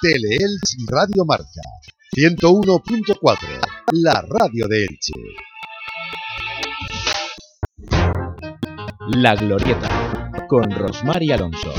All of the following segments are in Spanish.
Teleelch Radio Marca 101.4, la radio de Elche. La Glorieta, con Rosmar Alonso.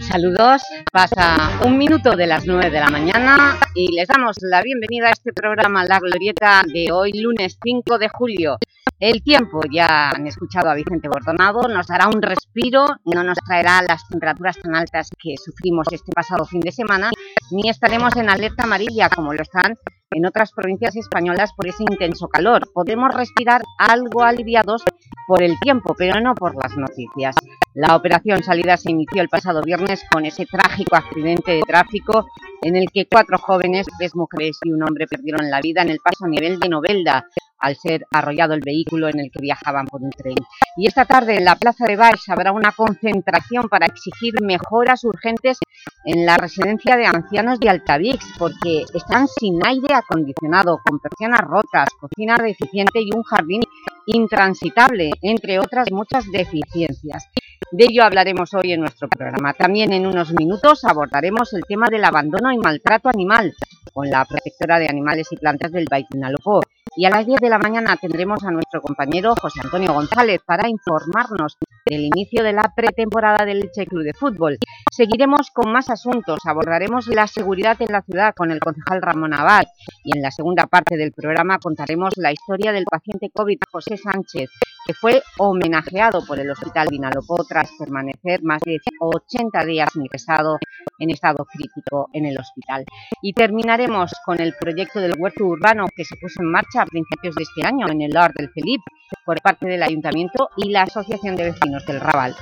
Saludos, pasa un minuto de las 9 de la mañana y les damos la bienvenida a este programa La Glorieta de hoy, lunes 5 de julio. El tiempo, ya han escuchado a Vicente Bordonado, nos dará un respiro, no nos traerá las temperaturas tan altas que sufrimos este pasado fin de semana, ni estaremos en alerta amarilla como lo están en otras provincias españolas por ese intenso calor. Podemos respirar algo aliviados por el tiempo, pero no por las noticias. La operación Salida se inició el pasado viernes con ese trágico accidente de tráfico en el que cuatro jóvenes, tres mujeres y un hombre perdieron la vida en el paso a nivel de Novelda al ser arrollado el vehículo en el que viajaban por un tren. Y esta tarde en la Plaza de Baix habrá una concentración para exigir mejoras urgentes en la residencia de ancianos de Altavix, porque están sin aire acondicionado, con persianas rotas, cocina deficiente y un jardín intransitable, entre otras muchas deficiencias. De ello hablaremos hoy en nuestro programa. También en unos minutos abordaremos el tema del abandono y maltrato animal con la protectora de animales y plantas del Baitinalopó. Y a las 10 de la mañana tendremos a nuestro compañero José Antonio González para informarnos del inicio de la pretemporada del Elche Club de Fútbol. Seguiremos con más asuntos, abordaremos la seguridad en la ciudad con el concejal Ramón Abad y en la segunda parte del programa contaremos la historia del paciente COVID José Sánchez, que fue homenajeado por el Hospital Vinalopó tras permanecer más de 80 días ingresado en estado crítico en el hospital. Y terminaremos con el proyecto del huerto urbano que se puso en marcha a principios de este año en el Lord del Felipe por parte del Ayuntamiento y la Asociación de Vecinos del Raval.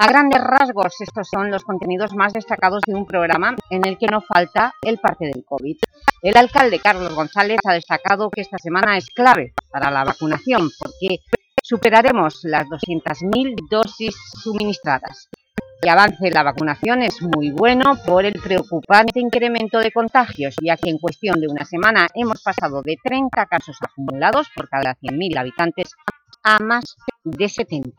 A grandes rasgos, estos son los contenidos más destacados de un programa en el que no falta el parte del COVID. El alcalde Carlos González ha destacado que esta semana es clave para la vacunación porque superaremos las 200.000 dosis suministradas. El avance la vacunación es muy bueno por el preocupante incremento de contagios, ya que en cuestión de una semana hemos pasado de 30 casos acumulados por cada 100.000 habitantes a más de 70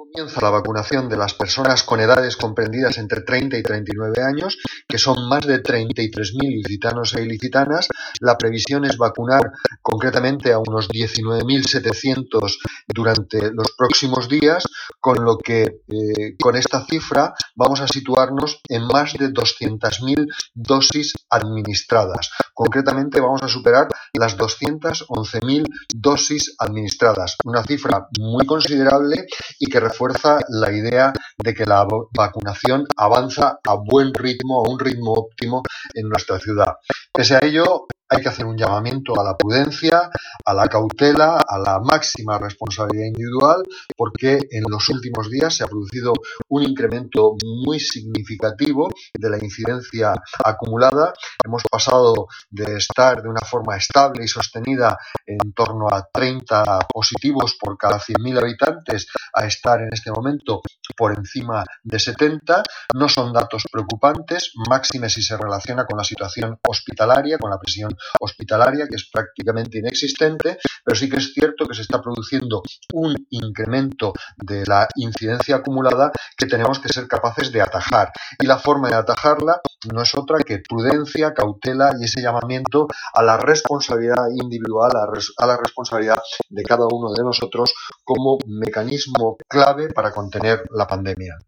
comienza la vacunación de las personas con edades comprendidas entre 30 y 39 años, que son más de 33.000 ilicitanos e ilicitanas. La previsión es vacunar concretamente a unos 19.700 durante los próximos días, con lo que eh, con esta cifra vamos a situarnos en más de 200.000 dosis administradas. Concretamente vamos a superar las 211.000 dosis administradas, una cifra muy considerable y que fuerza la idea de que la vacunación avanza a buen ritmo, a un ritmo óptimo en nuestra ciudad. Pese a ello, hay que hacer un llamamiento a la prudencia, a la cautela, a la máxima responsabilidad individual, porque en los últimos días se ha producido un incremento muy significativo de la incidencia acumulada. Hemos pasado de estar de una forma estable y sostenida en torno a 30 positivos por cada 100.000 habitantes a estar en este momento por encima de 70. No son datos preocupantes, máxime si se relaciona con la situación hospitalaria, con la presión hospitalaria, que es prácticamente inexistente, pero sí que es cierto que se está produciendo un incremento de la incidencia acumulada que tenemos que ser capaces de atajar. Y la forma de atajarla no es otra que prudencia, cautela y ese llamamiento a la responsabilidad individual, a la responsabilidad de cada uno de nosotros como mecanismo clave para contener la pandemia.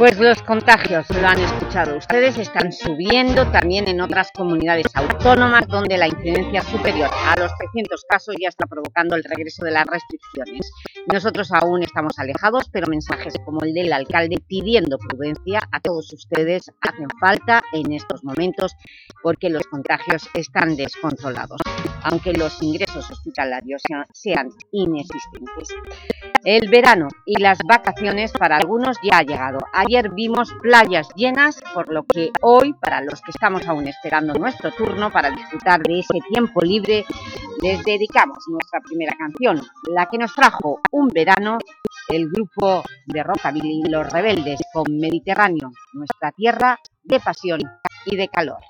Pues los contagios, lo han escuchado ustedes, están subiendo también en otras comunidades autónomas donde la incidencia superior a los 300 casos ya está provocando el regreso de las restricciones. Nosotros aún estamos alejados, pero mensajes como el del alcalde pidiendo prudencia a todos ustedes hacen falta en estos momentos porque los contagios están descontrolados, aunque los ingresos hospitalarios sean inexistentes. El verano y las vacaciones para algunos ya ha llegado. Ayer vimos playas llenas, por lo que hoy, para los que estamos aún esperando nuestro turno para disfrutar de ese tiempo libre, les dedicamos nuestra primera canción, la que nos trajo un verano el grupo de Rockabilly Los Rebeldes con Mediterráneo, nuestra tierra de pasión y de calor.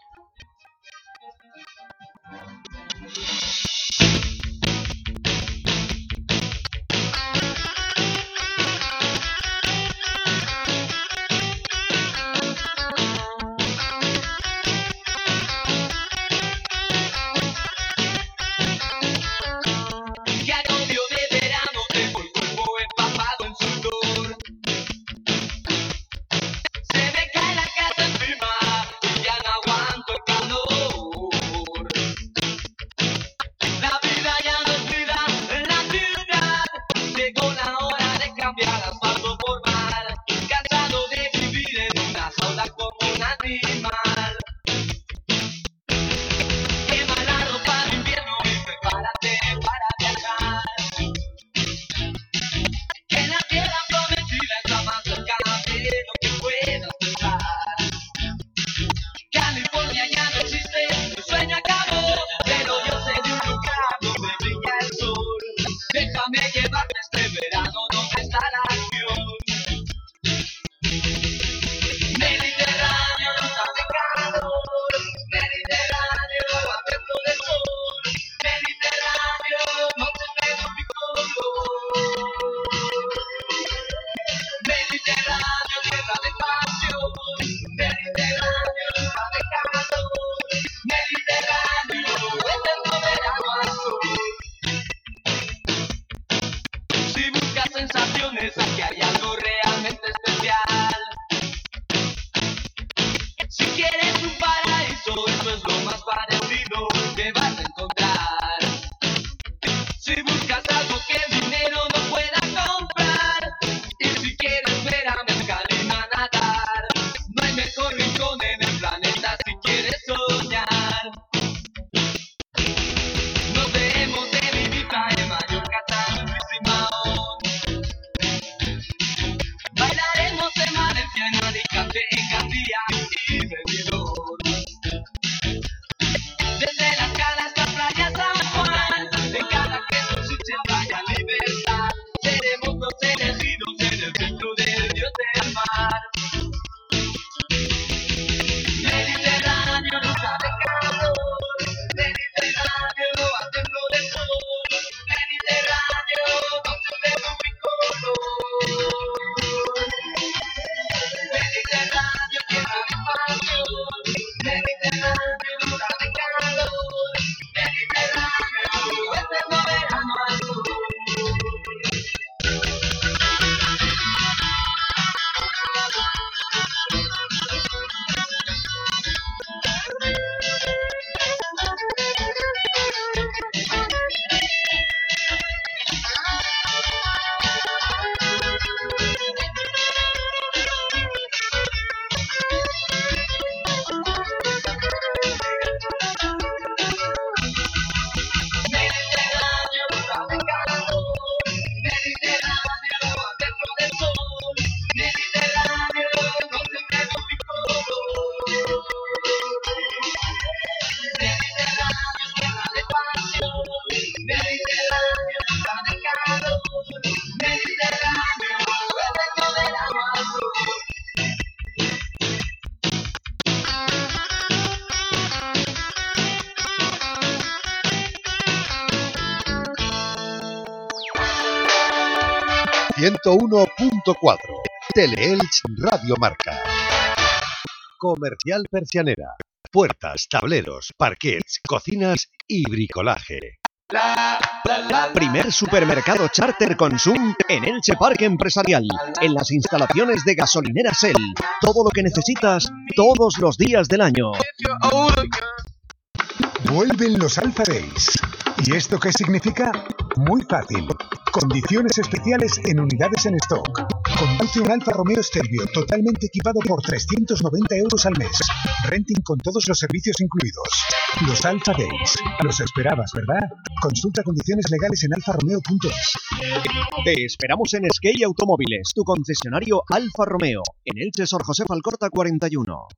101.4 Teleelch Radio Marca. Comercial Persianera. Puertas, tableros, parquets, cocinas y bricolaje. Primer supermercado charter Consum en Elche Parque Empresarial, en las instalaciones de gasolinera Shell. Todo lo que necesitas todos los días del año. Vuelven los Days. ¿Y esto qué significa? Muy fácil. Condiciones especiales en unidades en stock. Conduce un Alfa Romeo Stelvio totalmente equipado por 390 euros al mes. Renting con todos los servicios incluidos. Los Alpha Days. Los esperabas, ¿verdad? Consulta condiciones legales en alfaromeo.es. Te esperamos en Skate Automóviles, tu concesionario Alfa Romeo, en Elche Sor José Falcorta 41.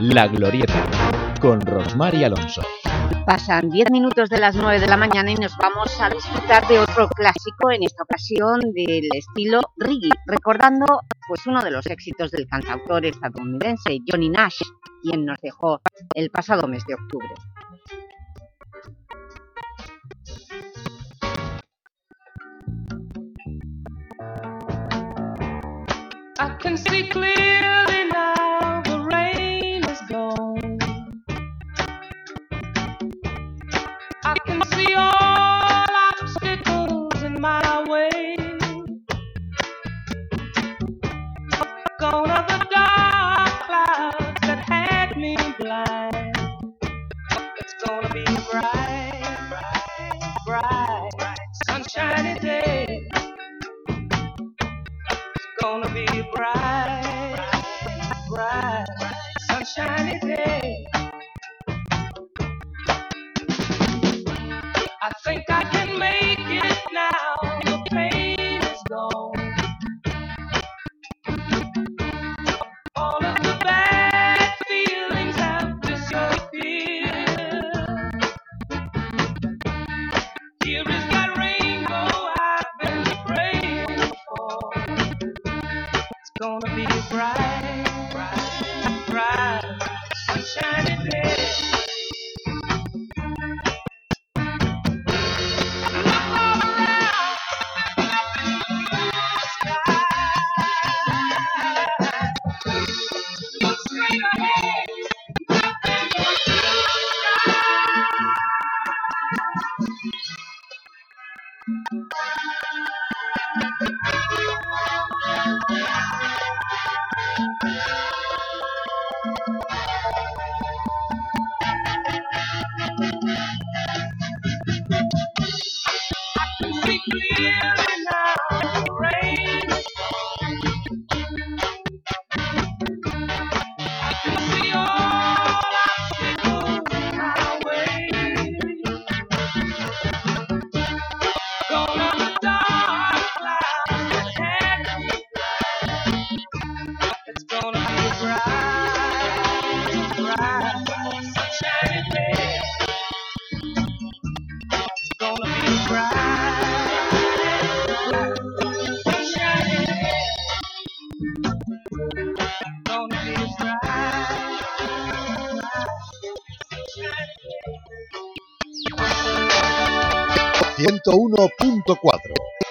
La Glorieta, con Rosmar y Alonso. Pasan 10 minutos de las 9 de la mañana y nos vamos a disfrutar de otro clásico, en esta ocasión del estilo reggae, recordando pues uno de los éxitos del cantautor estadounidense Johnny Nash, quien nos dejó el pasado mes de octubre. Gonna be a bright, bright, bright, sunshiny day. It's gonna be a bright, bright, sunshiny day.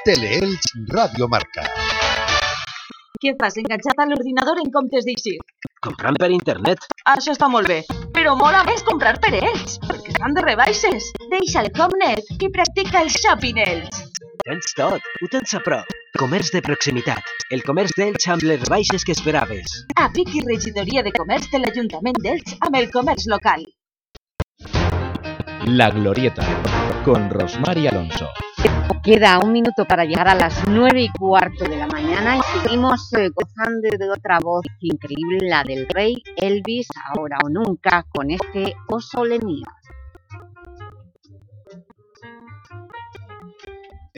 Teleelch Radio Marca. Què fas, enganxat a l'ordinador en comptes d'eixir? Comprant per internet. Això està molt bé, però mola més comprar per ells, perquè estan de rebaixes. Deixa el Comnet i practica el Shopping Ells. Tens tot, ho tens a prop. Comerç de proximitat. El comerç d'Elx amb les rebaixes que esperaves. Apliqui regidoria de comerç de l'Ajuntament d'Elx amb el comerç local. La Glorieta, con Rosmar y Alonso. Queda un minuto para llegar a las nueve y cuarto de la mañana y seguimos eh, gozando de otra voz increíble, la del rey Elvis, ahora o nunca, con este O Sole Mío.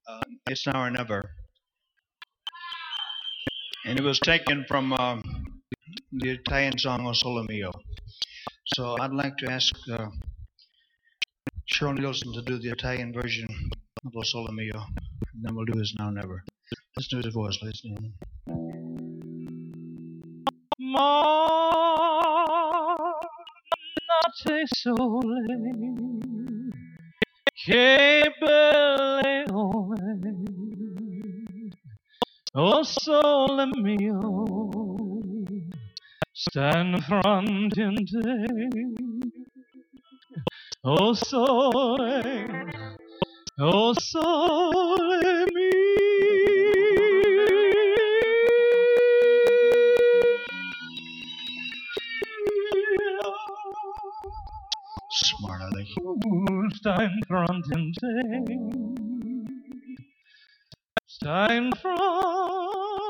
um, It's Now or Never. And it was taken from um, the Italian song O Sole Mio. So I'd like to ask uh, Cheryl Nielsen to do the Italian version of O Sole Mio. And then we'll do his Now Never. Listen to his voice, ladies sole che belle ore Oh, sole mio, stand front and take. Oh, sole, oh, sole mio. Smart aleck. Stand front and take. Stand Oh,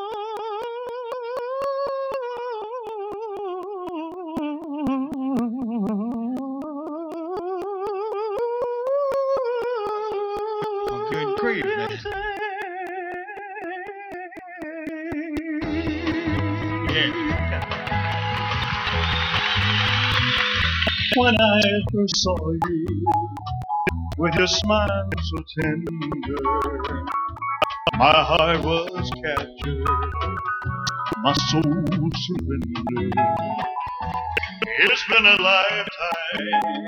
When I first saw you, with your smile so tender, my heart was captured, my soul surrendered. It's been a lifetime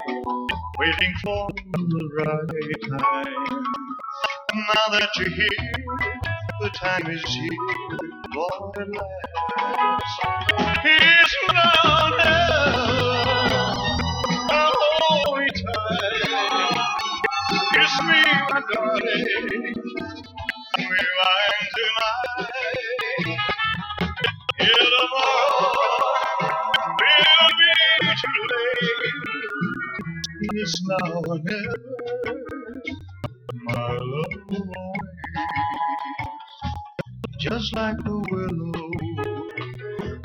waiting for the right time. Now that you're here, the time is here, Lord, at last. It's now It's now or never, my love. Just like the willow,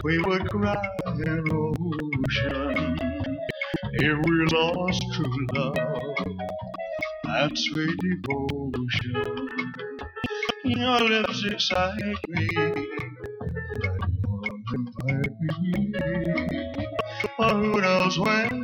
we would cry in ocean if we lost true love and sweet devotion. Your lips excite me, invite me. But who knows when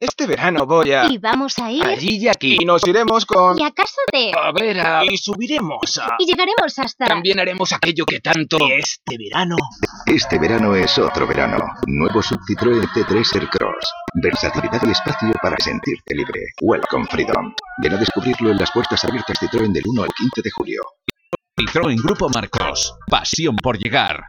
Este verano voy a... Y vamos a ir. Allí y aquí. Y nos iremos con... Y a casa de. A ver, a... Y subiremos a... Y llegaremos hasta. También haremos aquello que tanto... Este verano... Este verano es otro verano. Nuevo Sub Citroën C3 Aircross. Versatilidad y espacio para sentirte libre. Welcome Freedom. Ven a descubrirlo en las puertas abiertas Citroën del 1 al 15 de julio. Citroën Grupo Marcos. Pasión por llegar.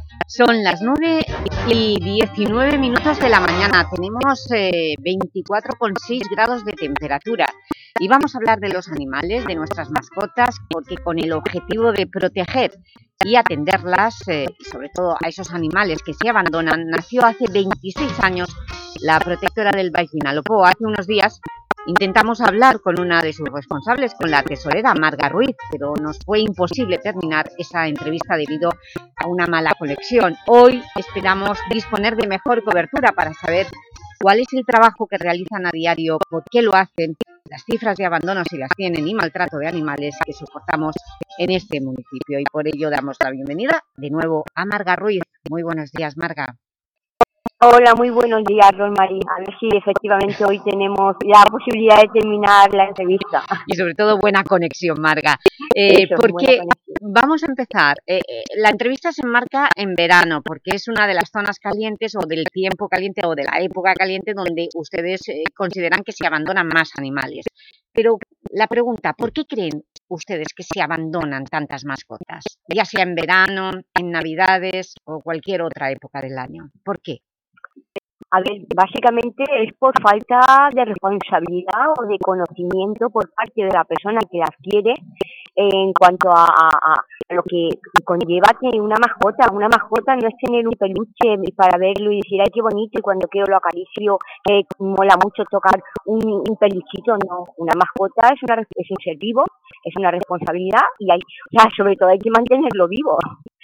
Son las 9 y 19 minutos de la mañana. Tenemos eh, 24,6 grados de temperatura. Y vamos a hablar de los animales, de nuestras mascotas, porque con el objetivo de proteger y atenderlas, eh, sobre todo a esos animales que se abandonan, nació hace 26 años la protectora del Vinalopó. Hace unos días intentamos hablar con una de sus responsables, con la tesorera Marga Ruiz, pero nos fue imposible terminar esa entrevista debido a una mala conexión. Hoy esperamos disponer de mejor cobertura para saber cuál es el trabajo que realizan a diario, por qué lo hacen las cifras de abandono, si las tienen, y maltrato de animales que soportamos en este municipio. Y por ello damos la bienvenida de nuevo a Marga Ruiz. Muy buenos días, Marga. Hola, muy buenos días, Rosmarie. A ver si efectivamente hoy tenemos la posibilidad de terminar la entrevista. Y sobre todo buena conexión, Marga. Eh, Eso, porque vamos a empezar. Eh, eh, la entrevista se enmarca en verano, porque es una de las zonas calientes o del tiempo caliente o de la época caliente donde ustedes eh, consideran que se abandonan más animales. Pero la pregunta, ¿por qué creen ustedes que se abandonan tantas mascotas? Ya sea en verano, en Navidades o cualquier otra época del año. ¿Por qué? A ver, básicamente es por falta de responsabilidad o de conocimiento por parte de la persona que las quiere en cuanto a, lo que conlleva tener una mascota. Una mascota no es tener un peluche para verlo y decir, ay, qué bonito, y cuando quiero lo acaricio, eh, mola mucho tocar un, peluchito. No, una mascota es, una, es un ser vivo, es una responsabilidad y hay, o sea, sobre todo hay que mantenerlo vivo.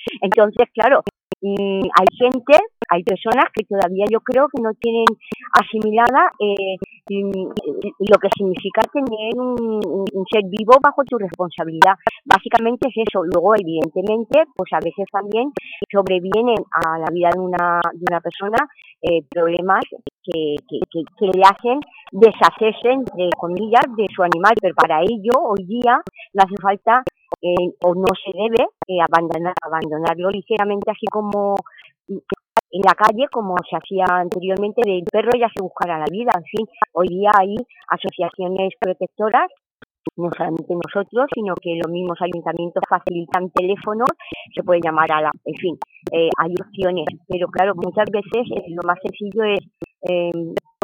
Entonces, claro, mm, hay gente, hay personas que todavía yo creo que no tienen asimilada eh, lo que significa tener un, un- ser vivo bajo tu responsabilidad. Básicamente es eso. Luego, evidentemente, pues a veces también sobrevienen a la vida de una, de una persona eh, problemas que, que, le hacen deshacerse, entre comillas, de su animal. Pero para ello, hoy día, no hace falta eh, o no se debe eh, abandonar, abandonarlo ligeramente, así como en la calle, como se hacía anteriormente, del perro ya se buscará la vida. En fin, hoy día hay asociaciones protectoras, no solamente nosotros, sino que los mismos ayuntamientos facilitan teléfonos, se puede llamar a la, en fin, eh, hay opciones, pero claro, muchas veces eh, lo más sencillo es eh,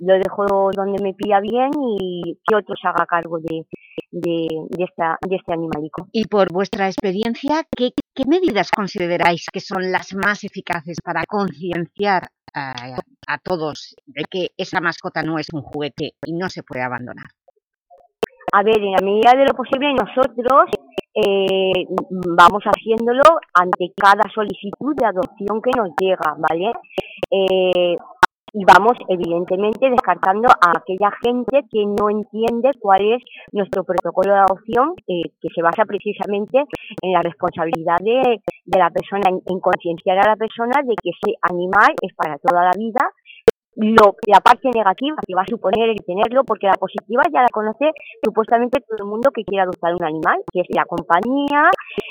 lo dejo donde me pilla bien y que otro se haga cargo de, de, de esta, de este animalico. Y por vuestra experiencia, ¿qué, qué medidas consideráis que son las más eficaces para concienciar a, a todos de que esa mascota no es un juguete y no se puede abandonar? A ver, en la medida de lo posible nosotros eh, vamos haciéndolo ante cada solicitud de adopción que nos llega, ¿vale? Eh, y vamos, evidentemente, descartando a aquella gente que no entiende cuál es nuestro protocolo de adopción, eh, que se basa precisamente en la responsabilidad de, de la persona, en, en concienciar a la persona de que ese animal es para toda la vida lo, la parte negativa que va a suponer el tenerlo, porque la positiva ya la conoce supuestamente todo el mundo que quiere adoptar un animal, que es la compañía,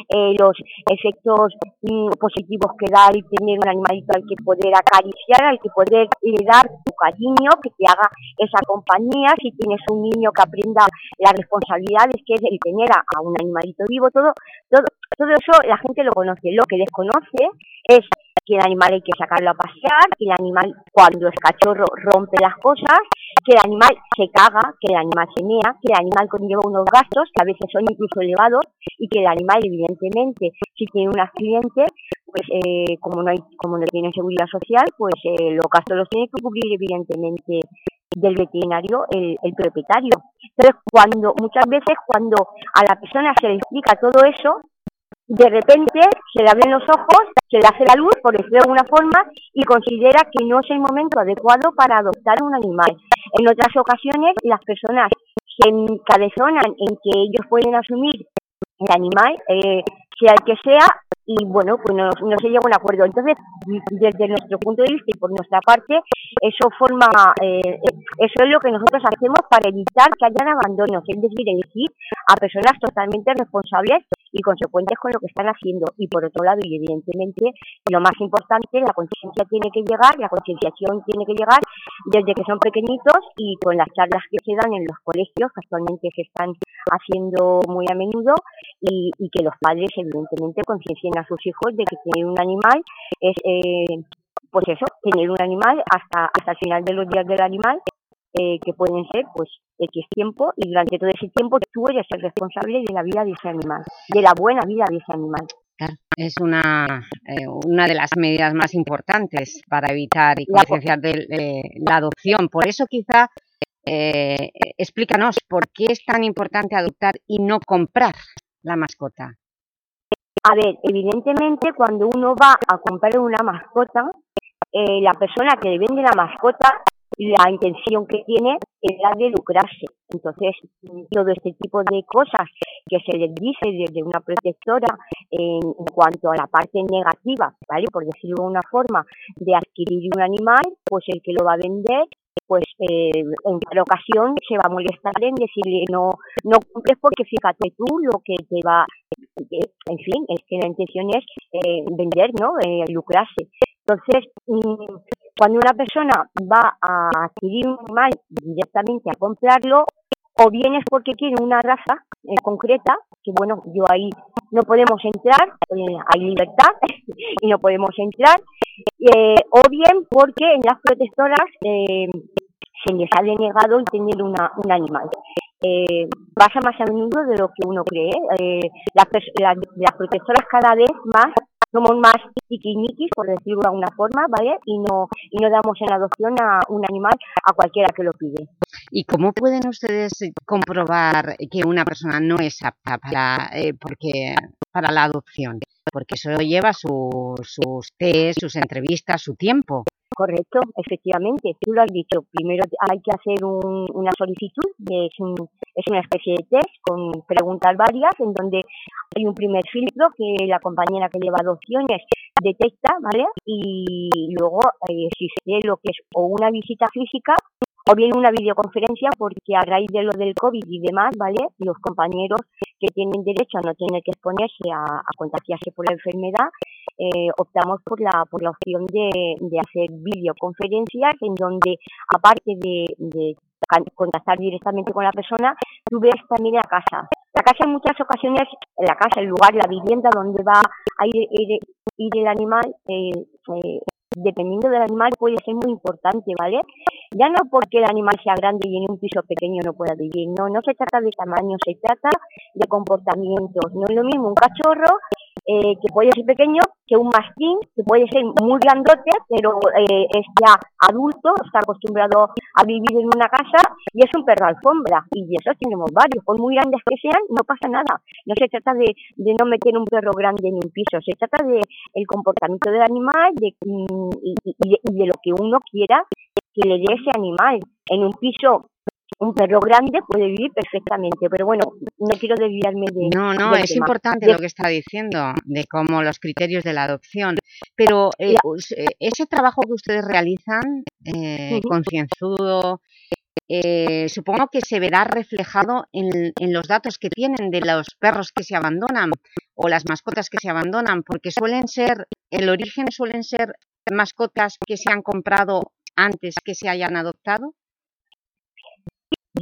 eh, los efectos mm, positivos que da el tener un animalito al que poder acariciar, al que poder le dar tu cariño, que te haga esa compañía, si tienes un niño que aprenda las responsabilidades que es el tener a un animalito vivo, todo, todo, todo eso la gente lo conoce. Lo que desconoce es que el animal hay que sacarlo a pasear, que el animal cuando es cachorro rompe las cosas, que el animal se caga, que el animal se mea, que el animal conlleva unos gastos que a veces son incluso elevados y que el animal evidentemente si tiene un accidente pues eh, como no hay como no tiene seguridad social pues eh, los gastos los tiene que cubrir evidentemente del veterinario el, el propietario. Entonces cuando muchas veces cuando a la persona se le explica todo eso de repente se le abren los ojos, se le hace la luz, por decirlo de alguna forma, y considera que no es el momento adecuado para adoptar un animal. En otras ocasiones, las personas se encabezonan en que ellos pueden asumir el animal, eh, sea el que sea, y bueno, pues no, no se llega a un acuerdo. Entonces, desde nuestro punto de vista y por nuestra parte, eso forma, eh, eso es lo que nosotros hacemos para evitar que hayan abandonos, es decir, elegir a personas totalmente responsables y consecuentes con lo que están haciendo. Y por otro lado, y evidentemente, lo más importante, la conciencia tiene que llegar, la concienciación tiene que llegar desde que son pequeñitos y con las charlas que se dan en los colegios, que actualmente se están haciendo muy a menudo, y, y que los padres evidentemente conciencien a sus hijos de que tener un animal es, eh, pues eso, tener un animal hasta, hasta el final de los días del animal, eh, que pueden ser pues X tiempo, y durante todo ese tiempo tú eres el responsable de la vida de ese animal, de la buena vida de ese animal. Es una, eh, una de las medidas más importantes para evitar y concienciar de, de la adopción. Por eso quizá, eh, explícanos, ¿por qué es tan importante adoptar y no comprar la mascota? A ver, evidentemente cuando uno va a comprar una mascota, eh, la persona que le vende la mascota, la intención que tiene es la de lucrarse. Entonces, todo este tipo de cosas que se les dice desde una protectora en, en cuanto a la parte negativa, ¿vale? Por decirlo de una forma, de adquirir un animal, pues el que lo va a vender pues eh, en cada ocasión se va a molestar en decirle no no cumples porque fíjate tú lo que te va en fin es que la intención es eh, vender no eh, lucrarse entonces mm, cuando una persona va a adquirir un animal directamente a comprarlo o bien es porque quiere una raza eh, concreta, que bueno, yo ahí no podemos entrar, eh, hay libertad y no podemos entrar, eh, o bien porque en las protectoras eh, se les ha denegado el tener una, un animal. Pasa más a menudo de lo que uno cree. Las, las, las protectoras cada vez más somos más tiquiniquis, por decirlo de alguna forma, ¿vale? Y no, y no damos en adopción a un animal a cualquiera que lo pide. ¿Y cómo pueden ustedes eh, comprobar que una persona no es apta para, eh, para la adopción? Porque eso lleva su- sus test, sus entrevistas, su tiempo. Correcto, efectivamente, tú lo has dicho. Primero hay que hacer un- una solicitud, es, un- es una especie de test con preguntas varias en donde hay un primer filtro que la compañera que lleva adopciones detecta, ¿vale? Y luego eh, existe lo que es o una visita física o bien una videoconferencia porque a raíz de lo del COVID y demás, ¿vale? Los compañeros que tienen derecho a no tener que exponerse a, a contagiarse por la enfermedad, eh, optamos por la, por la opción de, de hacer videoconferencias en donde, aparte de, de contactar directamente con la persona, tú ves también la casa. La casa en muchas ocasiones, la casa, el lugar, la vivienda donde va a ir, ir- ir el animal, eh, eh, dependiendo del animal puede ser muy importante, ¿vale? Ya no porque el animal sea grande y en un piso pequeño no pueda vivir, no, no se trata de tamaño, se trata de comportamientos. No es lo mismo un cachorro eh, que puede ser pequeño que un mastín que puede ser muy grandote, pero eh, es ya adulto, está acostumbrado a vivir en una casa y es un perro alfombra. Y de esos tenemos varios, por muy grandes que sean, no pasa nada. No se trata de, de no meter un perro grande en un piso, se trata de el comportamiento del animal de, mm, y, y de lo que uno quiera que le dé ese animal. En un piso un perro grande puede vivir perfectamente, pero bueno, no quiero desviarme de No, no, es tema. importante De- lo que está diciendo, de cómo los criterios de la adopción. Pero eh, eh, ese trabajo que ustedes realizan, eh, concienzudo, eh, supongo que se verá reflejado en, en los datos que tienen de los perros que se abandonan o las mascotas que se abandonan, porque suelen ser, el origen suelen ser mascotas que se han comprado antes que se hayan adoptado.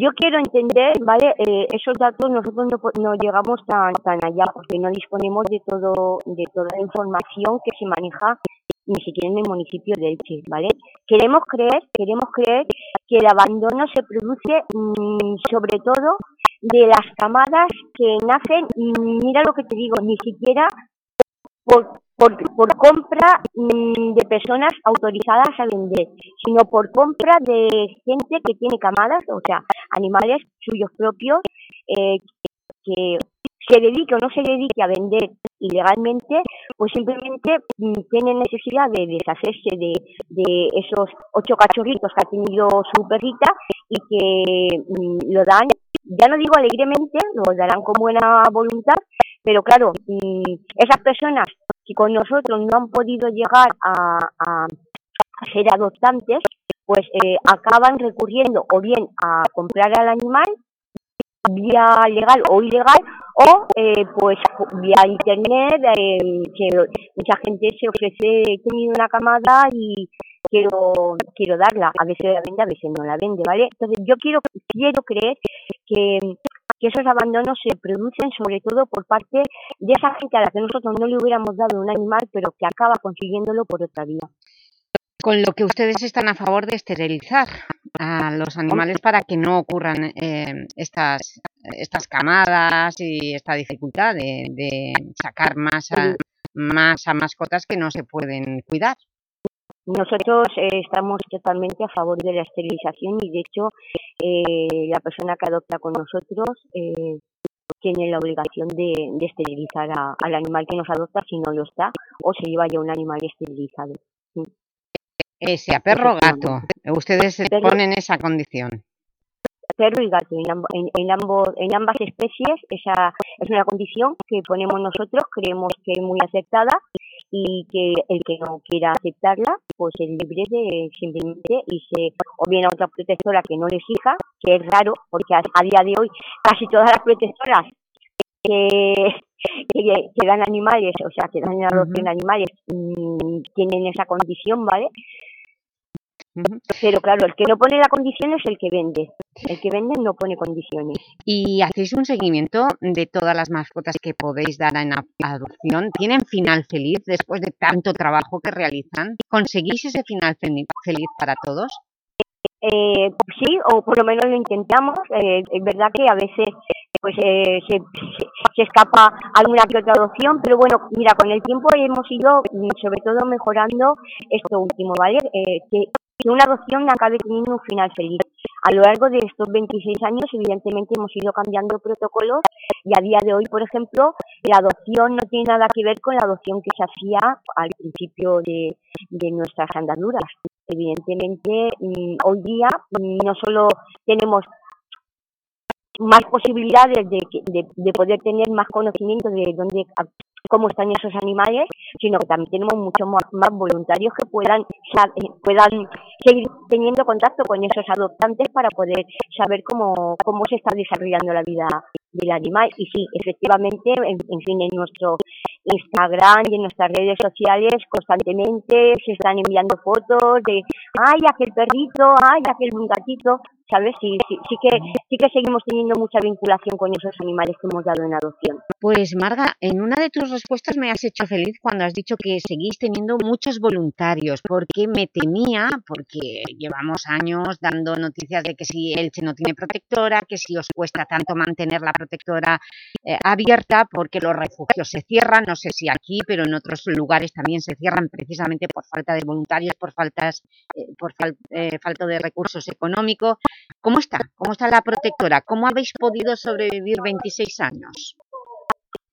Yo quiero entender, ¿vale? Eh, esos datos nosotros no, llegamos tan, tan allá porque no disponemos de todo de toda la información que se maneja ni siquiera en el municipio de Elche, ¿vale? Queremos creer, queremos creer que el abandono se produce mm, sobre todo de las camadas que nacen, mira lo que te digo, ni siquiera por, por, por compra mm, de personas autorizadas a vender, sino por compra de gente que tiene camadas, o sea, animales suyos propios, eh, que se dedique o no se dedique a vender ilegalmente, pues simplemente mm, tiene necesidad de deshacerse de, de esos ocho cachorritos que ha tenido su perrita y que mm, lo dan, ya no digo alegremente, lo darán con buena voluntad, pero claro, mm, esas personas que con nosotros no han podido llegar a ser adoptantes, pues eh, acaban recurriendo o bien a comprar al animal vía legal o ilegal o eh, pues vía internet eh, que mucha gente se ofrece he tenido una camada y quiero quiero darla. A veces la vende a veces no la vende vale entonces yo quiero quiero creer que que esos abandonos se producen sobre todo por parte de esa gente a la que nosotros no le hubiéramos dado un animal pero que acaba consiguiéndolo por otra vía Con lo que ustedes están a favor de esterilizar a los animales para que no ocurran eh, estas, estas camadas y esta dificultad de, de sacar más a, más a mascotas que no se pueden cuidar. Nosotros eh, estamos totalmente a favor de la esterilización y de hecho eh, la persona que adopta con nosotros eh, tiene la obligación de, de esterilizar a- al animal que nos adopta si no lo está o se lleva ya un animal esterilizado. Mm. Eh, sea perro o gato, ustedes Perro- ponen esa condición. perro y gato. En, amb- en, en ambos, en ambas especies esa es una condición que ponemos nosotros, creemos que es muy aceptada y que el que no quiera aceptarla, pues es libre de simplemente irse o bien a otra protectora que no le exija, que es raro, porque a, a día de hoy casi todas las protectoras que, que, que dan animales, o sea, que dan adopción animales, mm, tienen esa condición, ¿vale? Pero claro, el que no pone la condición es el que vende. El que vende no pone condiciones. ¿Y hacéis un seguimiento de todas las mascotas que podéis dar en a- adopción? ¿Tienen final feliz después de tanto trabajo que realizan? ¿Conseguís ese final feli- feliz para todos? Eh, sí, o por lo menos lo intentamos. Eh, es verdad que a veces pues eh, se, se, se escapa alguna que otra adopción, pero bueno, mira, con el tiempo hemos ido sobre todo mejorando esto último, ¿vale? Eh, que, que una adopción acabe teniendo un final feliz. A lo largo de estos 26 años, evidentemente, hemos ido cambiando protocolos y a día de hoy, por ejemplo, la adopción no tiene nada que ver con la adopción que se hacía al principio de, de nuestras andaduras. Evidentemente, mm, hoy día mm, no solo tenemos más posibilidades de, de, de poder tener más conocimiento de dónde cómo están esos animales, sino que también tenemos muchos más, voluntarios que puedan eh, puedan seguir teniendo contacto con esos adoptantes para poder saber cómo, cómo se está desarrollando la vida del animal. Y sí, efectivamente, en, en fin, en nuestro Instagram y en nuestras redes sociales constantemente se están enviando fotos de, ay, aquel perrito, ay, aquel gatito, ¿sabes? Sí, sí, sí que, sí que seguimos teniendo mucha vinculación con esos animales que hemos dado en adopción. Pues Marga, en una de tus respuestas me has hecho feliz cuando has dicho que seguís teniendo muchos voluntarios, porque me temía, porque llevamos años dando noticias de que si Elche no tiene protectora, que si os cuesta tanto mantener la protectora eh, abierta, porque los refugios se cierran, no sé si aquí, pero en otros lugares también se cierran precisamente por falta de voluntarios, por, faltas, eh, por fal- eh, falta de recursos económicos. ¿Cómo está? ¿Cómo está la protectora? ¿Cómo habéis podido sobrevivir 26 años?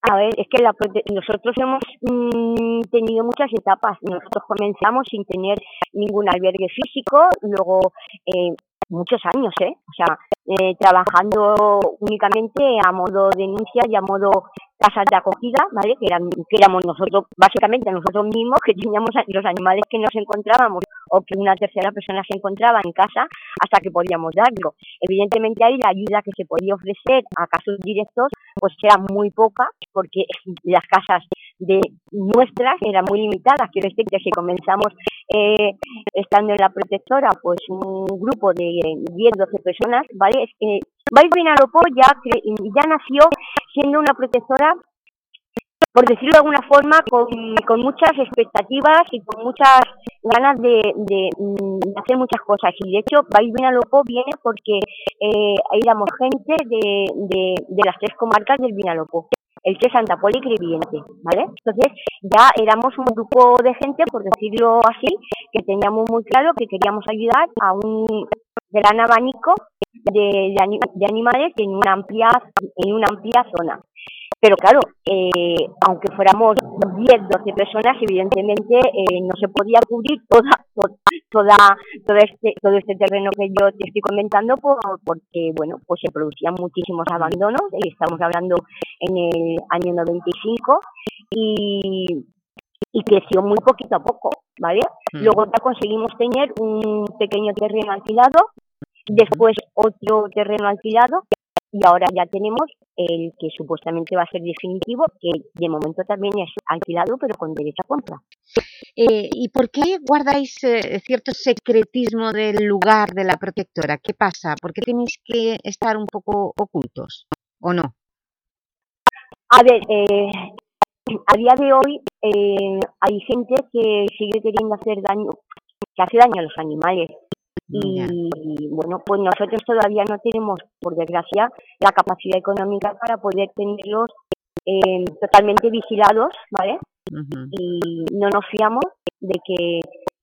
A ver, es que la nosotros hemos mm, tenido muchas etapas. Nosotros comenzamos sin tener ningún albergue físico, luego eh, muchos años, ¿eh? O sea, eh, trabajando únicamente a modo denuncia y a modo casas de acogida, ¿vale? Que, eran, que éramos nosotros, básicamente nosotros mismos, que teníamos los animales que nos encontrábamos o que una tercera persona se encontraba en casa hasta que podíamos darlo. Evidentemente ahí la ayuda que se podía ofrecer a casos directos pues era muy poca porque las casas de nuestras eran muy limitadas. Quiero decir que si comenzamos eh, estando en la protectora, pues un grupo de 10, 12 personas, ¿vale? Es que Vinalopó ya, ya nació siendo una protectora por decirlo de alguna forma, con, muchas expectativas y con muchas ganas de, de, mm, hacer muchas cosas. Y de hecho, Vinalopó viene porque eh, éramos gente de, de, de las tres comarcas del Vinalopó. El que Santa Pola y Crevillente, ¿vale? Entonces ya éramos un grupo de gente, por decirlo así, que teníamos muy claro que queríamos ayudar a un gran abanico de, de, de animales en una amplia en una amplia zona. Pero claro, eh, aunque fuéramos 10, 12 personas, evidentemente eh, no se podía cubrir toda, to- toda, todo este, todo este terreno que yo te estoy comentando por- porque, bueno, pues se producían muchísimos abandonos, y estamos hablando en el año 95, y, y creció muy poquito a poco, ¿vale? Mm. Luego ya conseguimos tener un pequeño terreno alquilado, después otro terreno alquilado, y ahora ya tenemos el que supuestamente va a ser definitivo, que de momento también es alquilado, pero con derecho a compra. Eh, ¿Y por qué guardáis eh, cierto secretismo del lugar de la protectora? ¿Qué pasa? ¿Por qué tenéis que estar un poco ocultos? ¿O no? A ver, eh, a día de hoy eh, hay gente que sigue queriendo hacer daño, que hace daño a los animales. Y bueno, pues nosotros todavía no tenemos, por desgracia, la capacidad económica para poder tenerlos eh, totalmente vigilados, ¿vale? Y no nos fiamos de que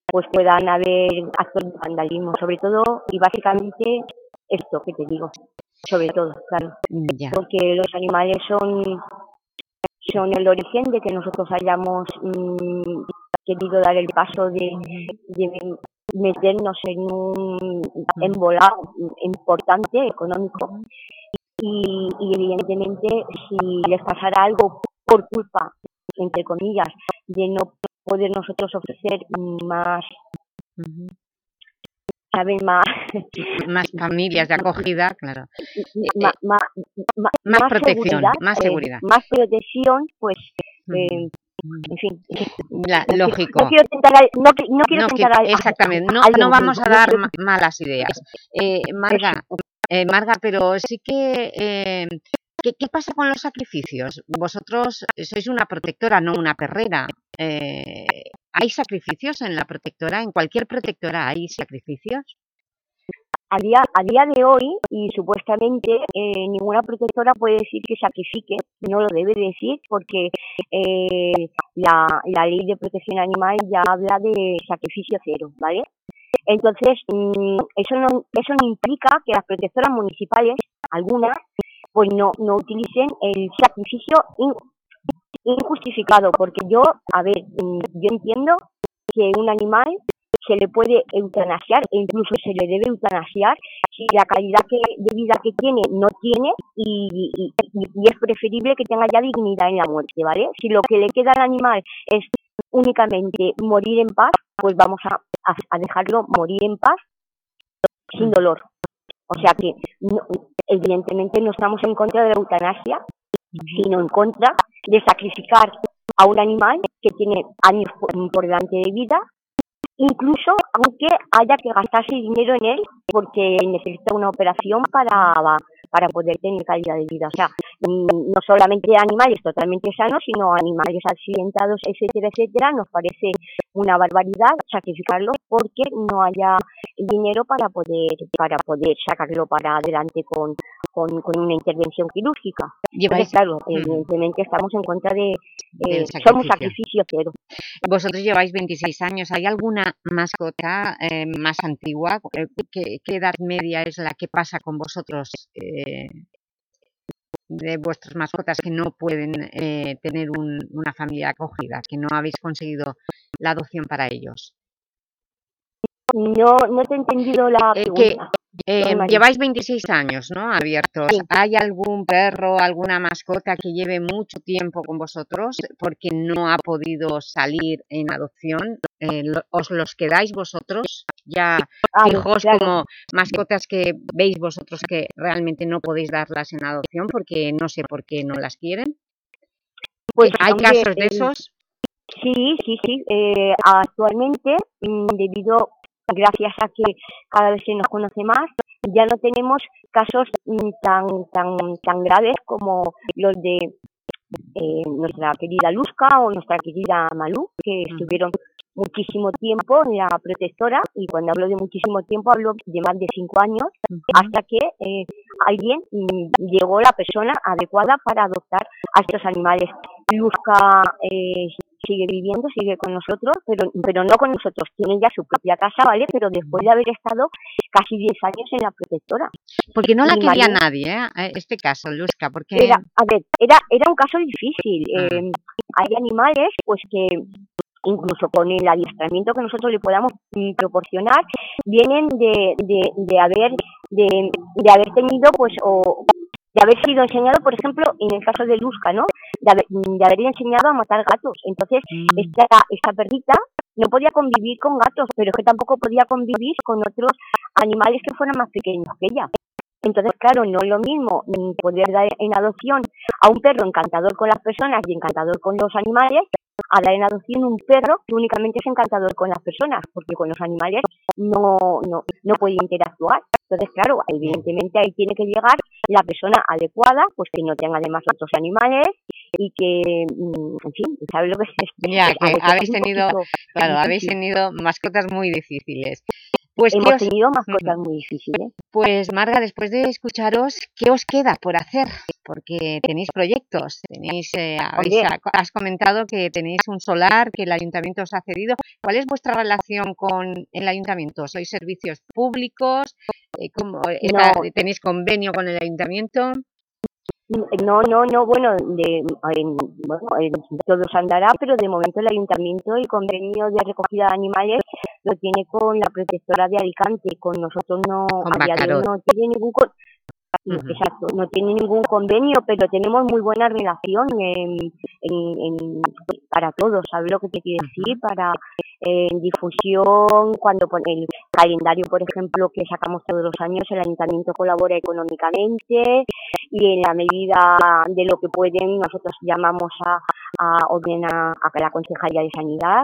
pues puedan haber actos de vandalismo, sobre todo y básicamente esto que te digo, sobre todo, claro, Ya. porque los animales son son el origen de que nosotros hayamos mm, querido dar el paso de, de meternos en un embolado importante económico. Y, y evidentemente si les pasara algo por culpa, entre comillas, de no poder nosotros ofrecer más, ¿saben? Más, Más familias de acogida, claro. ma- ma- ma- más protección, seguridad, más eh, seguridad. más protección, pues, eh, en fin. La- no lógico. No quiero tentar al- no, qui- no quiero tentar que- al- a- exactamente, no, alguien, no vamos a dar ma- malas ideas. Eh, Marga, eh, Marga, pero sí que... eh, ¿qué, qué pasa con los sacrificios? Vosotros sois una protectora, no una perrera. Eh, ¿Hay sacrificios en la protectora? ¿En cualquier protectora hay sacrificios? a día, a día de hoy, y supuestamente eh, ninguna protectora puede decir que sacrifique, no lo debe decir, porque eh, la, la ley de protección animal ya habla de sacrificio cero, ¿vale? Entonces, mm, eso no, eso no implica que las protectoras municipales, algunas, pues no, no utilicen el sacrificio injustificado, porque yo, a ver, mm, yo entiendo que un animal se le puede eutanasiar e incluso se le debe eutanasiar si la calidad que, de vida que tiene no tiene y, y- y- y es preferible que tenga ya dignidad en la muerte, ¿vale? Si lo que le queda al animal es únicamente morir en paz, pues vamos a, a- a dejarlo morir en paz sin dolor. O sea que no- evidentemente no estamos en contra de la eutanasia, sino en contra de sacrificar a un animal que tiene años por, delante de vida, incluso aunque haya que gastarse dinero en él porque necesita una operación para, para poder tener calidad de vida. O sea, mm, no solamente animales totalmente sanos, sino animales accidentados, etcétera, etcétera. Nos parece una barbaridad sacrificarlos porque no haya dinero para poder para poder sacarlo para adelante con, con, con una intervención quirúrgica. Lleváis- Entonces, claro, Mm. evidentemente estamos en contra de... Eh, somos sacrificio. sacrificio cero. Vosotros lleváis 26 años. ¿Hay alguna mascota eh, más antigua? Eh, ¿Qué, qué edad media es la que pasa con vosotros eh, de vuestras mascotas que no pueden eh, tener un- una familia acogida, que no habéis conseguido la adopción para ellos? No, no te he entendido la Eh, que pregunta. eh, lleváis 26 años ¿no? abiertos. ¿Hay algún perro, alguna mascota que lleve mucho tiempo con vosotros porque no ha podido salir en adopción? Eh, ¿Os los quedáis vosotros ya Ah, fijos claro. como mascotas que veis vosotros que realmente no podéis darlas en adopción porque no sé por qué no las quieren? Pues, ¿Hay casos de esos? Sí, sí, sí. Eh, actualmente, mm, debido, gracias a que cada vez se nos conoce más, ya no tenemos casos mm, tan, tan, tan graves como los de eh, nuestra querida Luzca o nuestra querida Malú, que estuvieron muchísimo tiempo en la protectora, y cuando hablo de muchísimo tiempo hablo de más de cinco años, hasta que eh, alguien mm, llegó la persona adecuada para adoptar a estos animales. Luzca eh, sigue viviendo, sigue con nosotros, pero, pero no con nosotros, tiene ya su propia casa, ¿vale? Pero después de haber estado casi 10 años en la protectora. Porque no la quería nadie, ¿eh? Eh, este caso, Luzca, porque... era, a ver, era, era un caso difícil. Ah. Eh, hay animales pues que incluso con el adiestramiento que nosotros le podamos mm, proporcionar, vienen de, de, de haber de, de haber tenido pues o de haber sido enseñado, por ejemplo, en el caso de Luzca, ¿no? De, haber, de haberle enseñado a matar gatos. Entonces, esta, esta perrita no podía convivir con gatos, pero es que tampoco podía convivir con otros animales que fueran más pequeños que ella. Entonces, claro, no es lo mismo mm, poder dar en adopción a un perro encantador con las personas y encantador con los animales, a dar en adopción un perro que únicamente es encantador con las personas, porque con los animales no, no, no puede interactuar. Entonces, claro, evidentemente ahí tiene que llegar la persona adecuada, pues que no tenga además otros animales y que, mm, en fin, ¿sabes lo que es? Ya, que habéis tenido, claro, habéis tenido mascotas muy difíciles. Pues, ¿qué Hemos os- tenido mascotas muy difíciles. Pues Marga, después de escucharos, ¿qué os queda por hacer? Porque tenéis proyectos, tenéis, eh, habéis- has comentado que tenéis un solar que el ayuntamiento os ha cedido. ¿Cuál es vuestra relación con el ayuntamiento? ¿Sois servicios públicos? Eh, ¿cómo- está- No. ¿Tenéis convenio con el ayuntamiento? No, no, no, bueno, de, en, bueno, en- todo se andará, pero de momento el ayuntamiento y convenio de recogida de animales lo tiene con la protectora de Alicante, con nosotros no, a día de hoy Macarot. no tiene ningún exacto, no tiene ningún convenio, pero tenemos muy buena relación en, en- en- para todos, ¿sabes lo que te quiero decir? Para en difusión, cuando pone el calendario, por ejemplo, que sacamos todos los años, el ayuntamiento colabora económicamente y en la medida de lo que pueden, nosotros llamamos a, a o bien a, a la Concejalía de Sanidad,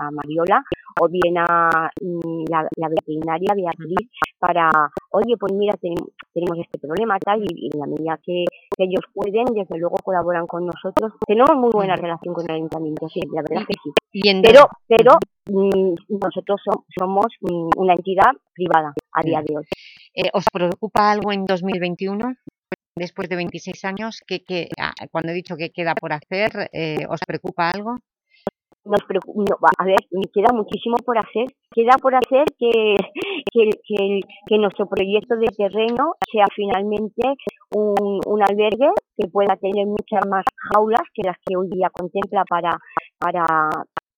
a Mariola, o bien a mm, la, la veterinaria Beatriz, para, oye, pues mira, ten- tenemos este problema, tal, y, en la medida que, que ellos pueden, desde luego colaboran con nosotros. Tenemos muy buena relación con el ayuntamiento, sí, la verdad que sí. Y Pero, pero mm, nosotros so- somos mm, una entidad privada a día de hoy. Eh, ¿Os preocupa algo en 2021? Después de 26 años, ¿qué, qué- ah, cuando he dicho que queda por hacer, eh, ¿os preocupa algo? Nos no, a ver, queda muchísimo por hacer. Queda por hacer que, que, que, que nuestro proyecto de terreno sea finalmente un, albergue que pueda tener muchas más jaulas que las que hoy día contempla para, para,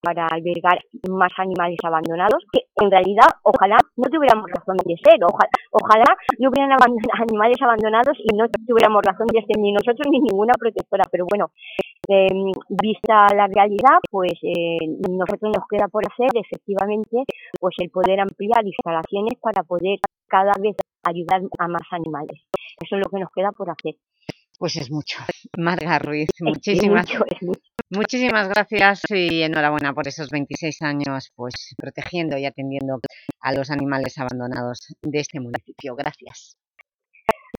para albergar más animales abandonados, que en realidad ojalá no tuviéramos razón de ser, ojalá, ojalá no hubieran animales abandonados y no tuviéramos razón de ser ni nosotros ni ninguna protectora, pero bueno, eh, vista la realidad, pues eh, nosotros nos queda por hacer efectivamente pues el poder ampliar instalaciones para poder cada vez ayudar a más animales. Eso es lo que nos queda por hacer. Pues es mucho. Marga Ruiz, es muchísimas, mucho, es mucho. muchísimas gracias y enhorabuena por esos 26 años pues protegiendo y atendiendo a los animales abandonados de este municipio. Gracias.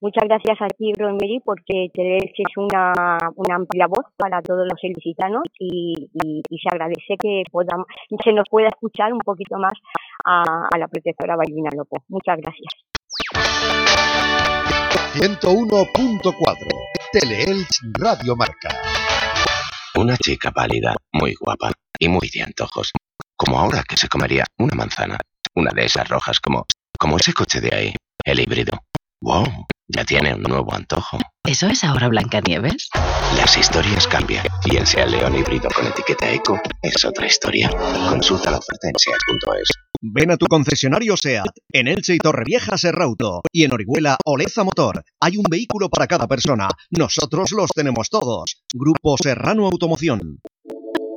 Muchas gracias a ti, Rosemary, porque Teleelch es una, una amplia voz para todos los ilicitanos y, y, y se agradece que podamos, se nos pueda escuchar un poquito más a, a la protectora Balbina Lopo. Muchas gracias. 101.4 Teleelch Radio Marca. Una chica pálida, muy guapa y muy de antojos. Como ahora que se comería una manzana. Una de esas rojas como, como ese coche de ahí, el híbrido. ¡Wow! Ya tiene un nuevo antojo. ¿Eso es ahora Blancanieves? Las historias cambian y el Seat León híbrido con etiqueta Eco es otra historia. Consulta la oferta en seat.es. Ven a tu concesionario SEAT, en Elche y Torrevieja Serrauto y en Orihuela Oleza Motor. Hay un vehículo para cada persona. Nosotros los tenemos todos. Grupo Serrano Automoción.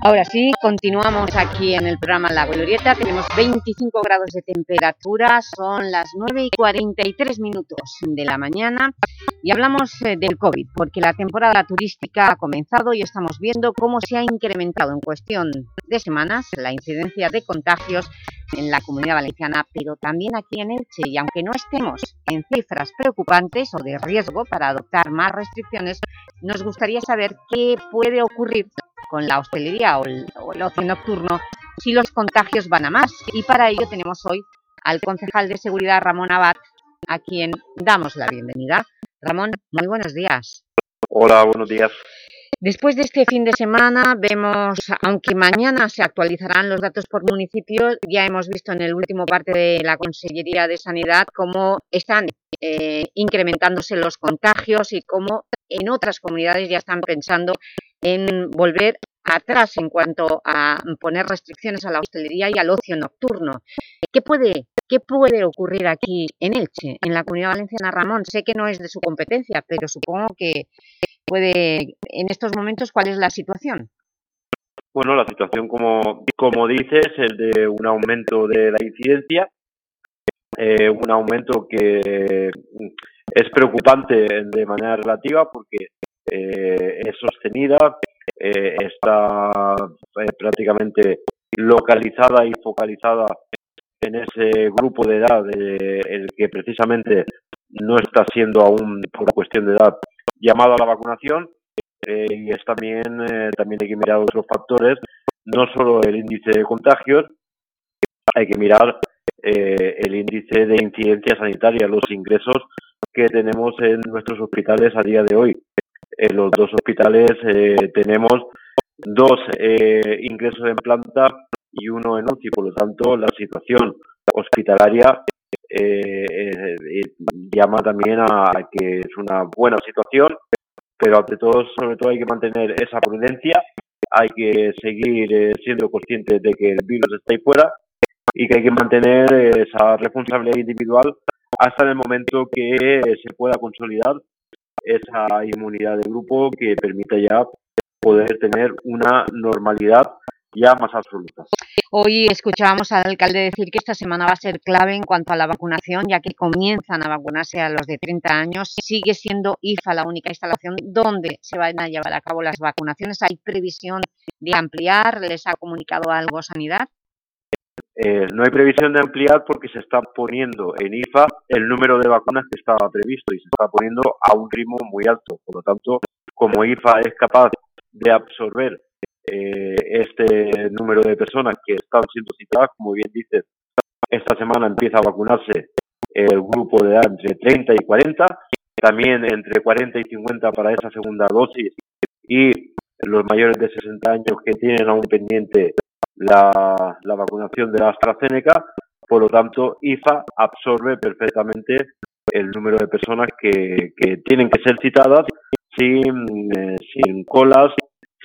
Ahora sí, continuamos aquí en el programa La Glorieta. Tenemos 25 grados de temperatura, son las 9 y 43 minutos de la mañana y hablamos eh, del COVID, porque la temporada turística ha comenzado y estamos viendo cómo se ha incrementado en cuestión de semanas la incidencia de contagios en la Comunidad Valenciana, pero también aquí en Elche. Y aunque no estemos en cifras preocupantes o de riesgo para adoptar más restricciones, nos gustaría saber qué puede ocurrir con la hostelería o el, ocio nocturno si los contagios van a más. Y para ello tenemos hoy al concejal de Seguridad, Ramón Abad, a quien damos la bienvenida. Ramón, muy buenos días. Hola, buenos días. Después de este fin de semana vemos, aunque mañana se actualizarán los datos por municipio, ya hemos visto en el último parte de la Consellería de Sanidad cómo están eh, incrementándose los contagios y cómo en otras comunidades ya están pensando en volver atrás en cuanto a poner restricciones a la hostelería y al ocio nocturno. ¿Qué puede, ¿Qué puede ocurrir aquí en Elche, en la Comunidad Valenciana, Ramón? Sé que no es de su competencia, pero supongo que puede, en estos momentos, ¿cuál es la situación? Bueno, la situación, como, como dices, es de un aumento de la incidencia, eh, un aumento que es preocupante de manera relativa porque eh, es sostenida, eh, está prácticamente localizada y focalizada en ese grupo de edad el que precisamente no está siendo aún por cuestión de edad llamado a la vacunación y es también también hay que mirar otros factores no solo el índice de contagios hay que mirar el índice de incidencia sanitaria los ingresos que tenemos en nuestros hospitales a día de hoy. En los dos hospitales eh, tenemos dos eh, ingresos en planta y uno en UCI, por lo tanto la situación hospitalaria eh, llama también a que es una buena situación, pero ante todo, sobre todo hay que mantener esa prudencia, hay que seguir siendo conscientes de que el virus está ahí fuera y que hay que mantener esa responsabilidad individual hasta el momento que se pueda consolidar esa inmunidad de grupo que permita ya poder tener una normalidad ya más absoluta. Hoy escuchábamos al alcalde decir que esta semana va a ser clave en cuanto a la vacunación, ya que comienzan a vacunarse a los de 30 años. Sigue siendo IFA la única instalación donde se van a llevar a cabo las vacunaciones. ¿Hay previsión de ampliar? ¿Les ha comunicado algo Sanidad? Eh, no hay previsión de ampliar porque se está poniendo en IFA el número de vacunas que estaba previsto y se está poniendo a un ritmo muy alto. Por lo tanto, como IFA es capaz de absorber eh, este número de personas que están siendo citadas, como bien dices, esta semana empieza a vacunarse el grupo de edad entre 30 y 40, también entre 40 y 50 para esa segunda dosis y los mayores de 60 años que tienen aún pendiente la, la vacunación de la AstraZeneca, por lo tanto, IFA absorbe perfectamente el número de personas que, que tienen que ser citadas sin, eh, sin colas,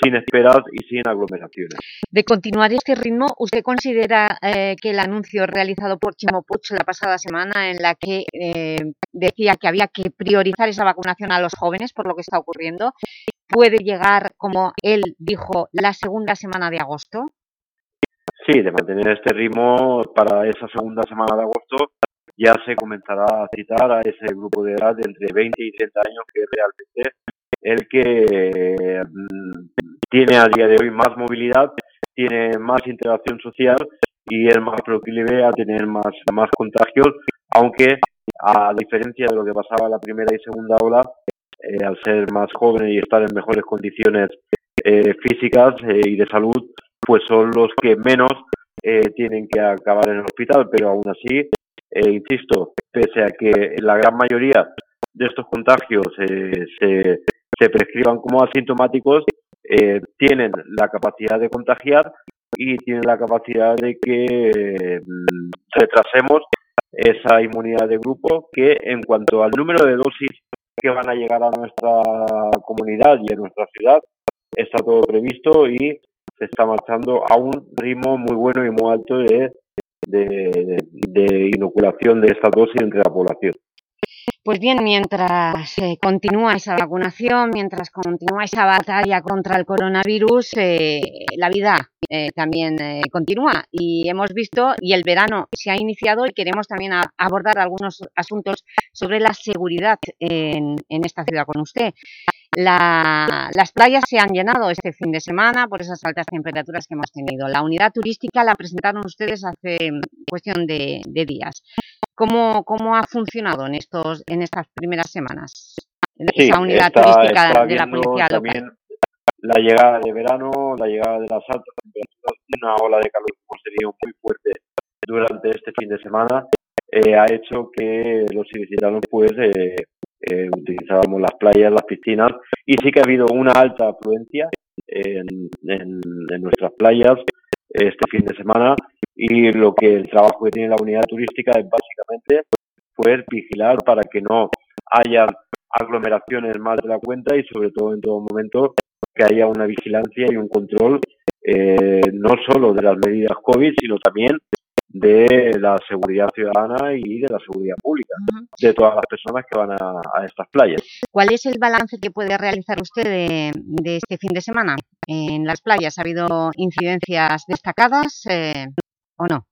sin esperas y sin aglomeraciones. De continuar este ritmo, ¿usted considera eh, que el anuncio realizado por Chimo Puig la pasada semana en la que eh, decía que había que priorizar esa vacunación a los jóvenes por lo que está ocurriendo, puede llegar, como él dijo, la segunda semana de agosto? Sí, de mantener este ritmo para esa segunda semana de agosto ya se comenzará a citar a ese grupo de edad de entre 20 y 30 años que es realmente el que mm, tiene a día de hoy más movilidad, tiene más interacción social y es más proclive a tener más, más contagios, aunque a diferencia de lo que pasaba en la primera y segunda ola, eh, al ser más jóvenes y estar en mejores condiciones eh, físicas eh, y de salud, pues son los que menos eh, tienen que acabar en el hospital, pero aún así, insisto, pese a que la gran mayoría de estos contagios se, se prescriban como asintomáticos, tienen la capacidad de contagiar y tienen la capacidad de que retrasemos esa inmunidad de grupo que en cuanto al número de dosis que van a llegar a nuestra comunidad y a nuestra ciudad, está todo previsto y se está marchando a un ritmo muy bueno y muy alto de, de, de inoculación de esta dosis entre la población. Pues bien, mientras eh, continúa esa vacunación, mientras continúa esa batalla contra el coronavirus, eh, la vida eh, también eh, continúa. Y hemos visto, y el verano se ha iniciado y queremos también a, abordar algunos asuntos sobre la seguridad en, en esta ciudad con usted. La, las playas se han llenado este fin de semana por esas altas temperaturas que hemos tenido. La unidad turística la presentaron ustedes hace cuestión de, de días. ¿Cómo, ¿Cómo, ha funcionado en, estos, en estas primeras semanas? Sí, esa unidad está, turística está de la policía también local. la llegada de verano, la llegada de las altas temperaturas, una ola de calor como se dio muy fuerte durante este fin de semana, eh, ha hecho que los ilicitanos pues eh, eh, utilizábamos las playas, las piscinas y sí que ha habido una alta afluencia en, en, nuestras playas este fin de semana y lo que el trabajo que tiene la unidad turística es básicamente poder vigilar para que no haya aglomeraciones más de la cuenta y sobre todo en todo momento que haya una vigilancia y un control eh, no solo de las medidas COVID, sino también de la seguridad ciudadana y de la seguridad pública de todas las personas que van a, a, estas playas. ¿Cuál es el balance que puede realizar usted de, de este fin de semana en las playas? ¿Ha habido incidencias destacadas eh, o no?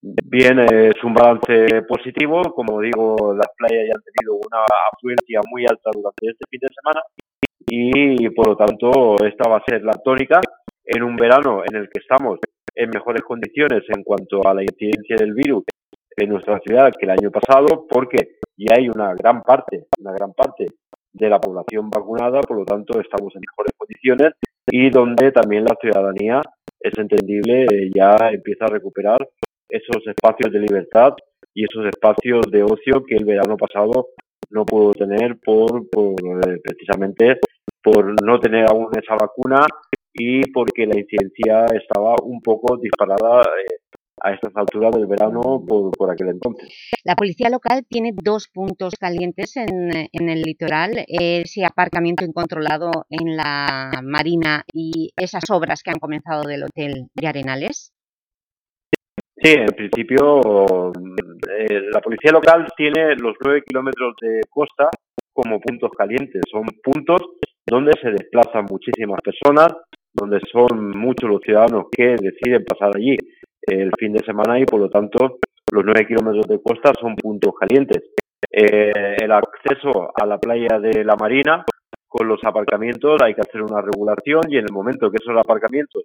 Bien, es un balance positivo. Como digo, las playas ya han tenido una afluencia muy alta durante este fin de semana y, por lo tanto, esta va a ser la tónica en un verano en el que estamos en mejores condiciones en cuanto a la incidencia del virus en nuestra ciudad que el año pasado, porque ya hay una gran parte, una gran parte de la población vacunada, por lo tanto estamos en mejores condiciones y donde también la ciudadanía es entendible ya empieza a recuperar esos espacios de libertad y esos espacios de ocio que el verano pasado no pudo tener por, por eh, precisamente por no tener aún esa vacuna y porque la incidencia estaba un poco disparada eh, a estas alturas del verano por, por, aquel entonces. La policía local tiene dos puntos calientes en, en el litoral, ese aparcamiento incontrolado en la Marina y esas obras que han comenzado del hotel de Arenales. Sí, en principio eh, la policía local tiene los nueve kilómetros de costa como puntos calientes. Son puntos donde se desplazan muchísimas personas, donde son muchos los ciudadanos que deciden pasar allí el fin de semana y por lo tanto los nueve kilómetros de costa son puntos calientes. Eh, el acceso a la playa de la Marina con los aparcamientos hay que hacer una regulación y en el momento que esos aparcamientos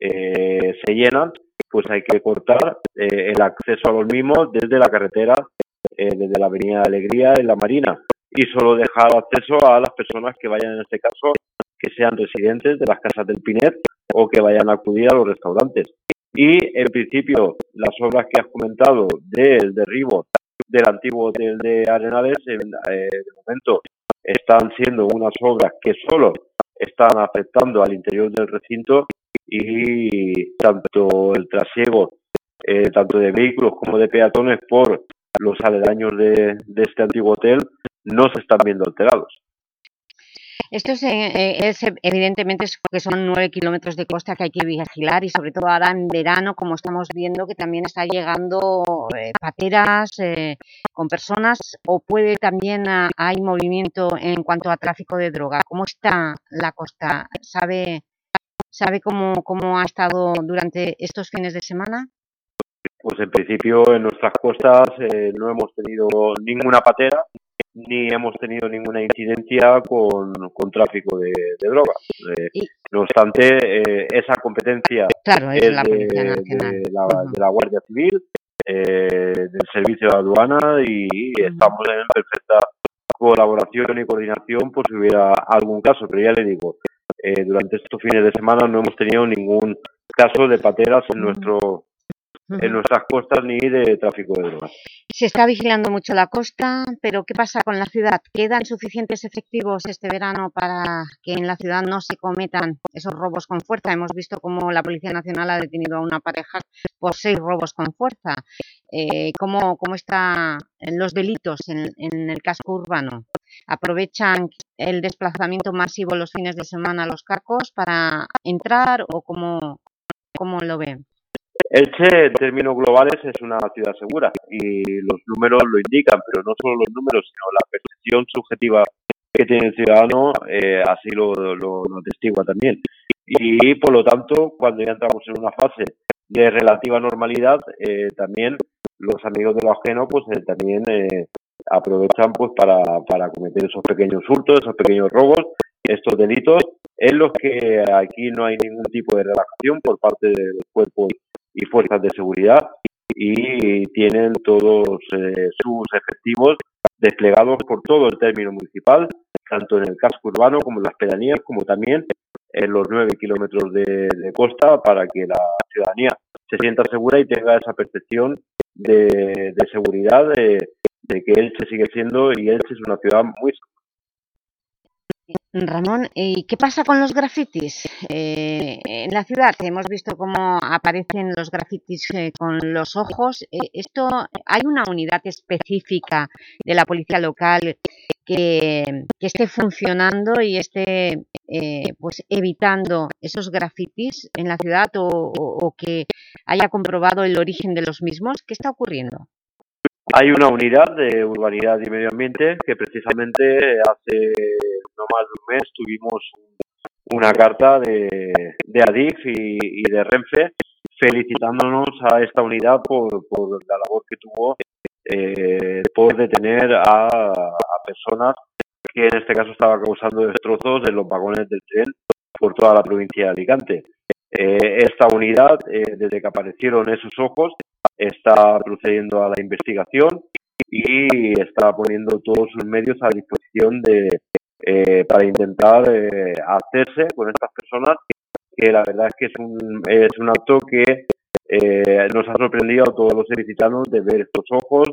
eh, se llenan, pues hay que cortar eh, el acceso a los mismos desde la carretera, eh, desde la Avenida Alegría en la Marina y solo dejar acceso a las personas que vayan en este caso que sean residentes de las casas del Pinet o que vayan a acudir a los restaurantes. Y en principio las obras que has comentado del derribo del antiguo hotel de Arenales en, eh, de momento están siendo unas obras que solo están afectando al interior del recinto y tanto el trasiego, eh, tanto de vehículos como de peatones por los aledaños de, de este antiguo hotel no se están viendo alterados. Esto es, eh, es evidentemente porque son nueve kilómetros de costa que hay que vigilar y sobre todo ahora en verano, como estamos viendo, que también está llegando eh, pateras eh, con personas o puede también a, hay movimiento en cuanto a tráfico de droga. ¿Cómo está la costa? ¿Sabe, sabe cómo, cómo ha estado durante estos fines de semana? Pues en principio en nuestras costas eh, no hemos tenido ninguna patera ni hemos tenido ninguna incidencia con, con tráfico de, de drogas. Eh, no obstante, eh, esa competencia claro, es, es la de, de la, de la Guardia Civil, eh, del Servicio de Aduana y estamos en perfecta colaboración y coordinación por si hubiera algún caso. Pero ya le digo, eh, durante estos fines de semana no hemos tenido ningún caso de pateras en nuestro en nuestras costas ni de tráfico de drogas. Se está vigilando mucho la costa, pero ¿qué pasa con la ciudad? ¿Quedan suficientes efectivos este verano para que en la ciudad no se cometan esos robos con fuerza? Hemos visto cómo la Policía Nacional ha detenido a una pareja por seis robos con fuerza. Eh, ¿cómo, ¿Cómo están los delitos en, en el casco urbano? ¿Aprovechan el desplazamiento masivo los fines de semana a los carcos para entrar o cómo, cómo lo ven? Elche, en términos globales, es una ciudad segura y los números lo indican, pero no solo los números, sino la percepción subjetiva que tiene el ciudadano eh, así lo, lo, lo atestigua también. Y por lo tanto, cuando ya entramos en una fase de relativa normalidad, eh, también los amigos de lo ajeno pues eh, también eh, aprovechan pues para, para cometer esos pequeños hurtos, esos pequeños robos, estos delitos, en los que aquí no hay ningún tipo de relajación por parte del cuerpo y fuerzas de seguridad y tienen todos eh, sus efectivos desplegados por todo el término municipal, tanto en el casco urbano como en las pedanías, como también en los nueve kilómetros de, de costa para que la ciudadanía se sienta segura y tenga esa percepción de, de seguridad de, de que Elche sigue siendo y Elche es una ciudad muy Ramón, ¿y qué pasa con los grafitis eh, en la ciudad? Hemos visto cómo aparecen los grafitis eh, con los ojos. Eh, esto ¿Hay una unidad específica de la policía local que, esté funcionando y esté pues evitando esos grafitis en la ciudad o, o que haya comprobado el origen de los mismos? ¿Qué está ocurriendo? Hay una unidad de urbanidad y medio ambiente que precisamente hace no más de un mes tuvimos una carta de, de ADIF y, de Renfe felicitándonos a esta unidad por, por la labor que tuvo eh, por detener a, a personas que en este caso estaba causando destrozos en los vagones del tren por toda la provincia de Alicante. Eh, esta unidad, eh, desde que aparecieron esos ojos, está procediendo a la investigación y está poniendo todos sus medios a disposición de eh, para intentar eh, hacerse con estas personas que la verdad es que es un, es un acto que eh, nos ha sorprendido a todos los ilicitanos de ver estos ojos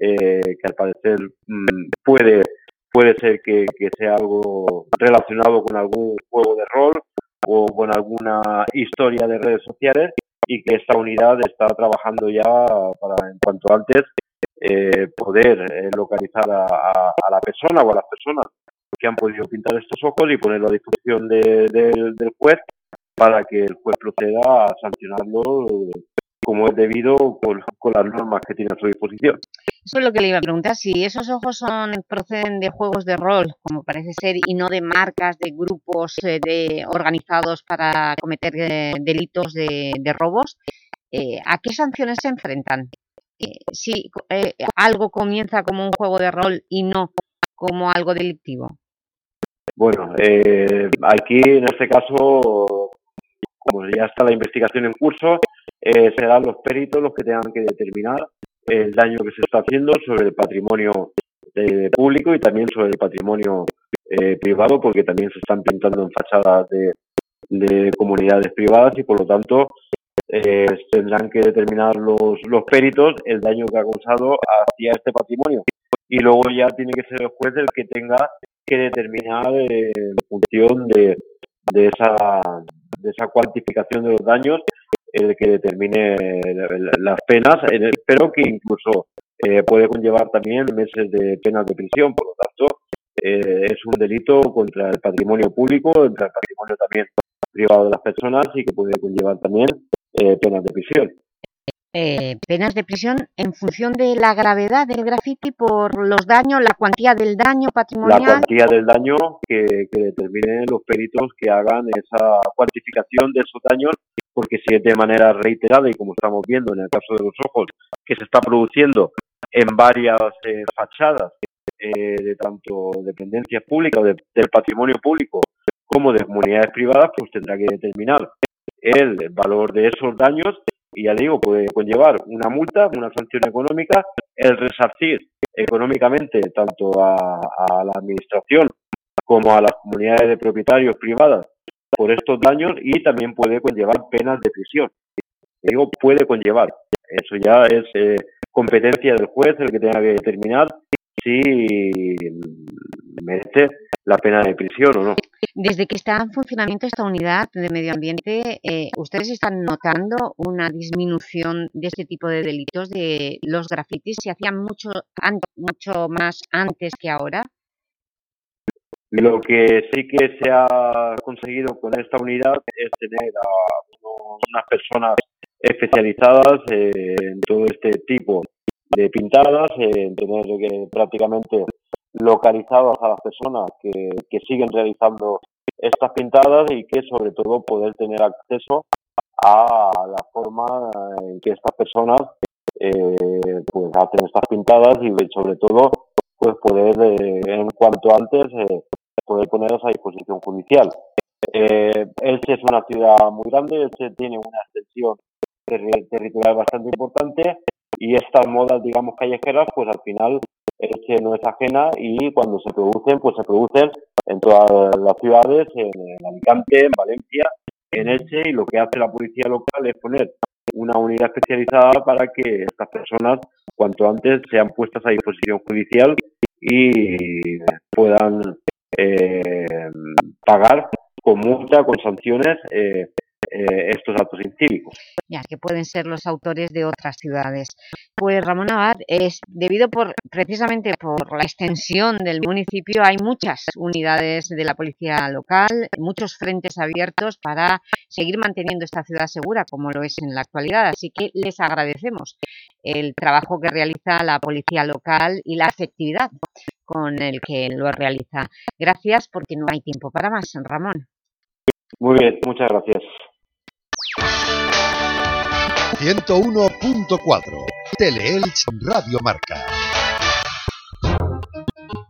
eh, que al parecer mmm, puede puede ser que, que sea algo relacionado con algún juego de rol o con alguna historia de redes sociales y que esta unidad está trabajando ya para en cuanto antes eh, poder eh, localizar a, la persona o a las personas que han podido pintar estos ojos y ponerlo a disposición de, de, del juez para que el juez proceda a sancionarlo como es debido con, las normas que tiene a su disposición. Eso es lo que le iba a preguntar, si esos ojos son proceden de juegos de rol, como parece ser, y no de marcas, de grupos eh, de, organizados para cometer eh, delitos de, robos, eh, ¿a qué sanciones se enfrentan? Eh, si algo comienza como un juego de rol y no como algo delictivo. Bueno, aquí en este caso, como ya está la investigación en curso, serán los peritos los que tengan que determinar el daño que se está haciendo sobre el patrimonio eh, público y también sobre el patrimonio eh, privado, porque también se están pintando en fachadas de, de comunidades privadas y por lo tanto eh, tendrán que determinar los, los peritos el daño que ha causado hacia este patrimonio. Y luego ya tiene que ser el juez el que tenga que determinar en función de, de, esa, de esa cuantificación de los daños el que determine las penas, pero que incluso eh, puede conllevar también meses de penas de prisión, por lo tanto eh, es un delito contra el patrimonio público, contra el patrimonio también privado de las personas y que puede conllevar también eh, penas de prisión. Eh, penas de prisión en función de la gravedad del graffiti por los daños, la cuantía del daño patrimonial. La cuantía del daño que, que determinen los peritos que hagan esa cuantificación de esos daños, porque si es de manera reiterada y como estamos viendo en el caso de los ojos, que se está produciendo en varias eh, fachadas eh, de tanto dependencias públicas o de, del patrimonio público como de comunidades privadas, pues tendrá que determinar el valor de esos daños y ya digo, puede conllevar una multa, una sanción económica, el resarcir económicamente tanto a, a la administración como a las comunidades de propietarios privadas por estos daños y también puede conllevar penas de prisión. Digo, puede conllevar. Eso ya es eh, competencia del juez el que tenga que determinar si merece la pena de prisión o no. Desde que está en funcionamiento esta unidad de medio ambiente, eh, ¿ustedes están notando una disminución de este tipo de delitos de los grafitis? ¿Se hacían mucho, mucho más antes que ahora? Lo que sí que se ha conseguido con esta unidad es tener a unas personas especializadas en todo este tipo de pintadas, en tener que prácticamente localizados a las personas que, que siguen realizando estas pintadas y que sobre todo poder tener acceso a la forma en que estas personas eh, pues hacen estas pintadas y sobre todo pues poder eh, en cuanto antes eh, poder ponerlas a disposición judicial. Eh, Elche es una ciudad muy grande, Elche tiene una extensión ter territorial bastante importante y estas modas digamos callejeras pues al final Elche no es ajena y cuando se producen, pues se producen en todas las ciudades, en Alicante, en Valencia, en Elche, y lo que hace la policía local es poner una unidad especializada para que estas personas cuanto antes sean puestas a disposición judicial y puedan eh, pagar con multa, con sanciones, eh, eh, estos actos incívicos. Ya, que pueden ser los autores de otras ciudades. Pues Ramón Abad, es debido por, precisamente por la extensión del municipio, hay muchas unidades de la policía local, muchos frentes abiertos para seguir manteniendo esta ciudad segura, como lo es en la actualidad. Así que les agradecemos el trabajo que realiza la policía local y la efectividad con el que lo realiza. Gracias, porque no hay tiempo para más, Ramón. Muy bien, muchas gracias. 101.4 Teleelch Radio Marca.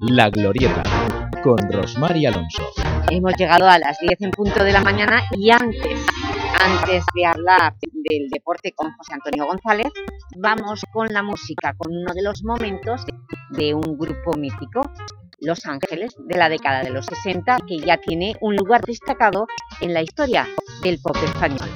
La Glorieta, con Rosmar y Alonso. Hemos llegado a las 10 en punto de la mañana y antes, antes de hablar del deporte con José Antonio González, vamos con la música, con uno de los momentos de un grupo mítico, Los Ángeles, de la década de los 60, que ya tiene un lugar destacado en la historia del pop español.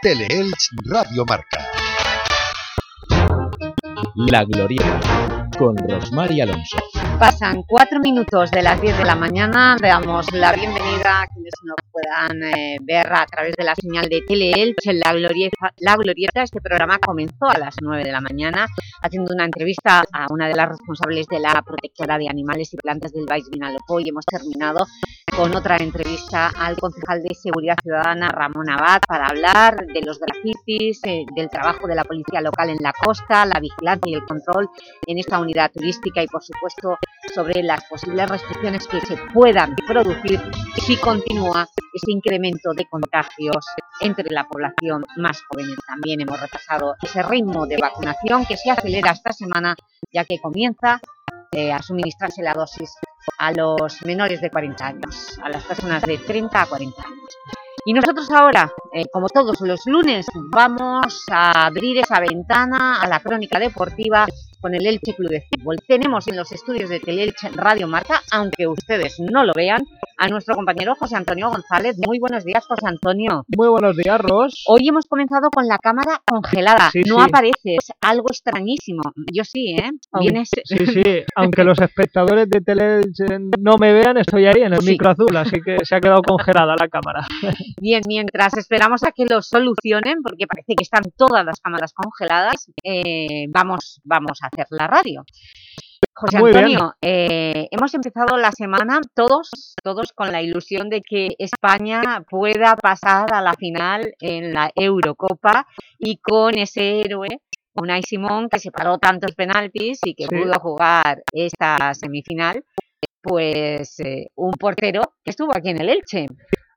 Teleelch Radio Marca. La Glorieta, con Rosmar y Alonso. Pasan cuatro minutos de las 10 de la mañana, damos la bienvenida a quienes nos puedan eh, ver a través de la señal de Teleelch en la Glorieta, la Glorieta. Este programa comenzó a las 9 de la mañana haciendo una entrevista a una de las responsables de la protectora de animales y plantas del Baix Vinalopó y hemos terminado con otra entrevista al concejal de Seguridad Ciudadana, Ramón Abad, para hablar de los grafitis, eh, del trabajo de la policía local en la costa, la vigilancia y el control en esta unidad turística y, por supuesto, sobre las posibles restricciones que se puedan producir si continúa ese incremento de contagios entre la población más joven. También hemos repasado ese ritmo de vacunación que se acelera esta semana, ya que comienza eh, a suministrarse la dosis a los menores de 40 años, a las personas de 30 a 40 años. Y nosotros ahora, eh, como todos los lunes, vamos a abrir esa ventana a la crónica deportiva con el Elche Club de Fútbol. Tenemos en los estudios de Teleelche Radio Marca, aunque ustedes no lo vean, a nuestro compañero José Antonio González. Muy buenos días, José Antonio. Muy buenos días, Ros. Hoy hemos comenzado con la cámara congelada. Sí, no sí. apareces, algo extrañísimo. Yo sí, ¿eh? Vienes... Sí, sí, aunque los espectadores de Teleelch no me vean, estoy ahí en el Sí. micro azul, así que se ha quedado congelada la cámara. Bien, mientras esperamos a que lo solucionen, porque parece que están todas las cámaras congeladas, eh, vamos, vamos a hacer la radio. José. Antonio, eh, hemos empezado la semana todos, todos con la ilusión de que España pueda pasar a la final en la Eurocopa y con ese héroe, Unai Simón, que se paró tantos penaltis y que Sí. pudo jugar esta semifinal, pues eh, un portero que estuvo aquí en el Elche.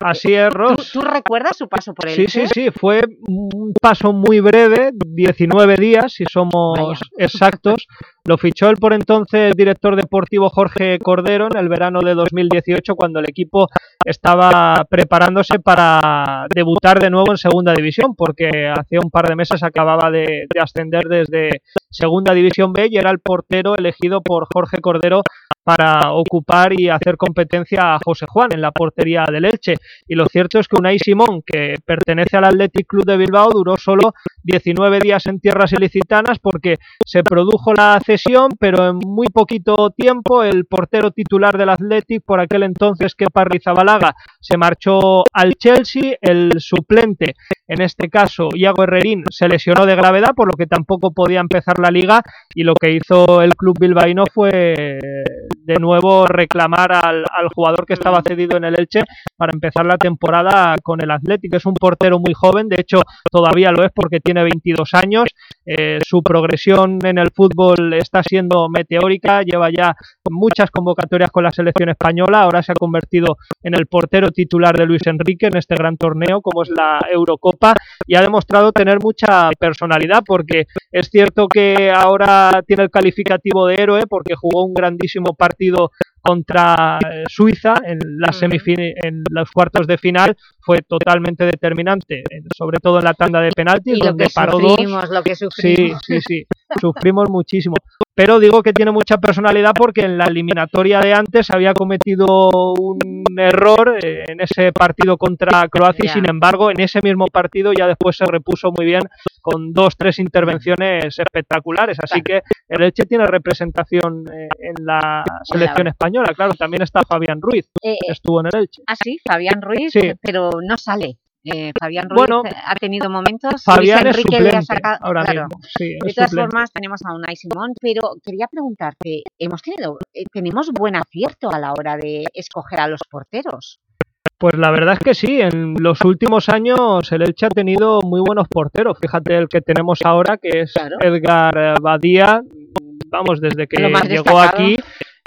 Así es, ¿Tú, Ros. tú recuerdas su paso por el Sí, sí, sí, fue un paso muy breve, 19 días, si somos exactos. Lo fichó el por entonces director deportivo Jorge Cordero en el verano de 2018, cuando el equipo estaba preparándose para debutar de nuevo en Segunda División, porque hacía un par de meses acababa de, de ascender desde Segunda División B y era el portero elegido por Jorge Cordero para ocupar y hacer competencia a José Juan en la portería del Elche. Y lo cierto es que Unai Simón, que pertenece al Athletic Club de Bilbao, duró solo 19 días en tierras ilicitanas porque se produjo la cesión, pero en muy poquito tiempo el portero titular del Athletic, por aquel entonces que Rizabalaga, se marchó al Chelsea, el suplente, en este caso Iago Herrerín, se lesionó de gravedad, por lo que tampoco podía empezar la liga y lo que hizo el club bilbaíno fue de nuevo reclamar al, al jugador que estaba cedido en el Elche para empezar la temporada con el Athletic. Es un portero muy joven, de hecho todavía lo es porque tiene 22 años. Eh, su progresión en el fútbol está siendo meteórica, lleva ya muchas convocatorias con la selección española, ahora se ha convertido en el portero titular de Luis Enrique en este gran torneo como es la Eurocopa y ha demostrado tener mucha personalidad porque es cierto que ahora tiene el calificativo de héroe porque jugó un grandísimo partido contra eh, Suiza en, la semifin- en los cuartos de final fue totalmente determinante, eh, sobre todo en la tanda de penaltis, Y lo donde que paró dos. sufrimos, lo que Sí, sufrimos. sí, sí, sufrimos muchísimo. Pero digo que tiene mucha personalidad porque en la eliminatoria de antes había cometido un error eh, en ese partido contra Croacia y sin embargo en ese mismo partido ya después se repuso muy bien con dos, tres intervenciones espectaculares. Así que el Elche tiene representación eh, en la selección española. Claro, también está Fabián Ruiz, estuvo en el Elche. Ah, sí, Fabián Ruiz, Sí. pero no sale. Eh, Fabián Ruiz Bueno, ha tenido momentos. Fabián Luis es Enrique le ha sacado. ahora claro. mismo. Sí, de todas suplente. formas, tenemos a Unai Simón, pero quería preguntarte: ¿hemos tenido, eh, ¿tenemos buen acierto a la hora de escoger a los porteros? Pues la verdad es que sí, en los últimos años el Elche ha tenido muy buenos porteros. Fíjate el que tenemos ahora, que es Edgar Badía, vamos, desde que llegó aquí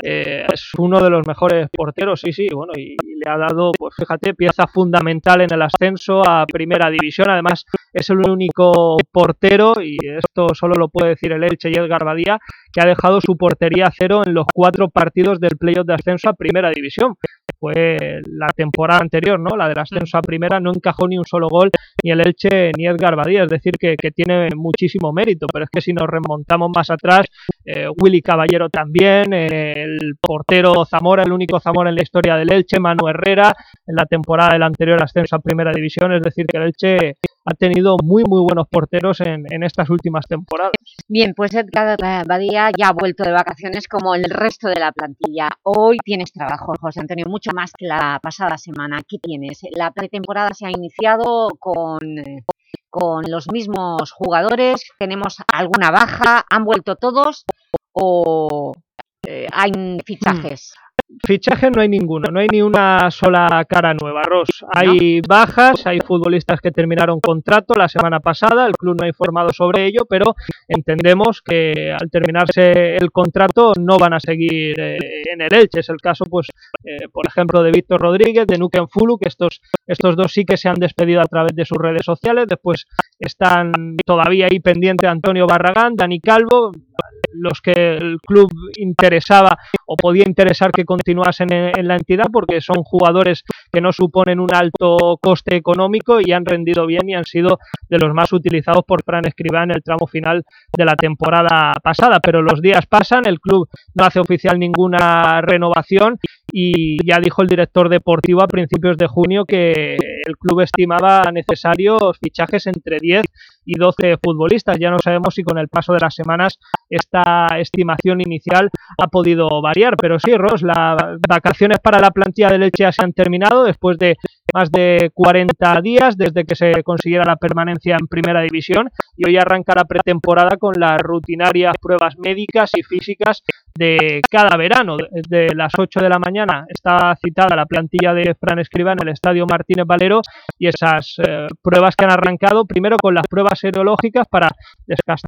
eh, es uno de los mejores porteros, sí, sí, bueno, y, y le ha dado, pues fíjate, pieza fundamental en el ascenso a Primera División. Además, es el único portero, y esto solo lo puede decir el Elche y Edgar Badía, que ha dejado su portería a cero en los cuatro partidos del playoff de ascenso a Primera División. Fue la temporada anterior, ¿no? La del ascenso a Primera, no encajó ni un solo gol, ni el Elche ni Edgar Badía, es decir, que, que tiene muchísimo mérito, pero es que si nos remontamos más atrás, eh, Willy Caballero también, el portero Zamora, el único Zamora en la historia del Elche, Manu Herrera, en la temporada del anterior ascenso a Primera División, es decir, que el Elche ha tenido muy muy buenos porteros en, en estas últimas temporadas. Bien, pues Edgar Badía ya ha vuelto de vacaciones como el resto de la plantilla. Hoy tienes trabajo, José Antonio, mucho más que la pasada semana. ¿Qué tienes? La pretemporada se ha iniciado con, con los mismos jugadores, tenemos alguna baja, han vuelto todos o eh, hay fichajes. Fichaje no hay ninguno, no hay ni una sola cara nueva, Ross. Hay bajas, hay futbolistas que terminaron contrato la semana pasada, el club no ha informado sobre ello, pero entendemos que al terminarse el contrato no van a seguir eh, en el Elche. Es el caso, pues, eh, por ejemplo, de Víctor Rodríguez, de Nuken Fulu, que estos, estos dos sí que se han despedido a través de sus redes sociales. Después están todavía ahí pendiente Antonio Barragán, Dani Calvo, los que el club interesaba o podía interesar que continuasen en, la entidad porque son jugadores que no suponen un alto coste económico y han rendido bien y han sido de los más utilizados por Fran Escribá en el tramo final de la temporada pasada. Pero los días pasan, el club no hace oficial ninguna renovación y ya dijo el director deportivo a principios de junio que el club estimaba necesarios fichajes entre 10 y 12 futbolistas. Ya no sabemos si con el paso de las semanas esta estimación inicial ha podido variar, pero sí, Ross, las vacaciones para la plantilla de Leche ya se han terminado después de más de 40 días desde que se consiguiera la permanencia en primera división y hoy arranca la pretemporada con las rutinarias pruebas médicas y físicas de cada verano. Desde las 8 de la mañana está citada la plantilla de Fran Escriba en el Estadio Martínez Valero y esas eh, pruebas que han arrancado primero con las pruebas serológicas para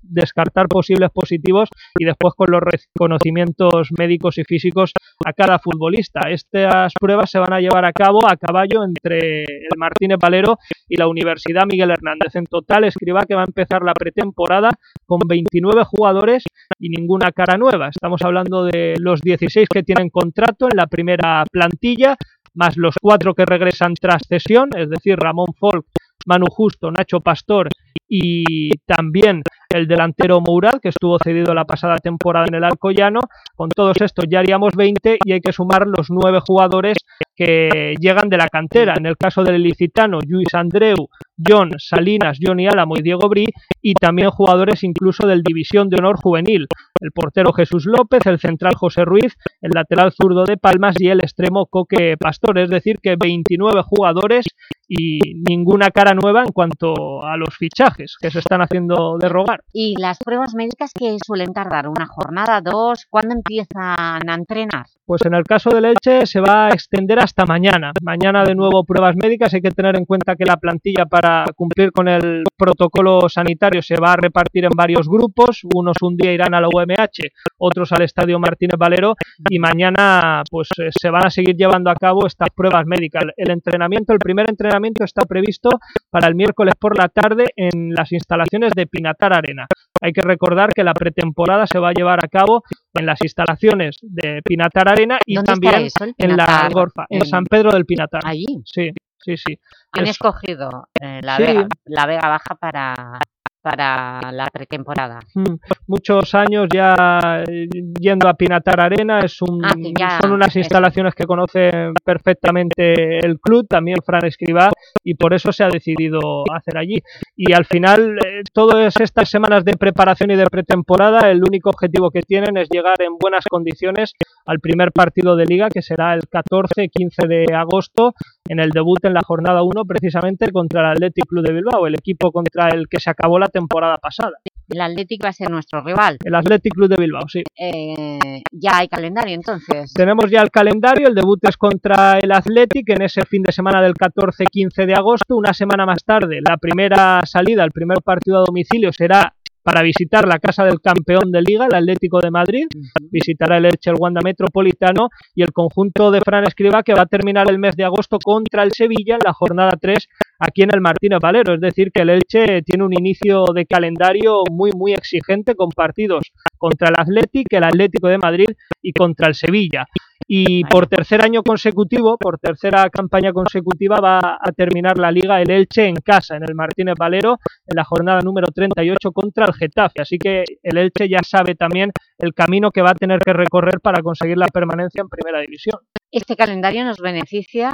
descartar posibles positivos y después con los reconocimientos médicos y físicos a cada futbolista. Estas pruebas se van a llevar a cabo a caballo entre el Martínez Valero y la Universidad Miguel Hernández. En total, escriba que va a empezar la pretemporada con 29 jugadores y ninguna cara nueva. Estamos hablando de los 16 que tienen contrato en la primera plantilla, más los cuatro que regresan tras cesión, es decir, Ramón Folk, Manu Justo, Nacho Pastor y también el delantero Mourad, que estuvo cedido la pasada temporada en el Alcoyano. Con todos estos ya haríamos 20 y hay que sumar los nueve jugadores que llegan de la cantera. En el caso del ilicitano, Luis Andreu, John, Salinas, Johnny Álamo y Diego Brí, y también jugadores incluso del División de Honor Juvenil. El portero Jesús López, el central José Ruiz, el lateral zurdo de Palmas y el extremo Coque Pastor. Es decir, que 29 jugadores y ninguna cara nueva en cuanto a los fichajes que se están haciendo de rogar. ¿Y las pruebas médicas que suelen tardar? ¿Una jornada, dos? ¿Cuándo empiezan a entrenar? Pues en el caso del Elche se va a extender hasta mañana. Mañana de nuevo pruebas médicas. Hay que tener en cuenta que la plantilla para cumplir con el protocolo sanitario se va a repartir en varios grupos. Unos un día irán a la UMH, otros al Estadio Martínez Valero y mañana pues eh, se van a seguir llevando a cabo estas pruebas médicas. El entrenamiento, el primer entrenamiento está previsto para el miércoles por la tarde en las instalaciones de Pinatar Arena. Hay que recordar que la pretemporada se va a llevar a cabo en las instalaciones de Pinatar Arena y también en la Gorfa, en, San Pedro del Pinatar. Allí. Sí, sí, sí. Han escogido eh, la, Vega, la Vega Baja para, para la pretemporada. Mm, muchos años ya eh, yendo a Pinatar Arena, es un, Ah, son unas instalaciones que conoce perfectamente el club, también Fran Escribá, y por eso se ha decidido hacer allí. Y al final, eh, todas estas semanas de preparación y de pretemporada, el único objetivo que tienen es llegar en buenas condiciones al primer partido de Liga, que será el 14-15 de agosto, en el debut en la jornada 1, precisamente contra el Athletic Club de Bilbao, el equipo contra el que se acabó la temporada pasada. El Athletic va a ser nuestro rival. El Athletic Club de Bilbao, sí. Eh, ya hay calendario, entonces. Tenemos ya el calendario, el debut es contra el Athletic en ese fin de semana del 14-15 de agosto. Una semana más tarde, la primera salida, el primer partido a domicilio será para visitar la casa del campeón de Liga, el Atlético de Madrid, visitará el Elche, el Wanda Metropolitano y el conjunto de Fran Escriba que va a terminar el mes de agosto contra el Sevilla en la jornada 3 aquí en el Martínez Valero, es decir que el Elche tiene un inicio de calendario muy muy exigente con partidos contra el Atlético, el Atlético de Madrid y contra el Sevilla. Y por tercer año consecutivo, por tercera campaña consecutiva, va a terminar la Liga el Elche en casa, en el Martínez Valero, en la jornada número 38 contra el Getafe. Así que el Elche ya sabe también el camino que va a tener que recorrer para conseguir la permanencia en Primera División. ¿Este calendario nos beneficia?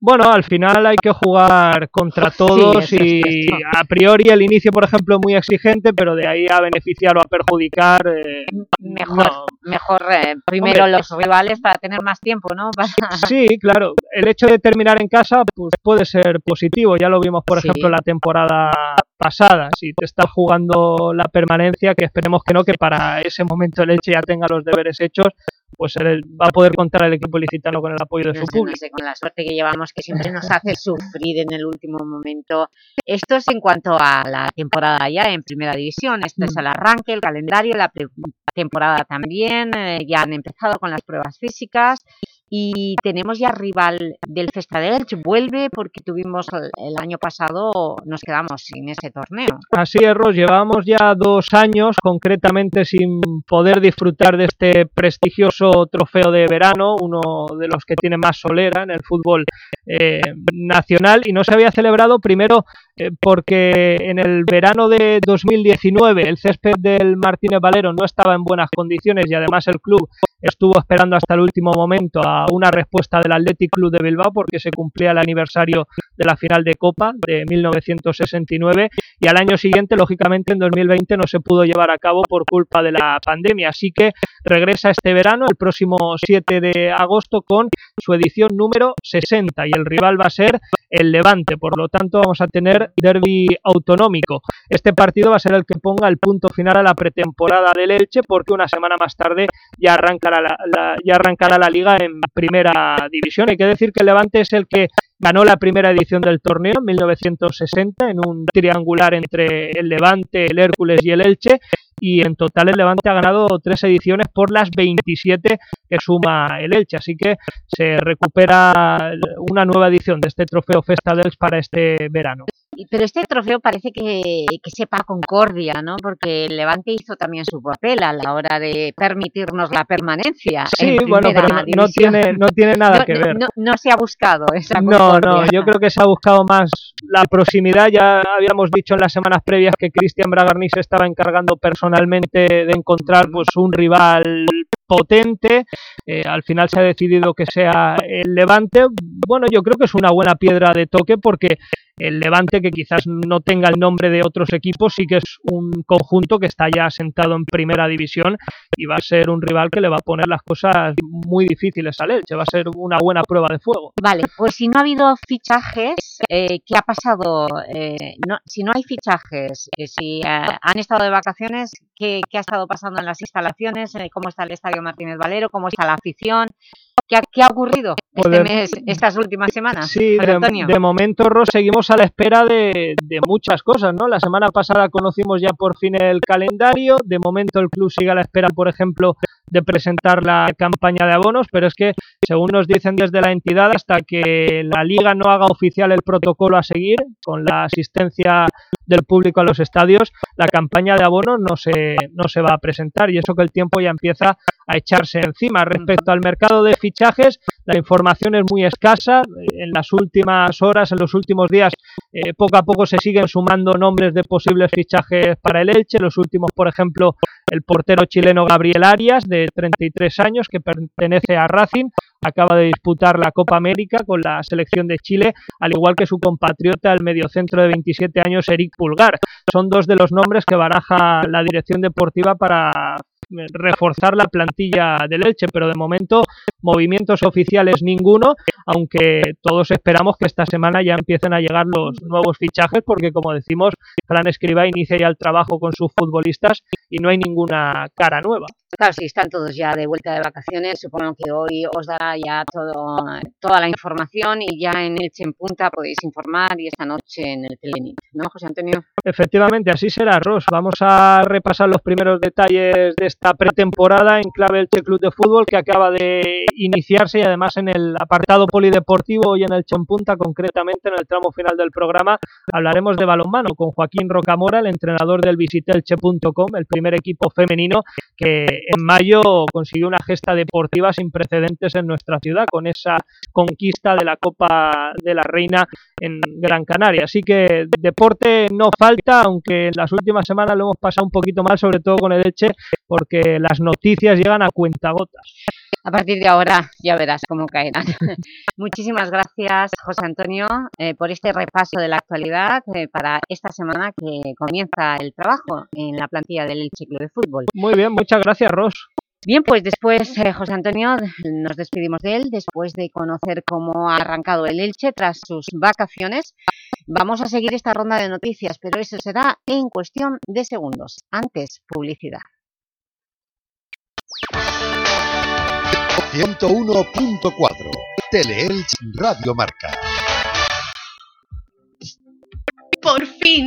Bueno, al final hay que jugar contra todos y a priori el inicio, por ejemplo, es muy exigente, pero de ahí a beneficiar o a perjudicar... Eh, mejor, mejor eh, primero los rivales para tener más tiempo, ¿no? Sí, claro. El hecho de terminar en casa pues puede ser positivo. Ya lo vimos, por ejemplo, la temporada pasada. Si te estás jugando la permanencia, que esperemos que no, que para ese momento el Elche ya tenga los deberes hechos, pues va a poder contar el equipo licitano con el apoyo de su público. con la suerte que llevamos, que siempre nos hace sufrir en el último momento. Esto es en cuanto a la temporada ya en Primera División. Esto es mm. el arranque, el calendario, la temporada también. Eh, ya han empezado con las pruebas físicas y tenemos ya rival del Festa de vuelve porque tuvimos el año pasado, nos quedamos sin ese torneo. Así es, Ros, llevamos ya dos años concretamente sin poder disfrutar de este prestigioso trofeo de verano, uno de los que tiene más solera en el fútbol eh, nacional y no se había celebrado primero eh, porque en el verano de 2019 el césped del Martínez Valero no estaba en buenas condiciones y además el club estuvo esperando hasta el último momento a una respuesta del Athletic Club de Bilbao porque se cumplía el aniversario de la final de Copa de 1969 y al año siguiente, lógicamente, en 2020 no se pudo llevar a cabo por culpa de la pandemia. Así que regresa este verano, el próximo 7 de agosto, con su edición número 60 y el rival va a ser el Levante. Por lo tanto, vamos a tener derby autonómico. Este partido va a ser el que ponga el punto final a la pretemporada del Elche porque una semana más tarde ya ya arrancará la liga en primera división. Hay que decir que Levante es el que ganó la primera edición del torneo en 1960 en un triangular entre el Levante, el Hércules y el Elche y en total el Levante ha ganado tres ediciones por las 27 que suma el Elche, así que se recupera una nueva edición de este trofeo Festa dels para este verano. Pero este trofeo parece que, que sepa concordia, ¿no? Porque el Levante hizo también su papel a la hora de permitirnos la permanencia. Sí, bueno, pero no, tiene, no tiene nada que ver. No, se ha buscado esa. No, no, yo creo que se ha buscado más la proximidad. Ya habíamos dicho en las semanas previas que Cristian Bragarni se estaba encargando personalmente de encontrar pues un rival potente. Eh, al final se ha decidido que sea el Levante. Bueno, yo creo que es una buena piedra de toque porque el Levante, que quizás no tenga el nombre de otros equipos, sí que es un conjunto que está ya asentado en primera división y va a ser un rival que le va a poner las cosas muy difíciles al Elche, va a ser una buena prueba de fuego. Vale, pues si no ha habido fichajes, eh, ¿qué ha pasado? Eh, si no hay fichajes, eh, si han estado de vacaciones, ¿qué, ¿qué, ha estado pasando en las instalaciones? ¿Cómo está el Estadio Martínez Valero? ¿Cómo está la afición? ¿Qué ha, ocurrido este mes, estas últimas semanas? Sí, de, momento, Ros, seguimos a la espera de, muchas cosas, ¿no? La semana pasada conocimos ya por fin el calendario, de momento el club sigue a la espera, por ejemplo, de presentar la campaña de abonos, pero es que, según nos dicen desde la entidad, hasta que la Liga no haga oficial el protocolo a seguir, con la asistencia del público a los estadios, la campaña de abonos no se, no se va a presentar y eso que el tiempo ya empieza a echarse encima. Respecto al mercado de fichajes, la información es muy escasa. En las últimas horas, en los últimos días, eh, poco a poco se siguen sumando nombres de posibles fichajes para el Elche. Los últimos, por ejemplo, el portero chileno Gabriel Arias, de 33 años, que pertenece a Racing, acaba de disputar la Copa América con la selección de Chile, al igual que su compatriota, el mediocentro de 27 años, Eric Pulgar. Son dos de los nombres que baraja la dirección deportiva para reforzar la plantilla del Elche, pero de momento movimientos oficiales ninguno, aunque todos esperamos que esta semana ya empiecen a llegar los nuevos fichajes, porque como decimos, Fran Escriba inicia ya el trabajo con sus futbolistas y no hay ninguna cara nueva. Claro, si están todos ya de vuelta de vacaciones, supongo que hoy os dará ya todo, toda la información y ya en Elche en Punta podéis informar y esta noche en el Telenit, ¿no, José Antonio? Efectivamente, así será, Ros. Vamos a repasar los primeros detalles de esta pretemporada en clave Elche Club de Fútbol que acaba de iniciarse y además en el apartado polideportivo y en el en Punta, concretamente en el tramo final del programa, hablaremos de balonmano con Joaquín Rocamora, el entrenador del visitelche.com, el primer equipo femenino que en mayo consiguió una gesta deportiva sin precedentes en nuestra ciudad con esa conquista de la Copa de la Reina en Gran Canaria. Así que deporte no falta, aunque en las últimas semanas lo hemos pasado un poquito mal, sobre todo con el Elche, porque las noticias llegan a cuentagotas. A partir de ahora ya verás cómo caerán. Muchísimas gracias, José Antonio, eh, por este repaso de la actualidad eh, para esta semana que comienza el trabajo en la plantilla del ciclo de Fútbol. Muy bien, muchas gracias, Ros. Bien, pues después, eh, José Antonio, nos despedimos de él, después de conocer cómo ha arrancado el Elche tras sus vacaciones. Vamos a seguir esta ronda de noticias, pero eso será en cuestión de segundos. Antes, publicidad. 101.4 Teleelch Radio Marca. Por fin,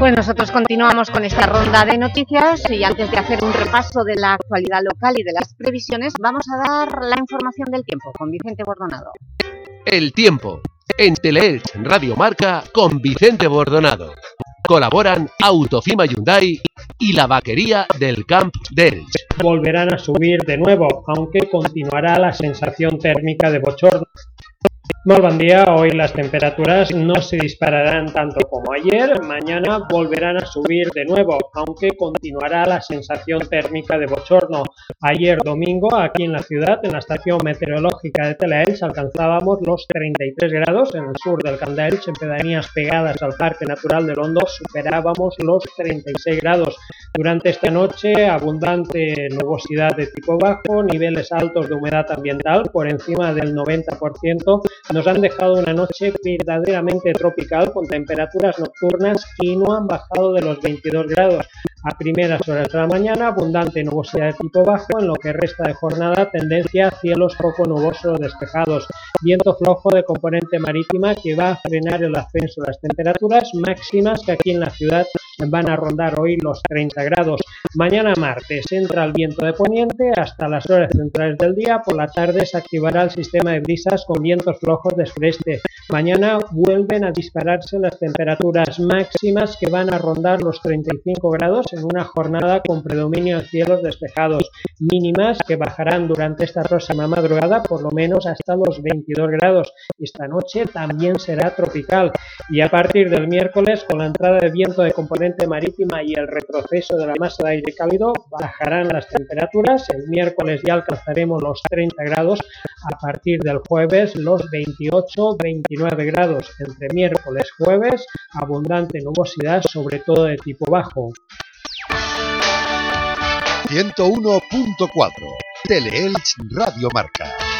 Pues nosotros continuamos con esta ronda de noticias y antes de hacer un repaso de la actualidad local y de las previsiones, vamos a dar la información del tiempo con Vicente Bordonado. El tiempo, en Teleelch Radio Marca con Vicente Bordonado. Colaboran Autofima Hyundai y la vaquería del Camp d'Elch. Volverán a subir de nuevo, aunque continuará la sensación térmica de bochorno. Muy buen día, hoy las temperaturas no se dispararán tanto como ayer, mañana volverán a subir de nuevo, aunque continuará la sensación térmica de bochorno. Ayer domingo, aquí en la ciudad, en la estación meteorológica de Telaelch, alcanzábamos los 33 grados, en el sur del Candaelch, en pedanías pegadas al Parque Natural del Hondo, superábamos los 36 grados. Durante esta noche, abundante nubosidad de tipo bajo, niveles altos de humedad ambiental por encima del 90%, nos han dejado una noche verdaderamente tropical con temperaturas nocturnas que no han bajado de los 22 grados. A primeras horas de la mañana, abundante nubosidad de tipo bajo, en lo que resta de jornada tendencia a cielos poco nubosos despejados. Viento flojo de componente marítima que va a frenar el ascenso de las temperaturas máximas que aquí en la ciudad van a rondar hoy los 30 grados. Mañana martes entra el viento de poniente hasta las horas centrales del día. Por la tarde se activará el sistema de brisas con vientos flojos de sureste. Mañana vuelven a dispararse las temperaturas máximas que van a rondar los 35 grados en una jornada con predominio de cielos despejados. Mínimas que bajarán durante esta próxima madrugada por lo menos hasta los 22 grados. Esta noche también será tropical. Y a partir del miércoles, con la entrada de viento de componente marítima y el retroceso de la masa de aire cálido, bajarán las temperaturas. El miércoles ya alcanzaremos los 30 grados. A partir del jueves, los 28-29 grados. Entre miércoles y jueves, abundante nubosidad, sobre todo de tipo bajo. 101.4 Teleelch Radio Marca.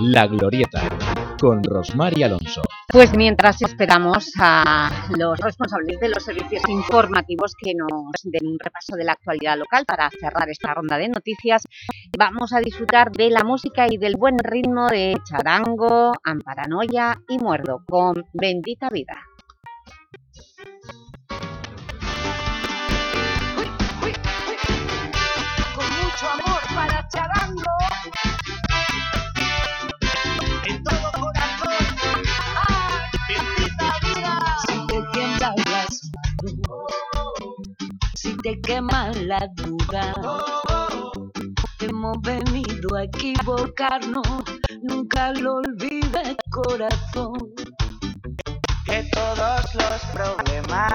La Glorieta, con Rosmar y Alonso. Pues mientras esperamos a los responsables de los servicios informativos que nos den un repaso de la actualidad local para cerrar esta ronda de noticias, vamos a disfrutar de la música y del buen ritmo de Charango, Amparanoia y Muerdo con Bendita Vida. Te quema la duda, hemos venido a equivocarnos, nunca lo olvides corazón. Que todos los problemas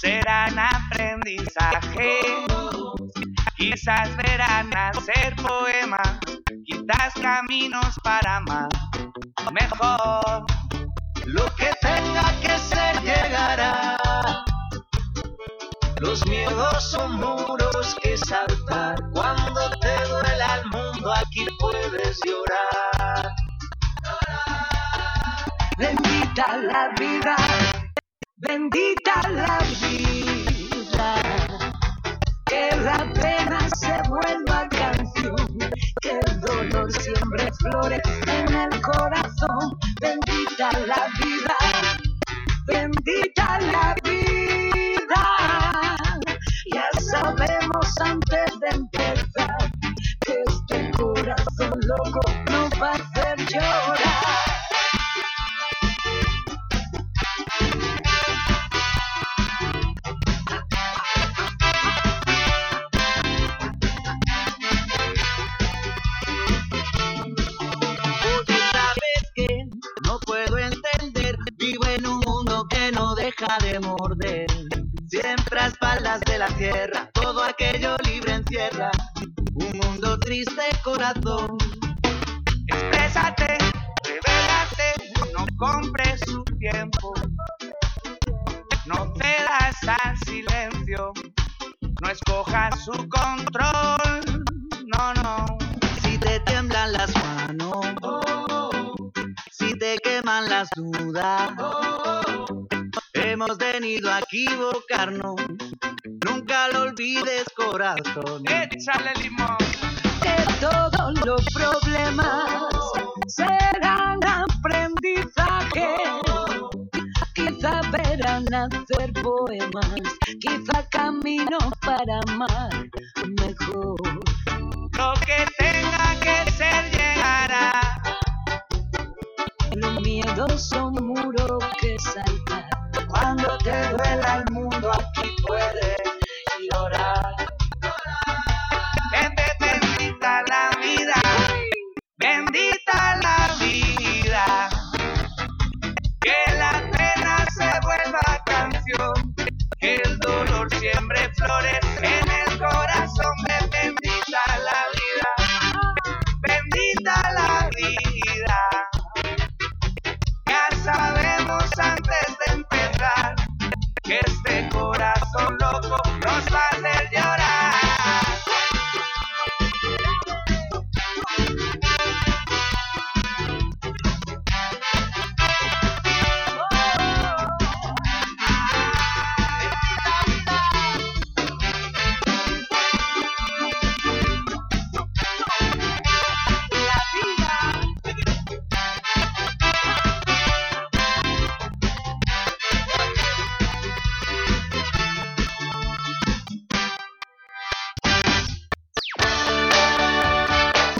serán aprendizaje. Quizás verán nacer poemas, quizás caminos para más. Mejor, lo que tenga que ser llegará. Los miedos son muros que saltar. Cuando te duela el mundo, aquí puedes llorar. Bendita la vida, bendita la vida. Que la pena se vuelva canción, que el dolor siempre florece en el corazón. Bendita la vida, bendita la vida. Sabemos antes de empezar que este corazón loco nos va a hacer llorar. Porque sabes que no puedo entender. Vivo en un mundo que no deja de morder. Siempre a espaldas de la tierra, todo aquello libre encierra. Un mundo triste, corazón. Exprésate, revélate, no compres su tiempo. No cedas al silencio, no escojas su control. No, no. Si te tiemblan las manos, si te queman las dudas, hemos venido a equivocarnos. Nunca lo olvides, corazón. Échale limón. que todos los problemas serán aprendizaje. Quizá verán hacer poemas, quizá camino para amar mejor. Lo que tenga que ser llegará. Los miedos son muros que saltar. Cuando te duela el mundo, aquí puedes llorar. Gente, bendita la vida, bendita la vida. Que la pena se vuelva canción, que el dolor siempre florece en el este corazón loco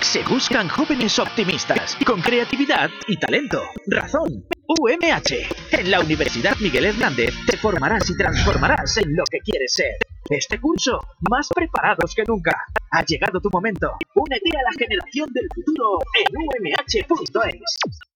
Se buscan jóvenes optimistas, con creatividad y talento. Razón. UMH. En la Universidad Miguel Hernández te formarás y transformarás en lo que quieres ser. Este curso, más preparados que nunca. Ha llegado tu momento. Únete a la generación del futuro en umh.es.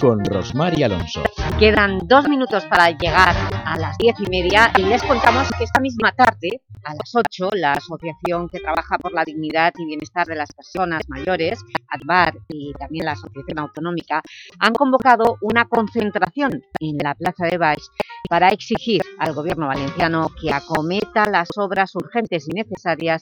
con Rosmar y Alonso. Quedan dos minutos para llegar a las diez y media y les contamos que esta misma tarde, a las ocho, la asociación que trabaja por la dignidad y bienestar de las personas mayores, ADVAR y también la Asociación Autonómica, han convocado una concentración en la Plaza de Baix para exigir al gobierno valenciano que acometa las obras urgentes y necesarias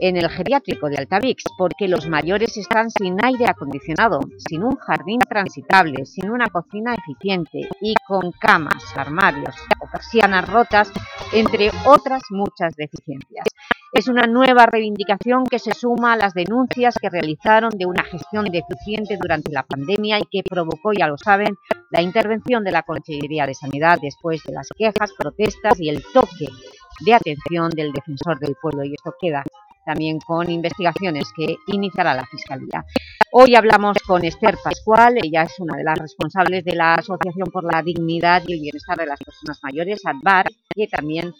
en el geriátrico de Altavix, porque los mayores están sin aire acondicionado, sin un jardín transitable, sin una cocina eficiente y con camas, armarios o persianas rotas, entre otras muchas deficiencias. Es una nueva reivindicación que se suma a las denuncias que realizaron de una gestión deficiente durante la pandemia y que provocó, ya lo saben, la intervención de la Consejería de Sanidad después de las quejas, protestas y el toque de atención del Defensor del Pueblo. Y esto queda también con investigaciones que iniciará la Fiscalía. Hoy hablamos con Esther Pascual, ella es una de las responsables de la Asociación por la Dignidad y el Bienestar de las Personas Mayores, ADVAR, que también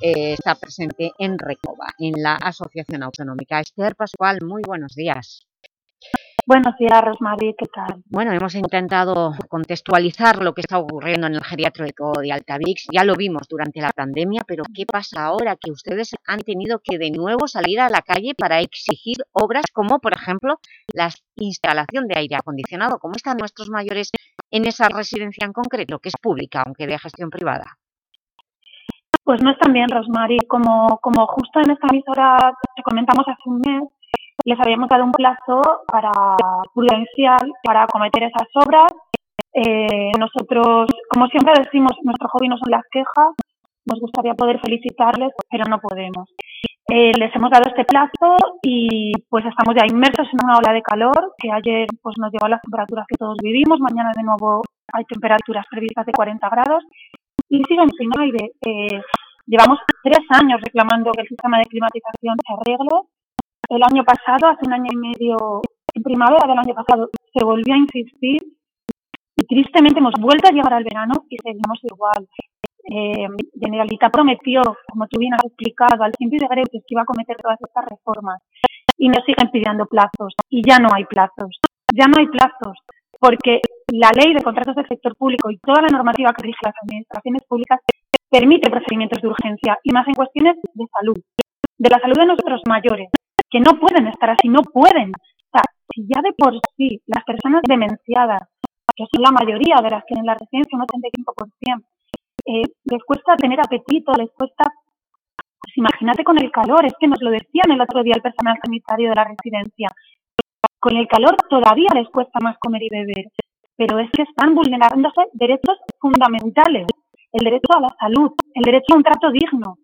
eh, está presente en Recoba, en la Asociación Autonómica. Esther Pascual, muy buenos días. Buenos días, Rosmarie, ¿qué tal? Bueno, hemos intentado contextualizar lo que está ocurriendo en el geriátrico de Altavix. Ya lo vimos durante la pandemia, pero ¿qué pasa ahora? Que ustedes han tenido que de nuevo salir a la calle para exigir obras como, por ejemplo, la instalación de aire acondicionado. ¿Cómo están nuestros mayores en esa residencia en concreto, que es pública, aunque de gestión privada? Pues no están bien, Rosmary. Como, como justo en esta emisora te comentamos hace un mes, les habíamos dado un plazo para prudencial para acometer esas obras. Eh, nosotros, como siempre decimos, nuestro hobby no son las quejas, nos gustaría poder felicitarles, pero no podemos. Eh, les hemos dado este plazo y pues estamos ya inmersos en una ola de calor que ayer pues nos llevó a las temperaturas que todos vivimos, mañana de nuevo hay temperaturas previstas de 40 grados y siguen sin aire. Eh, llevamos tres años reclamando que el sistema de climatización se arregle el año pasado, hace un año y medio, en primavera del año pasado, se volvió a insistir y tristemente hemos vuelto a llegar al verano y seguimos igual. Eh, Generalitat prometió, como tú bien has explicado, al fin de Grecia que iba a cometer todas estas reformas y nos siguen pidiendo plazos. Y ya no hay plazos, ya no hay plazos porque la ley de contratos del sector público y toda la normativa que rige las administraciones públicas permite procedimientos de urgencia y más en cuestiones de salud, de la salud de nuestros mayores, que no pueden estar así, no pueden. Si ya de por sí las personas demenciadas, que son la mayoría de las que en la residencia, un 85%, eh, les cuesta tener apetito, les cuesta... Pues imagínate con el calor, es que nos lo decían el otro día el personal sanitario de la residencia. Con el calor todavía les cuesta más comer y beber, pero es que están vulnerándose derechos fundamentales, el derecho a la salud, el derecho a un trato digno,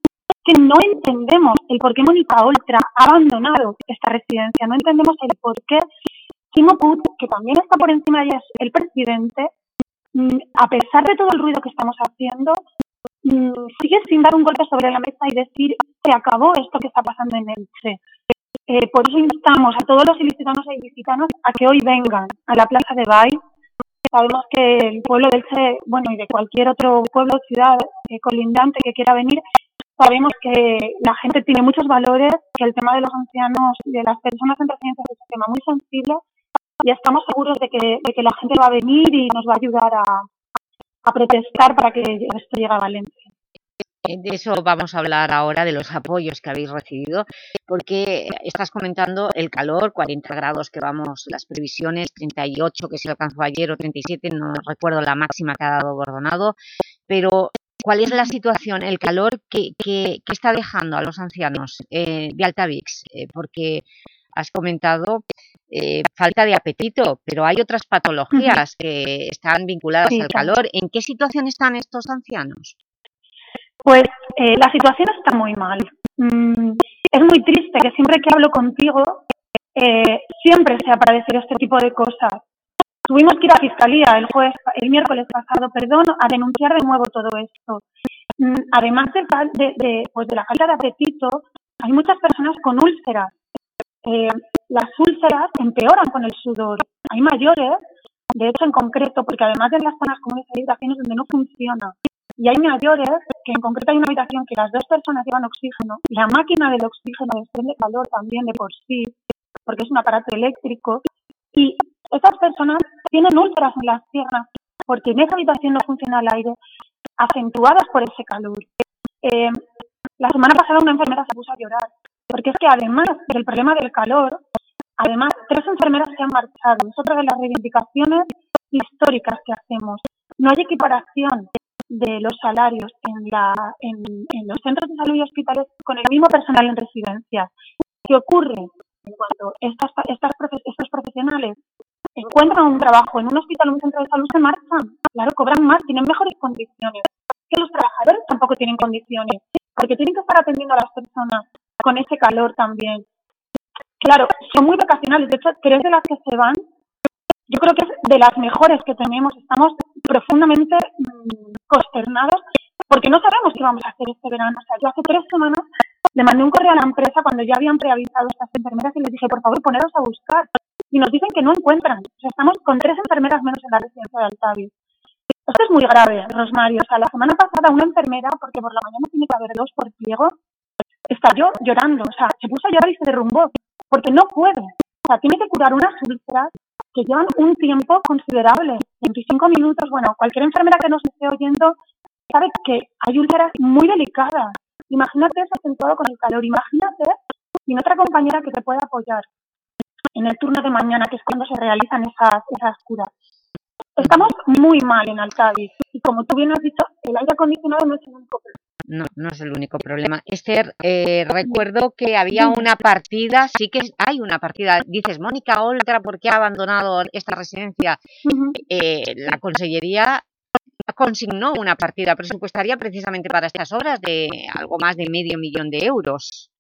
que no entendemos el por qué Mónica Oltra ha abandonado esta residencia, no entendemos el por qué Timo Put, que también está por encima de ella, el presidente, mm, a pesar de todo el ruido que estamos haciendo, mm, sigue sin dar un golpe sobre la mesa y decir se acabó esto que está pasando en Elche. Eh, por eso instamos a todos los ilicitanos e ilicitanos a que hoy vengan a la Plaza de Bay. Sabemos que el pueblo de Elche, bueno, y de cualquier otro pueblo o ciudad eh, colindante que quiera venir, Sabemos que la gente tiene muchos valores, que el tema de los ancianos de las personas en residencia es un tema muy sensible y estamos seguros de que, de que la gente va a venir y nos va a ayudar a, a protestar para que esto llegue a Valencia. De eso vamos a hablar ahora, de los apoyos que habéis recibido, porque estás comentando el calor, 40 grados que vamos, las previsiones, 38 que se alcanzó ayer o 37, no recuerdo la máxima que ha dado Bordonado, pero ¿Cuál es la situación, el calor que, que, está dejando a los ancianos eh, de Altavix? Eh, porque has comentado eh, falta de apetito, pero hay otras patologías que están vinculadas al calor. ¿En qué situación están estos ancianos? Pues la situación está muy mal. Mm, es muy triste que siempre que hablo contigo siempre sea para decir este tipo de cosas. Tuvimos que ir a Fiscalía el jueves, el miércoles pasado, perdón, a denunciar de nuevo todo esto. Mm, además de, de, pues de la falta de apetito, hay muchas personas con úlceras. Eh, las úlceras empeoran con el sudor. Hay mayores, de hecho en concreto, porque además de las zonas comunes hay habitaciones donde no funciona. Y hay mayores que en concreto hay una habitación que las dos personas llevan oxígeno. La máquina del oxígeno desprende calor también de por sí, porque es un aparato eléctrico. Y esas personas tienen úlceras en las piernas porque en esa habitación no funciona el aire, acentuadas por ese calor. Eh, la semana pasada una enfermera se puso a llorar, porque es que además del problema del calor, además tres enfermeras se han marchado. Es otra de las reivindicaciones históricas que hacemos. No hay equiparación de los salarios en, la, en los centros de salud y hospitales con el mismo personal en residencias. ¿Qué ocurre? En cuanto estas, estas, estos profesionales encuentran un trabajo en un hospital o un centro de salud, se marchan. Claro, cobran más, tienen mejores condiciones. Que los trabajadores tampoco tienen condiciones, porque tienen que estar atendiendo a las personas con ese calor también. Claro, son muy vacacionales. De hecho, tres de las que se van, yo creo que es de las mejores que tenemos. Estamos profundamente mmm, consternados porque no sabemos qué vamos a hacer este verano. O sea, yo hace tres semanas le mandé un correo a la empresa cuando ya habían preavisado estas enfermeras y les dije, por favor, poneros a buscar. Y nos dicen que no encuentran. O sea, estamos con tres enfermeras menos en la residencia de Altavi. Esto es muy grave, Rosmario. O sea, la semana pasada una enfermera, porque por la mañana tiene que haber dos por pliego, estalló llorando. O sea, se puso a llorar y se derrumbó. Porque no puede. O sea, tiene que curar unas úlceras que llevan un tiempo considerable. 25 minutos. Bueno, cualquier enfermera que nos esté oyendo sabe que hay úlceras muy delicadas. Imagínate eso acentuado con el calor. Imagínate sin otra compañera que te pueda apoyar en el turno de mañana, que es cuando se realizan esas, esas curas. Estamos muy mal en Altavis y como tú bien has dicho, el aire acondicionado no es el único problema. No, no es el único problema. Esther, eh, recuerdo que había una partida, sí que hay una partida, dices, Mónica Oltra, ¿por qué ha abandonado esta residencia? eh, la Consellería consignó una partida presupuestaria precisamente para estas obras de algo más de medio millón de euros.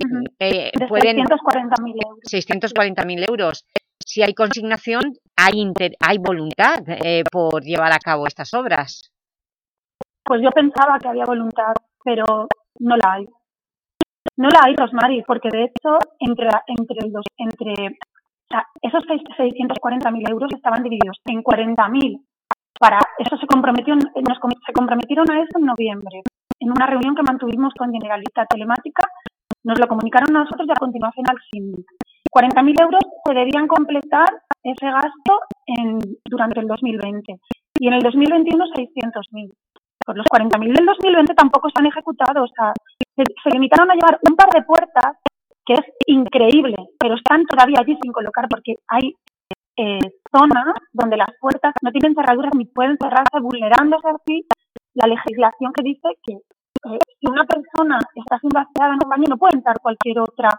Correcto. Eh, de pueden 640.000 euros. 640.000 euros. Si hay consignación, hay, inter- hay voluntad eh, por llevar a cabo estas obras. Pues yo pensaba que había voluntad, pero no la hay. No la hay, Rosmary, porque de hecho, entre, entre, los, entre o sea, esos seis- 640.000 euros estaban divididos en 40.000 para eso se comprometió nos se comprometieron a eso en noviembre en una reunión que mantuvimos con Generalitat Telemática nos lo comunicaron a nosotros y a continuación al síndic 40.000 euros se debían completar ese gasto en, durante el 2020 y en el 2021 600.000 pues los 40.000 del 2020 tampoco se han ejecutado. O se, se limitaron a llevar un par de puertas que es increíble pero están todavía allí sin colocar porque hay eh, zonas donde las puertas no tienen cerraduras ni pueden cerrarse, vulnerándose así. La legislación que dice que eh, si una persona está siendo aseada en un baño no puede entrar cualquier otra.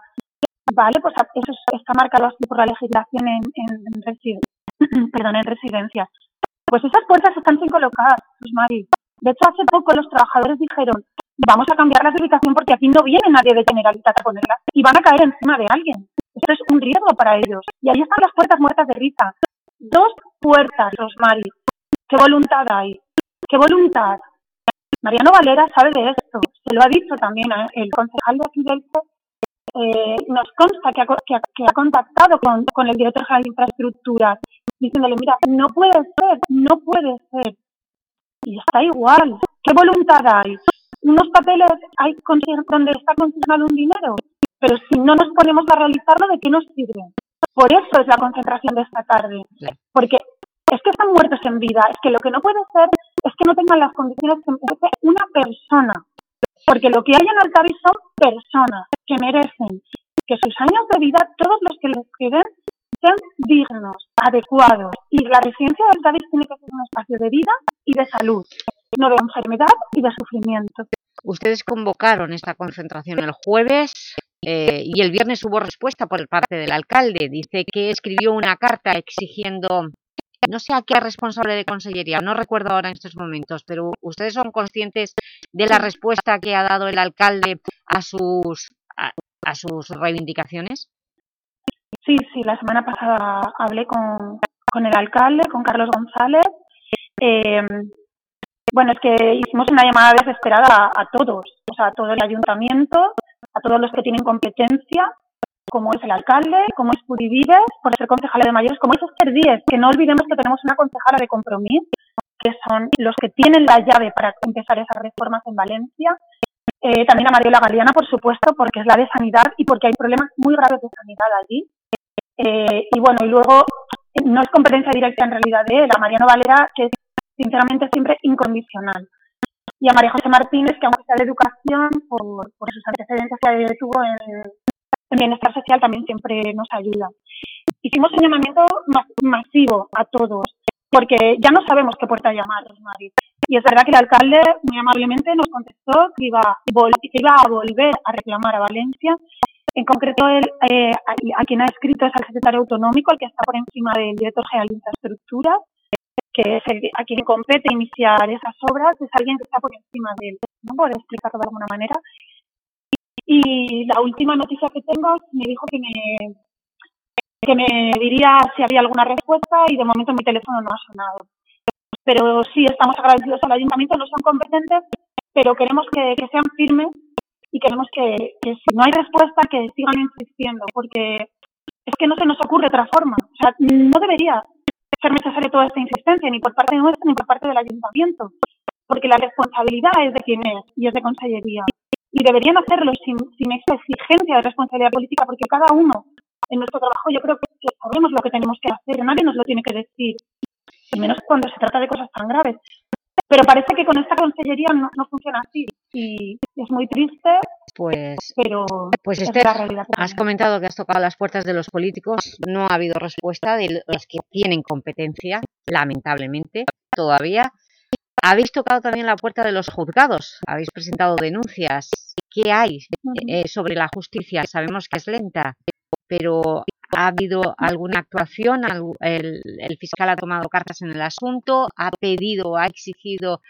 Vale, pues eso es- está marcado así por la legislación en, en, perdón, en residencias. Pues esas puertas están sin colocar, Mari. De hecho, hace poco los trabajadores dijeron, vamos a cambiarlas de ubicación porque aquí no viene nadie de Generalitat a ponerlas y van a caer encima de alguien. Esto es un riesgo para ellos. Y ahí están las puertas muertas de risa. Dos puertas, Rosmary. ¿Qué voluntad hay? ¿Qué voluntad? Mariano Valera sabe de esto. Se lo ha dicho también ¿eh? el concejal de aquí del. Eh, nos consta que ha, que ha- que ha contactado con, con el director general de infraestructuras diciéndole, mira, no puede ser, no puede ser. Y está igual. ¿Qué voluntad hay? Unos papeles hay donde está consignado un dinero, pero si no nos ponemos a realizarlo, ¿de qué nos sirve? Por eso es la concentración de esta tarde. Porque es que están muertos en vida. Es que lo que no puede ser es que no tengan las condiciones que merece una persona. Porque lo que hay en Altavi son personas que merecen que sus años de vida, todos los que les queden, sean dignos, adecuados. Y la residencia de Altavi tiene que ser un espacio de vida y de salud, no de enfermedad y de sufrimiento. Ustedes convocaron esta concentración el jueves eh, y el viernes hubo respuesta por parte del alcalde. Dice que escribió una carta exigiendo, no sé a qué responsable de consellería, no recuerdo ahora en estos momentos, pero ¿ustedes son conscientes de la respuesta que ha dado el alcalde a sus, a, sus reivindicaciones? Sí, sí, la semana pasada hablé con, con el alcalde, con Carlos González. Eh, bueno, es que hicimos una llamada desesperada a, a todos, o sea, a todo el ayuntamiento, a todos los que tienen competencia, como es el alcalde, como es Puri Vives, por ser concejala de mayores, como es Esther Díez, que no olvidemos que tenemos una concejala de compromiso, que son los que tienen la llave para empezar esas reformas en Valencia. Eh, también a Mariola Galeana, por supuesto, porque es la de sanidad y porque hay problemas muy graves de sanidad allí. Eh, y bueno, y luego no es competencia directa en realidad de él, a Mariano Valera, que es sinceramente siempre incondicional. Y a María José Martínez, que aunque sea de educación, por, por sus antecedentes que tuvo en, en bienestar social, también siempre nos ayuda. Hicimos un llamamiento ma- masivo a todos. porque ya no sabemos qué puerta llamar, Rosmary. Y es verdad que el alcalde muy amablemente nos contestó que iba, que iba a volver a reclamar a Valencia. En concreto, él, eh, a, a, quien ha escrito es al secretario autonómico, el que está por encima del director general de infraestructuras, que es el, a quien compete iniciar esas obras, es alguien que está por encima de él, ¿no? Por explicarlo de alguna manera. Y la última noticia que tengo me dijo que me, que me diría si había alguna respuesta y de momento mi teléfono no ha sonado. Pero sí, estamos agradecidos al ayuntamiento, no son competentes, pero queremos que, sean firmes y queremos que, que, si no hay respuesta, que sigan insistiendo, porque es que no se nos ocurre otra forma. O sea, no debería ser necesaria toda esta insistencia, ni por parte nuestra ni por parte del ayuntamiento, porque la responsabilidad es de quien es y es de consellería. Y deberían hacerlo sin, sin esta exigencia de responsabilidad política, porque cada uno en nuestro trabajo yo creo que, que sabemos lo que tenemos que hacer, nadie nos lo tiene que decir, al menos cuando se trata de cosas tan graves. Pero parece que con esta consellería no, no funciona así y es muy triste, pues, pero pues es Esther, realidad. has comentado que has tocado las puertas de los políticos, no ha habido respuesta de los que tienen competencia, lamentablemente, todavía. Habéis tocado también la puerta de los juzgados, habéis presentado denuncias. ¿Qué hay eh, sobre la justicia? Sabemos que es lenta, pero ¿Ha habido alguna actuación? El, el, fiscal ha tomado cartas en el asunto? ¿Ha pedido, ha exigido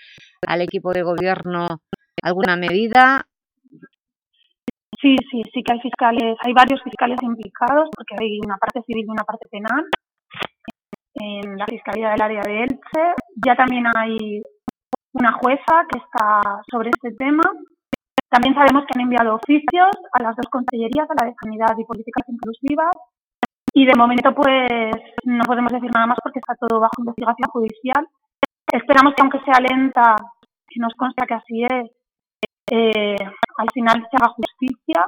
al equipo de gobierno alguna medida? Sí, sí, sí que hay fiscales, hay varios fiscales implicados porque hay una parte civil y una parte penal en la Fiscalía del Área de Elche. Ya también hay una jueza que está sobre este tema. También sabemos que han enviado oficios a las dos consellerías, a la de Sanidad y Políticas Inclusivas, y de momento, pues, no podemos decir nada más porque está todo bajo investigación judicial. Esperamos que, aunque sea lenta, que nos consta que así es, eh, al final se haga justicia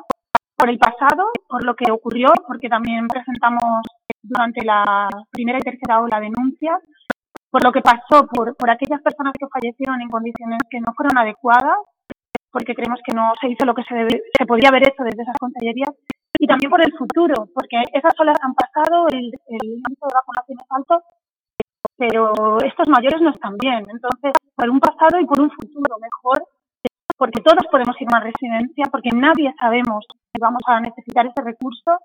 por el pasado, por lo que ocurrió, porque también presentamos durante la primera y tercera ola denuncias, por lo que pasó, por, por aquellas personas que fallecieron en condiciones que no fueron adecuadas, porque creemos que no se hizo lo que se, debe, se podía haber hecho desde esas consellerías y también por el futuro, porque esas olas han pasado, el, el índice de vacunación es alto, pero estos mayores no están bien. Entonces, por un pasado y por un futuro mejor, porque todos podemos ir a una residencia, porque nadie sabemos si vamos a necesitar ese recurso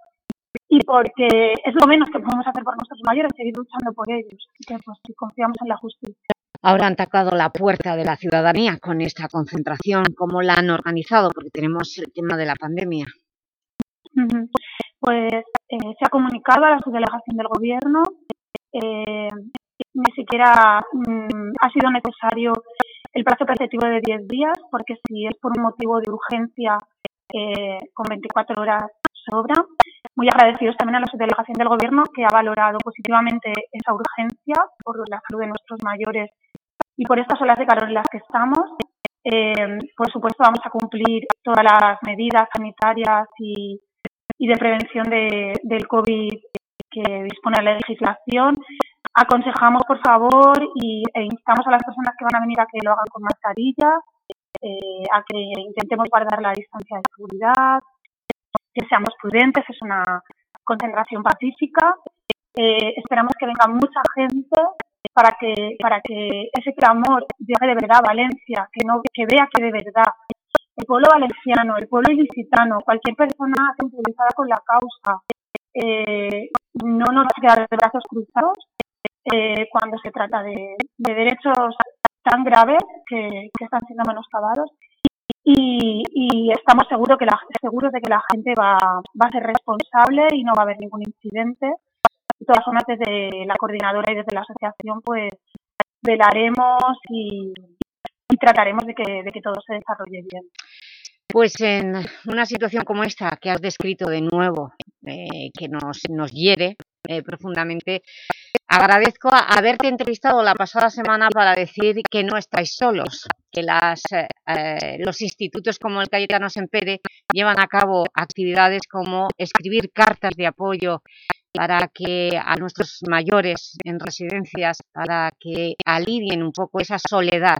y porque es lo menos que podemos hacer por nuestros mayores, seguir luchando por ellos. Así que pues, confiamos en la justicia. Ahora han tocado la puerta de la ciudadanía con esta concentración. ¿Cómo la han organizado? Porque tenemos el tema de la pandemia. Pues eh, se ha comunicado a la subdelegación del gobierno, eh, ni siquiera mm, ha sido necesario el plazo preceptivo de 10 días, porque si es por un motivo de urgencia, eh, con 24 horas sobra. Muy agradecidos también a la subdelegación del gobierno que ha valorado positivamente esa urgencia por la salud de nuestros mayores y por estas olas de calor en las que estamos. Eh, por supuesto, vamos a cumplir todas las medidas sanitarias y de prevención de, del COVID que dispone la legislación. Aconsejamos, por favor, e instamos a las personas que van a venir a que lo hagan con mascarilla, eh, a que intentemos guardar la distancia de seguridad, que seamos prudentes, es una concentración pacífica. Eh, esperamos que venga mucha gente para que para que ese clamor llegue de verdad a Valencia, que no que vea que de verdad el pueblo valenciano, el pueblo ilicitano, cualquier persona sensibilizada con la causa, eh, no nos va a quedar de brazos cruzados eh, cuando se trata de, de, derechos tan graves que, que están siendo menoscabados. Y, y, estamos seguros, que la, seguros de que la gente va, va a ser responsable y no va a haber ningún incidente. De todas formas, desde la coordinadora y desde la asociación, pues velaremos y, y trataremos de que, de que todo se desarrolle bien. Pues en una situación como esta que has descrito de nuevo, eh, que nos, nos hiere eh, profundamente, agradezco haberte entrevistado la pasada semana para decir que no estáis solos, que las, eh, los institutos como el Cayetano Sempere llevan a cabo actividades como escribir cartas de apoyo para que a nuestros mayores en residencias, para que alivien un poco esa soledad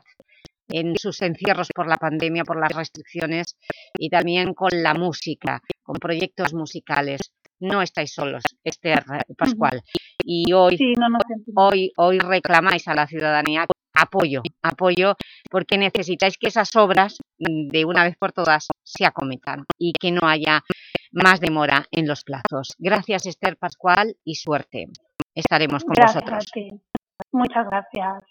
en sus encierros por la pandemia, por las restricciones y también con la música, con proyectos musicales. No estáis solos, Esther Pascual. Y hoy, Sí, no hoy, hoy reclamáis a la ciudadanía apoyo, apoyo, porque necesitáis que esas obras mm, de una vez por todas se acometan y que no haya más demora en los plazos. Gracias Esther Pascual y suerte. Estaremos con Gracias vosotros. a ti. Muchas gracias.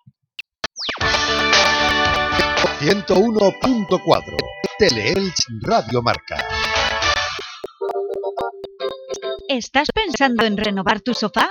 101.4 Teleelch Radio Marca. ¿Estás pensando en renovar tu sofá?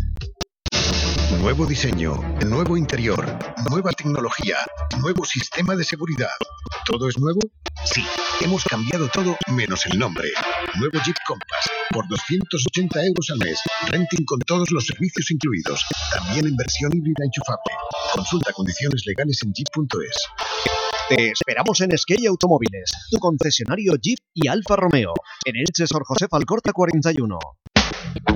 Nuevo diseño, nuevo interior, nueva tecnología, nuevo sistema de seguridad. ¿Todo es nuevo? Sí, hemos cambiado todo menos el nombre. Nuevo Jeep Compass, por 280 euros al mes. Renting con todos los servicios incluidos. También en versión híbrida enchufable. Consulta condiciones legales en jeep.es. Te esperamos en Skate Automóviles, tu concesionario Jeep y Alfa Romeo, en Elche Sor José Alcorta 41.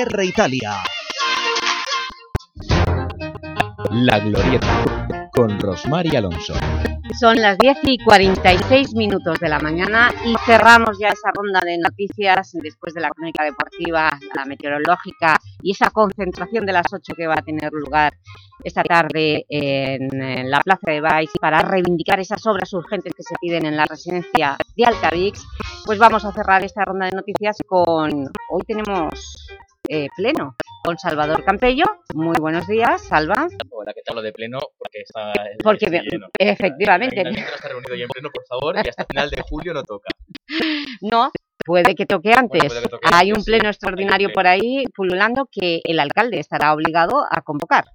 R Italia. La Glorieta, con Rosmar y Alonso. Son las 10 y 46 minutos de la mañana y cerramos ya esa ronda de noticias después de la crónica deportiva, la meteorológica y esa concentración de las 8 que va a tener lugar esta tarde en, la Plaza de Baix para reivindicar esas obras urgentes que se piden en la residencia de Altavix. Pues vamos a cerrar esta ronda de noticias con... Hoy tenemos eh, pleno con Salvador Campello. Muy buenos días, Salva. Hola, ¿qué tal lo de pleno? Porque está Porque lleno. efectivamente. El no está reunido ya en pleno, por favor, y hasta final de julio no toca. No, puede que toque antes. que toque Hay antes, un sí. pleno extraordinario por ahí pululando que el alcalde estará obligado a convocar.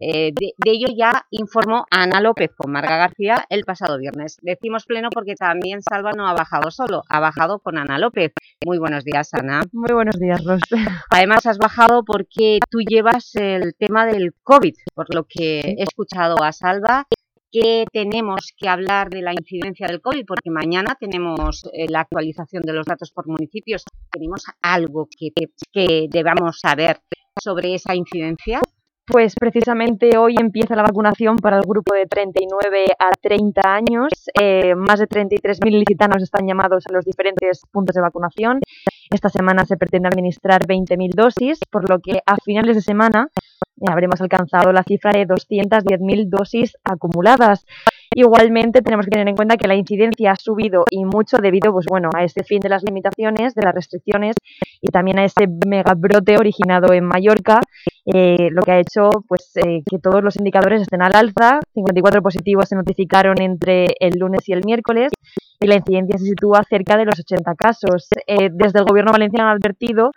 Eh, de, de ello ya informó Ana López con Marga García el pasado viernes. Decimos pleno porque también Salva no ha bajado solo, ha bajado con Ana López. Muy buenos días, Ana. Muy buenos días, Ros. Además has bajado porque tú llevas el tema del COVID, por lo que he escuchado a Salva que tenemos que hablar de la incidencia del COVID, porque mañana tenemos eh, la actualización de los datos por municipios. ¿Tenemos algo que, que debamos saber sobre esa incidencia? Pues precisamente hoy empieza la vacunación para el grupo de 39 a 30 años. Eh, más de 33.000 licitanos están llamados a los diferentes puntos de vacunación. Esta semana se pretende administrar 20.000 dosis, por lo que a finales de semana habremos alcanzado la cifra de 210.000 dosis acumuladas. Igualmente tenemos que tener en cuenta que la incidencia ha subido y mucho debido pues bueno, a este fin de las limitaciones, de las restricciones y también a ese megabrote originado en Mallorca, eh, lo que ha hecho pues eh, que todos los indicadores estén al alza. 54 positivos se notificaron entre el lunes y el miércoles y la incidencia se sitúa cerca de los 80 casos. Eh, desde el gobierno valenciano han advertido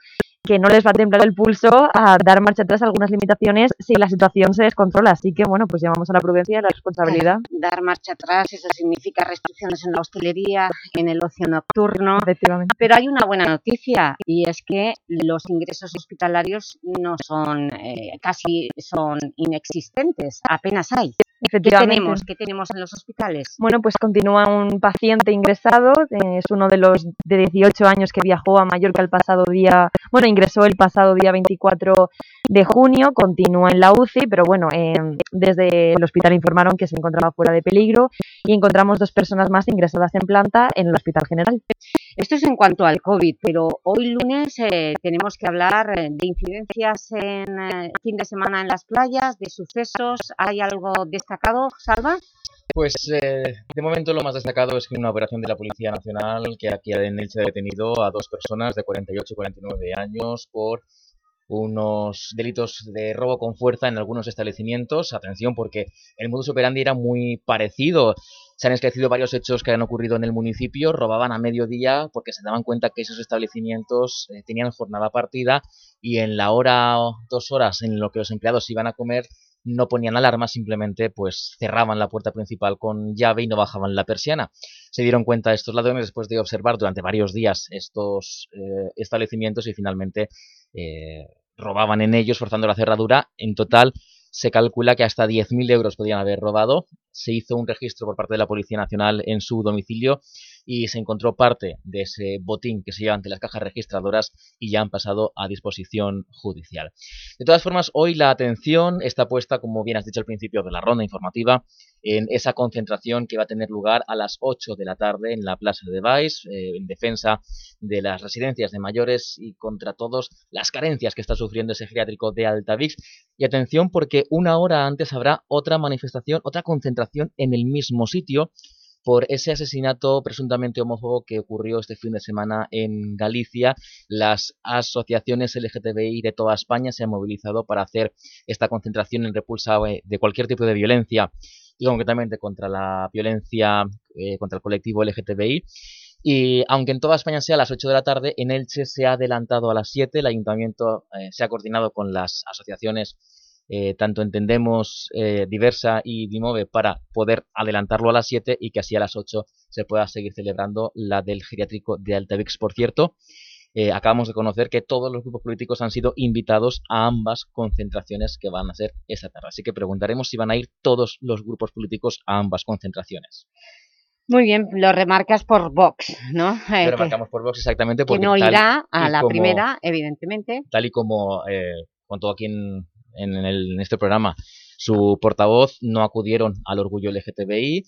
que no les va a temblar el pulso a dar marcha atrás a algunas limitaciones si la situación se descontrola. Así que, bueno, pues llamamos a la prudencia y a la responsabilidad. Dar marcha atrás, eso significa restricciones en la hostelería, en el ocio nocturno. Efectivamente. Pero hay una buena noticia y es que los ingresos hospitalarios no son, eh, casi son inexistentes, apenas hay. ¿Qué tenemos? ¿Qué tenemos en los hospitales? Bueno, pues continúa un paciente ingresado, eh, es uno de los de 18 años que viajó a Mallorca el pasado día, bueno, ingresó el pasado día 24 de junio, continúa en la UCI, pero bueno, eh, desde el hospital informaron que se encontraba fuera de peligro y encontramos dos personas más ingresadas en planta en el Hospital General. Esto es en cuanto al COVID, pero hoy lunes eh, tenemos que hablar eh, de incidencias en eh, fin de semana en las playas, de sucesos. ¿Hay algo destacado, Salva? Pues de momento lo más destacado es que una operación de la Policía Nacional que aquí en Elche ha detenido a dos personas de 48 y 49 años por unos delitos de robo con fuerza en algunos establecimientos. Atención, porque el modus operandi era muy parecido. Se han esclarecido varios hechos que han ocurrido en el municipio. Robaban a mediodía porque se daban cuenta que esos establecimientos eh, tenían jornada partida y en la hora o dos horas en lo que los empleados iban a comer no ponían alarma, simplemente pues cerraban la puerta principal con llave y no bajaban la persiana. Se dieron cuenta estos ladrones después de observar durante varios días estos eh, establecimientos y finalmente eh, robaban en ellos forzando la cerradura. En total se calcula que hasta 10.000 euros podían haber robado. Se hizo un registro por parte de la Policía Nacional en su domicilio y se encontró parte de ese botín que se lleva ante las cajas registradoras y ya han pasado a disposición judicial. De todas formas, hoy la atención está puesta, como bien has dicho al principio de la ronda informativa, en esa concentración que va a tener lugar a las 8 de la tarde en la Plaza de Baix, eh, en defensa de las residencias de mayores y contra todas las carencias que está sufriendo ese geriátrico de Altavix. Y atención porque una hora antes habrá otra manifestación, otra concentración en el mismo sitio por ese asesinato presuntamente homófobo que ocurrió este fin de semana en Galicia. Las asociaciones LGTBI de toda España se han movilizado para hacer esta concentración en repulsa eh, de cualquier tipo de violencia y concretamente contra la violencia eh, contra el colectivo LGTBI. Y aunque en toda España sea a las 8 de la tarde, en Elche se ha adelantado a las 7. El ayuntamiento eh, se ha coordinado con las asociaciones eh, tanto entendemos eh, Diversa y Dimove para poder adelantarlo a las 7 y que así a las 8 se pueda seguir celebrando la del geriátrico de Altavix. Por cierto, eh, acabamos de conocer que todos los grupos políticos han sido invitados a ambas concentraciones que van a ser esta tarde. Así que preguntaremos si van a ir todos los grupos políticos a ambas concentraciones. Muy bien, lo remarcas por Vox, ¿no? lo remarcamos por Vox exactamente porque que no irá a la primera, evidentemente. Tal y como eh, contó aquí en, en, en este programa, su portavoz, no acudieron al orgullo LGTBI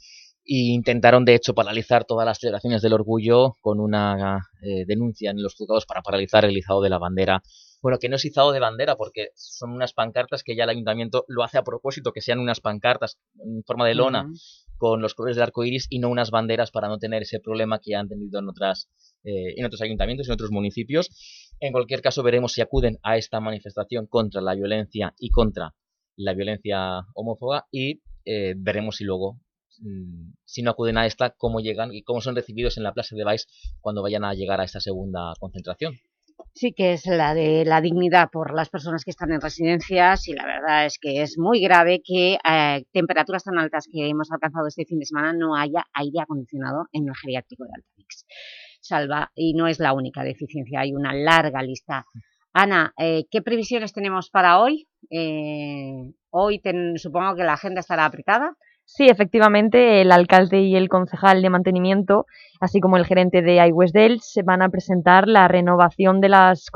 e intentaron de hecho paralizar todas las celebraciones del orgullo con una eh, denuncia en los juzgados para paralizar el izado de la bandera. Bueno, que no es izado de bandera porque son unas pancartas que ya el ayuntamiento lo hace a propósito, que sean unas pancartas en forma de lona con los colores del arco iris y no unas banderas para no tener ese problema que ya han tenido en, otras, eh, en otros ayuntamientos, en otros municipios. En cualquier caso, veremos si acuden a esta manifestación contra la violencia y contra la violencia homófoba y eh, veremos si luego, mm, si no acuden a esta, cómo llegan y cómo son recibidos en la Plaza de Baix cuando vayan a llegar a esta segunda concentración. Sí, que es la de la dignidad por las personas que están en residencias y la verdad es que es muy grave que eh, temperaturas tan altas que hemos alcanzado este fin de semana no haya aire acondicionado en el geriátrico de Altavix salva y no es la única deficiencia, hay una larga lista. Ana, eh, ¿qué previsiones tenemos para hoy? Eh, hoy supongo que la agenda estará apretada. Sí, efectivamente, el alcalde y el concejal de mantenimiento, así como el gerente de iWestDel, se van a presentar la renovación de las,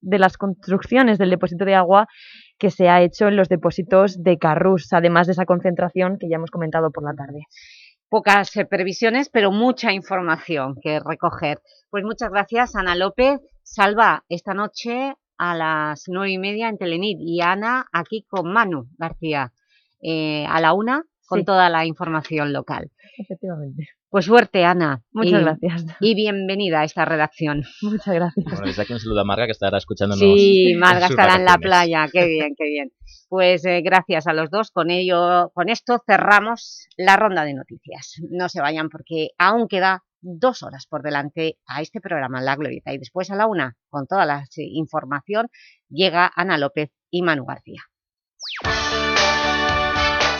de las construcciones del depósito de agua que se ha hecho en los depósitos de Carrus, además de esa concentración que ya hemos comentado por la tarde pocas eh, previsiones, pero mucha información que recoger. Pues muchas gracias, Ana López. Salva, esta noche a las nueve y media en Telenit y Ana aquí con Manu García eh, a la una con toda la información local. Efectivamente. Pues suerte, Ana. Muchas gracias. Y bienvenida a esta redacción. Muchas gracias. Bueno, desde aquí un saludo a Marga, que estará escuchándonos. Sí, Marga estará en la playa. Qué bien, qué bien. Pues eh, gracias a los dos. Con ello, con esto cerramos la ronda de noticias. No se vayan porque aún queda dos horas por delante a este programa La Glorieta. Y después a la una, con toda la información, llega Ana López y Manu García.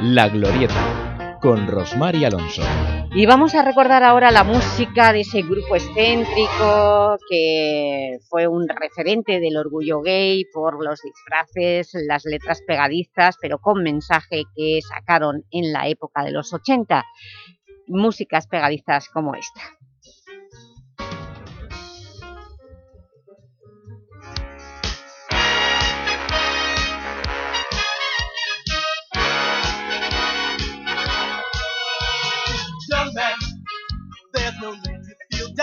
La Glorieta, con Rosmar y Alonso. Y vamos a recordar ahora la música de ese grupo excéntrico que fue un referente del orgullo gay por los disfraces, las letras pegadizas, pero con mensaje que sacaron en la época de los 80. Músicas pegadizas como esta.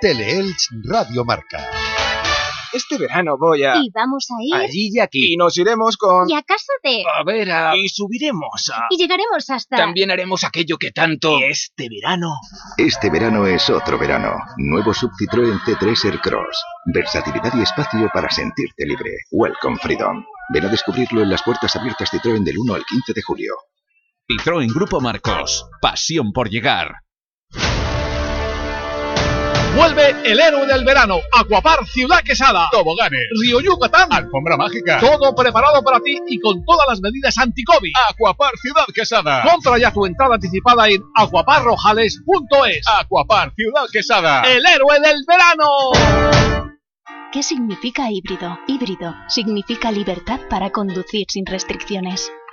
Teleelch Radio Marca. Este verano voy a... Y vamos a ir... Allí y aquí. Y nos iremos con... Y a casa de... A ver, a... Y subiremos a... Y llegaremos hasta... También haremos aquello que tanto... Este verano... Este verano es otro verano. Nuevo sub Citroën C3 Aircross. Versatilidad y espacio para sentirte libre. Welcome Freedom. Ven a descubrirlo en las puertas abiertas Citroën del 1 al 15 de julio. Citroën Grupo Marcos. Pasión por llegar. Vuelve el héroe del verano, Aquapar Ciudad Quesada, toboganes, Río Yucatán, alfombra mágica, todo preparado para ti y con todas las medidas anti-COVID. Aquapar Ciudad Quesada. Compra ya tu entrada anticipada en aquaparrojales.es. Aquapar Ciudad Quesada, el héroe del verano. ¿Qué significa híbrido? Híbrido significa libertad para conducir sin restricciones.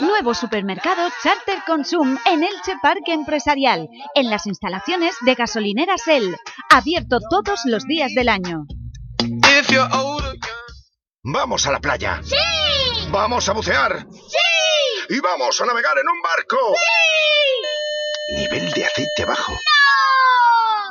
Nuevo supermercado Charter Consum en Elche Parque Empresarial, en las instalaciones de gasolineras El, abierto todos los días del año. ¡Vamos a la playa! ¡Sí! ¡Vamos a bucear! ¡Sí! ¡Y vamos a navegar en un barco! ¡Sí! Nivel de aceite bajo.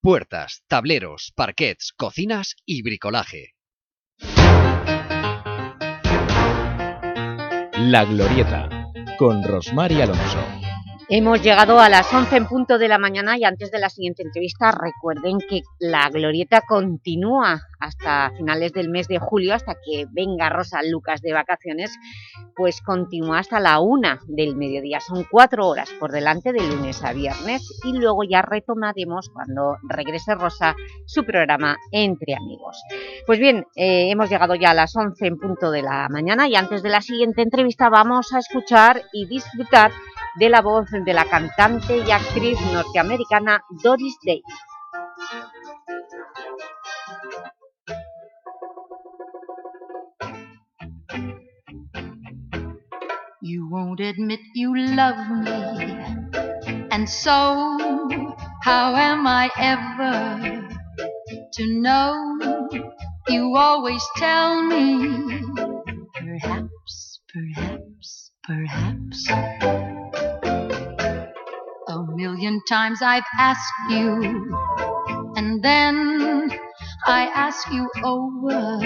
Puertas, tableros, parquets, cocinas y bricolaje. La Glorieta, con Rosmar y Alonso. Hemos llegado a las 11 en punto de la mañana y antes de la siguiente entrevista recuerden que la glorieta continúa hasta finales del mes de julio, hasta que venga Rosa Lucas de vacaciones, pues continúa hasta la una del mediodía. Son cuatro horas por delante de lunes a viernes y luego ya retomaremos cuando regrese Rosa su programa Entre Amigos. Pues bien, eh, hemos llegado ya a las 11 en punto de la mañana y antes de la siguiente entrevista vamos a escuchar y disfrutar de la voz de la cantante y actriz norteamericana Doris Day. You won't admit you love me, and so how am I ever to know? You always tell me, times I've asked you, and then I ask you over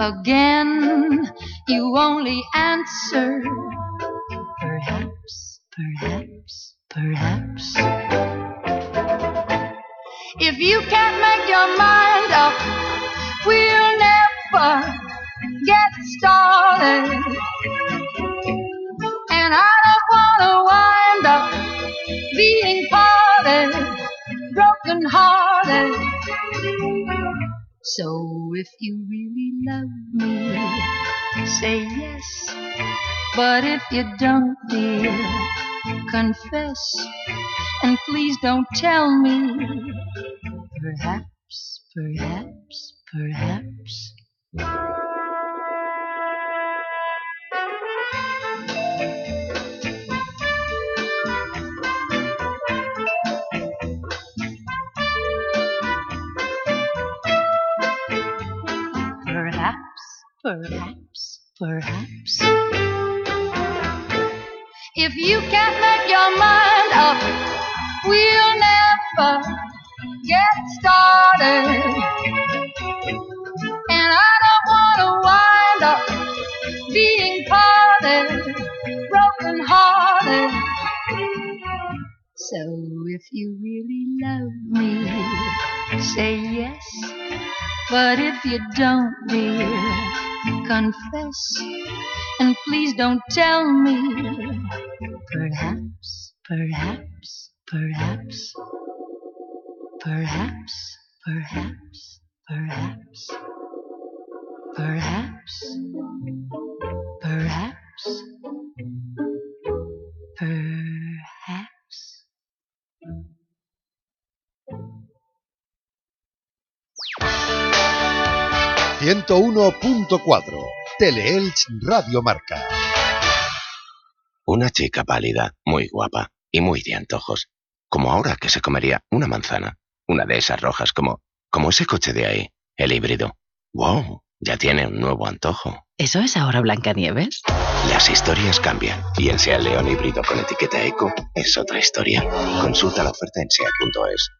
again. You only answer, perhaps, perhaps, perhaps. If you can't make your mind But if you don't, dear, confess. And please don't tell me. Don't tell me. Perhaps, perhaps, perhaps. Perhaps, perhaps, perhaps. Perhaps, perhaps, perhaps. 101.4 Teleelch Radio Marca. Una chica pálida, muy guapa y muy de antojos. Como ahora que se comería una manzana. Una de esas rojas como, como ese coche de ahí, el híbrido. ¡Wow! Ya tiene un nuevo antojo. ¿Eso es ahora Blancanieves? Las historias cambian y el Seat León híbrido con etiqueta Eco es otra historia. Consulta la oferta en seat.es.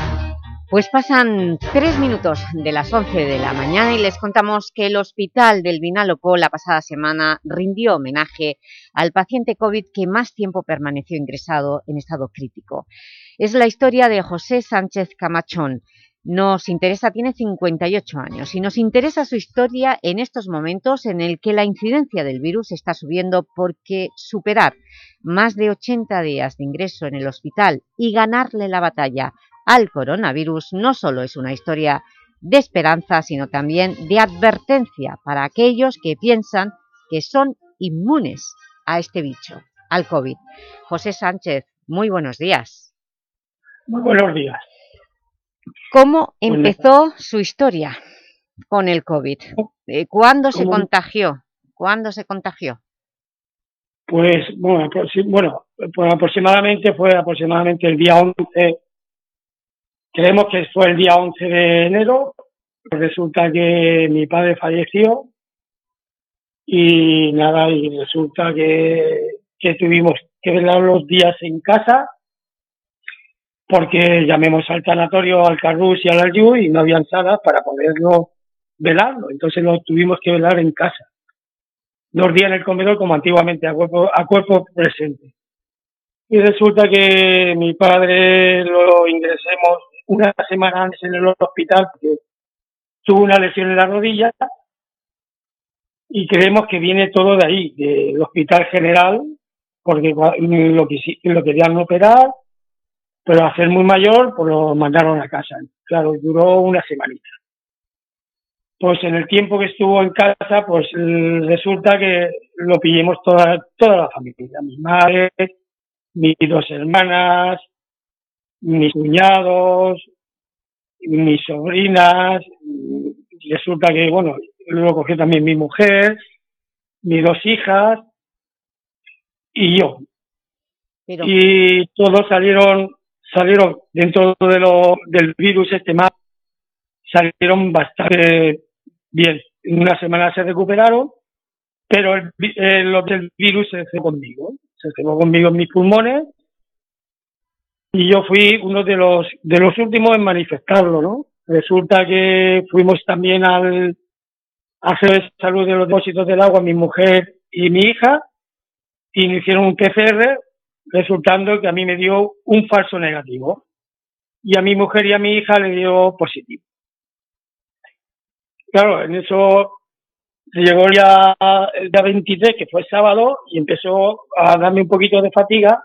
Pues pasan tres minutos de las 11 de la mañana y les contamos que el Hospital del Vinalopó la pasada semana rindió homenaje al paciente COVID que más tiempo permaneció ingresado en estado crítico. Es la historia de José Sánchez Camachón. Nos interesa, tiene 58 años y nos interesa su historia en estos momentos en el que la incidencia del virus está subiendo porque superar más de 80 días de ingreso en el hospital y ganarle la batalla al coronavirus no solo es una historia de esperanza, sino también de advertencia para aquellos que piensan que son inmunes a este bicho, al COVID. José Sánchez, muy buenos días. Muy buenos días. ¿Cómo empezó su historia con el COVID? Eh, ¿Cuándo se contagió? ¿Cuándo se contagió? Pues, bueno, bueno pues aproximadamente fue aproximadamente el día 11 Creemos que fue el día 11 de enero. Resulta que mi padre falleció y nada, y resulta que, que tuvimos que velar los días en casa porque llamemos al tanatorio, al Carrus y al Alyu y no habían salas para poderlo velarlo. Entonces lo tuvimos que velar en casa. Dos días en el comedor como antiguamente, a cuerpo, a cuerpo presente. Y resulta que mi padre lo ingresemos una semana antes en el hospital tuvo una lesión en la rodilla y creemos que viene todo de ahí, del hospital general, porque lo, lo querían operar, pero a ser muy mayor, pues lo mandaron a casa. Claro, duró una semanita. Pues en el tiempo que estuvo en casa, pues resulta que lo pillemos toda, toda la familia, mi madre, mis dos hermanas, mis cuñados, mis sobrinas, resulta que, bueno, lo cogió también mi mujer, mis dos hijas y yo. Y todos salieron, salieron dentro de lo, del virus este más, salieron bastante bien. En una semana se recuperaron, pero el, el, el virus se cebó conmigo. Se cebó conmigo en mis pulmones y yo fui uno de los de los últimos en manifestarlo, ¿no? Resulta que fuimos también al hacer salud de los depósitos del agua mi mujer y mi hija y me hicieron un PCR resultando que a mí me dio un falso negativo y a mi mujer y a mi hija le dio positivo. Claro, en eso llegó ya el día 23, que fue sábado, y empezó a darme un poquito de fatiga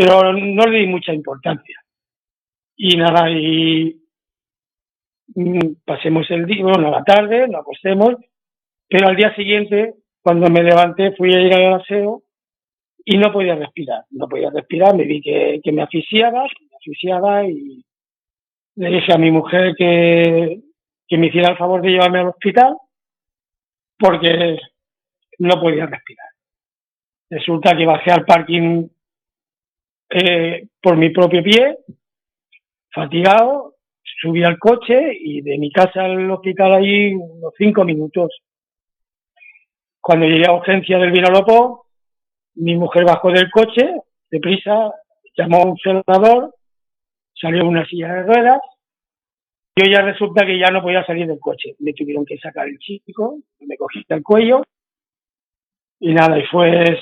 pero no le di mucha importancia. Y nada, y mm, pasemos el día, bueno, la tarde, nos acostemos, pero al día siguiente, cuando me levanté, fui a ir al aseo y no podía respirar, no podía respirar, me vi que, que me asfixiaba, me asfixiaba y le dije a mi mujer que, que me hiciera el favor de llevarme al hospital porque no podía respirar. Resulta que bajé al parking eh, por mi propio pie, fatigado, subí al coche y de mi casa al hospital ahí unos cinco minutos. Cuando llegué a urgencia del Vinalopó, mi mujer bajó del coche, deprisa, llamó a un celador, salió una silla de ruedas. Yo ya resulta que ya no podía salir del coche. Me tuvieron que sacar el chico, me cogiste el cuello y nada, y fue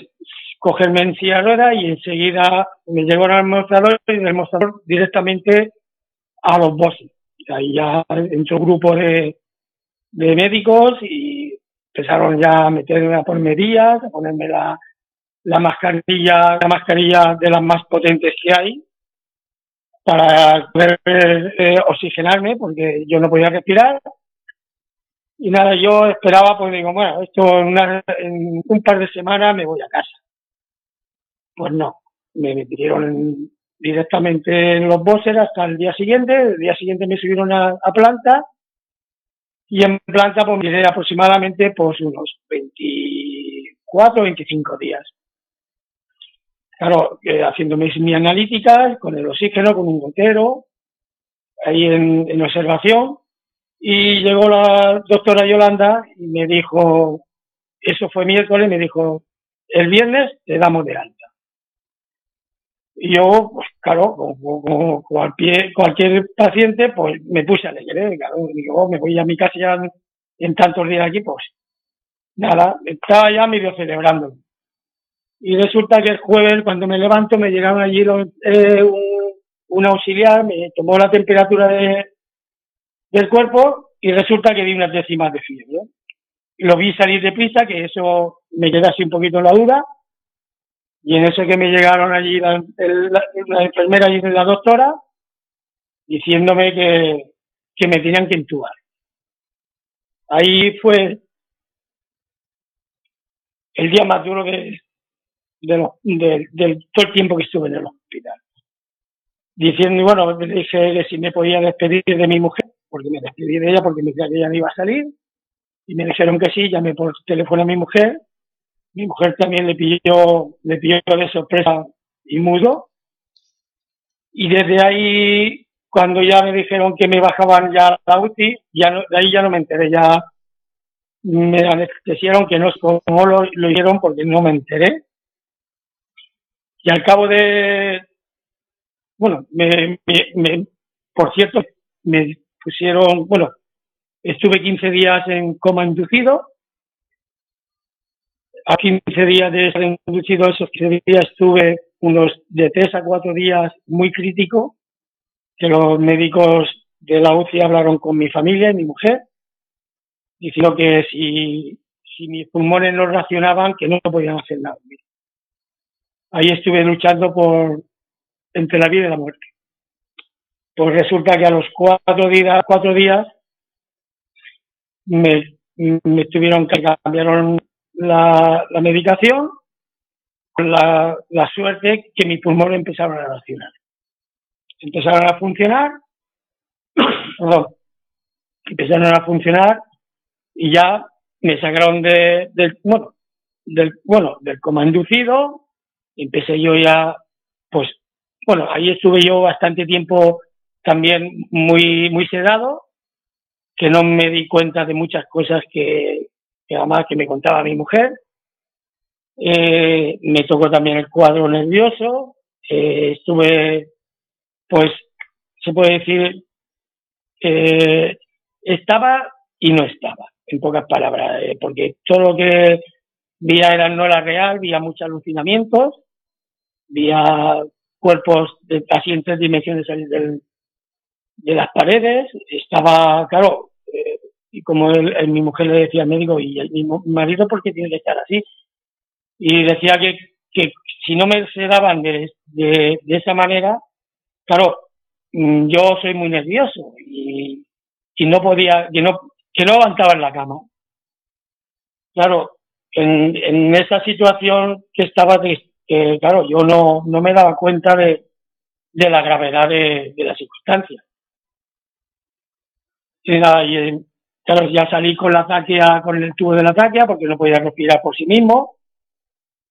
cogerme en silla de ruedas y enseguida me llegó al mostrador y del mostrador directamente a los bosses. Ahí ya entró un grupo de, de médicos y empezaron ya a meterme a ponerme días, a ponerme la, la mascarilla, la mascarilla de las más potentes que hay para poder eh, oxigenarme porque yo no podía respirar. Y nada, yo esperaba, pues digo, bueno, esto en, en un par de semanas me voy a casa. Pues no, me metieron directamente en los bosses hasta el día siguiente. El día siguiente me subieron a, planta y en planta pues miré aproximadamente pues unos 24 25 días. Claro, eh, haciéndome mi analíticas con el oxígeno, con un gotero, ahí en, en observación. Y llegó la doctora Yolanda y me dijo, eso fue miércoles, me dijo, el viernes te damos de alta. Yo, pues claro, como, cualquier, paciente, pues me puse alegre, claro, digo, oh, me voy a mi casa ya en, tantos días aquí, pues nada, estaba ya medio celebrando. Y resulta que el jueves, cuando me levanto, me llegaron allí los, eh, un, auxiliar, me tomó la temperatura de, del cuerpo y resulta que vi unas décimas de fiebre. Lo vi salir de prisa, que eso me quedé así un poquito en la duda. Y en eso que me llegaron allí la, la- enfermera y la doctora, diciéndome que, que me tenían que intubar. Ahí fue el día más duro de, todo el tiempo que estuve en el hospital. Diciendo, bueno, dije que si me podía despedir de mi mujer, porque me despedí de ella porque me decía que ella no iba a salir, y me dijeron que sí, llamé por teléfono a mi mujer, mi mujer también le pilló, le pilló de sorpresa y mudo, y desde ahí, cuando ya me dijeron que me bajaban ya a la UCI, ya no- de ahí ya no me enteré, ya me anestesiaron, que no es como lo, lo hicieron porque no me enteré. Y al cabo de, bueno, me, me- me- por cierto, me pusieron, bueno, estuve 15 días en coma inducido. A 15 días de estar inducido, esos 15 días estuve unos de 3 a 4 días muy crítico, que los médicos de la UCI hablaron con mi familia y mi mujer, diciendo que si, si mis pulmones no reaccionaban, que no podían hacer nada. Ahí estuve luchando por entre la vida y la muerte. Pues resulta que a los cuatro días, cuatro días me, me tuvieron que cambiaron la, medicación, la, suerte que mis pulmones empezaron a reaccionar. Empezaron a funcionar, perdón, empezaron a funcionar y ya me sacaron de, del, bueno, del, bueno, del coma inducido, empecé yo ya, pues, bueno, ahí estuve yo bastante tiempo también muy, muy sedado, que no me di cuenta de muchas cosas que además que me contaba mi mujer. Eh, me tocó también el cuadro nervioso, eh, estuve, pues, se puede decir, eh, estaba y no estaba, en pocas palabras, porque todo lo que vía era, no era real, vía muchos alucinamientos, vía cuerpos de, en tres dimensiones del- de las paredes, estaba, claro, y como él- mi mujer le decía al médico, y el- mi marido, ¿por qué tiene que estar así? Y decía que, que si no me sedaban de, de, de esa manera, claro, mm, yo soy muy nervioso y, y no podía, que no, que no aguantaba en la cama. Claro, en, en esa situación que estaba, claro, yo no, no me daba cuenta de, de la gravedad de, de la circunstancia. Y nada, y, claro, ya salí con la taquia, con el tubo de la taquia, porque no podía respirar por sí mismo,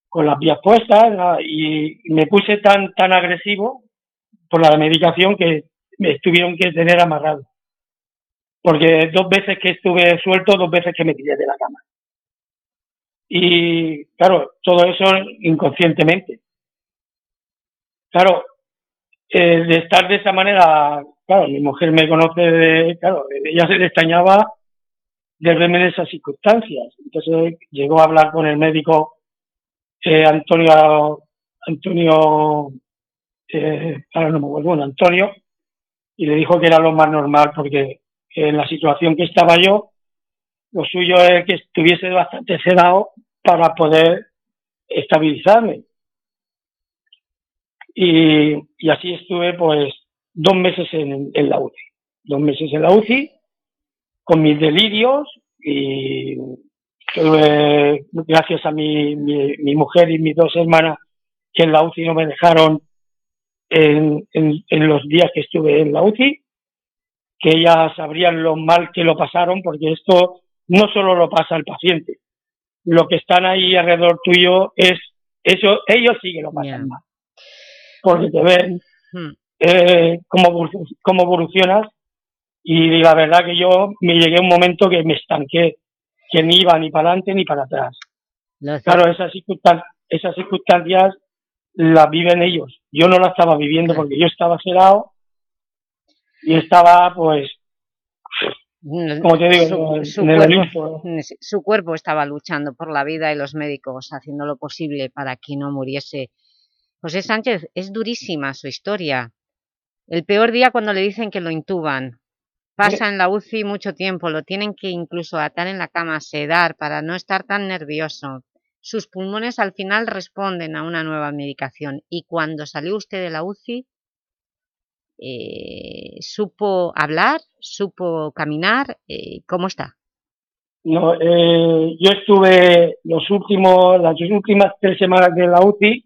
con las vías puestas, y me puse tan, tan agresivo por la medicación que me tuvieron que tener amarrado. Porque dos veces que estuve suelto, dos veces que me tiré de la cama. Y claro, todo eso inconscientemente. Claro, eh, de estar de esa manera, claro, mi mujer me conoce, de, claro, ella se le extrañaba de verme en esas circunstancias. Entonces llegó a hablar con el médico eh, Antonio, Antonio, eh, ahora no me acuerdo, bueno, Antonio, y le dijo que era lo más normal porque en la situación que estaba yo, lo suyo es que estuviese bastante sedado para poder estabilizarme. Y, y así estuve pues dos meses en, en la UCI, dos meses en la UCI con mis delirios y gracias a mi, mi, mi mujer y mis dos hermanas que en la UCI no me dejaron en, en, en los días que estuve en la UCI, que ellas sabrían lo mal que lo pasaron, porque esto no solo lo pasa al paciente, lo que están ahí alrededor tuyo es eso, ellos sí que lo pasan mal, porque te ven eh, cómo, cómo evolucionas y la verdad que yo me llegué a un momento que me estanqué, que ni iba ni para adelante ni para atrás. Sé. Claro, esas circunstan- esas circunstancias la viven ellos. Yo no la estaba viviendo porque yo estaba sedado y estaba, pues, como te digo, su, su en el cuerpo, Olimpo. su cuerpo estaba luchando por la vida y los médicos haciendo lo posible para que no muriese. José Sánchez, es durísima su historia. El peor día cuando le dicen que lo intuban. Pasa en la UCI mucho tiempo, lo tienen que incluso atar en la cama, sedar, para no estar tan nervioso. Sus pulmones al final responden a una nueva medicación y cuando salió usted de la UCI, eh, ¿supo hablar? ¿Supo caminar? Eh, ¿Cómo está? No, eh, yo estuve los últimos, las últimas tres semanas de la UCI,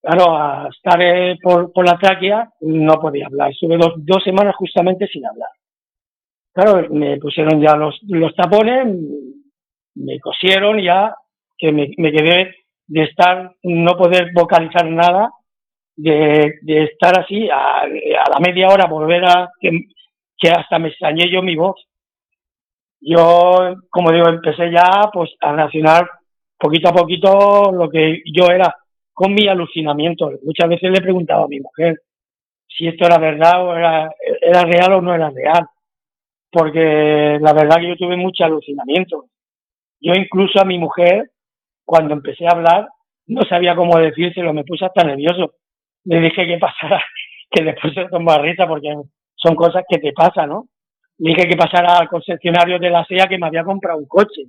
claro, a estar por, por la tráquea, no podía hablar. Estuve dos, dos semanas justamente sin hablar. Claro, me pusieron ya los, tapones, me cosieron ya, que me, quedé de estar, no poder vocalizar nada, de, estar así, a, la media hora volver a, que, que hasta me extrañé yo mi voz. Yo, como digo, empecé ya pues a reaccionar poquito a poquito lo que yo era con mi alucinamiento. Muchas veces le preguntaba a mi mujer si esto era verdad o era, era real o no era real. Porque la verdad que yo tuve mucho alucinamiento. Yo incluso a mi mujer, cuando empecé a hablar, no sabía cómo decírselo, me puse hasta nervioso. Le dije que pasara, que después se tomó risa porque son cosas que te pasan, ¿no? Le dije que pasara al concesionario de la SEA que me había comprado un coche.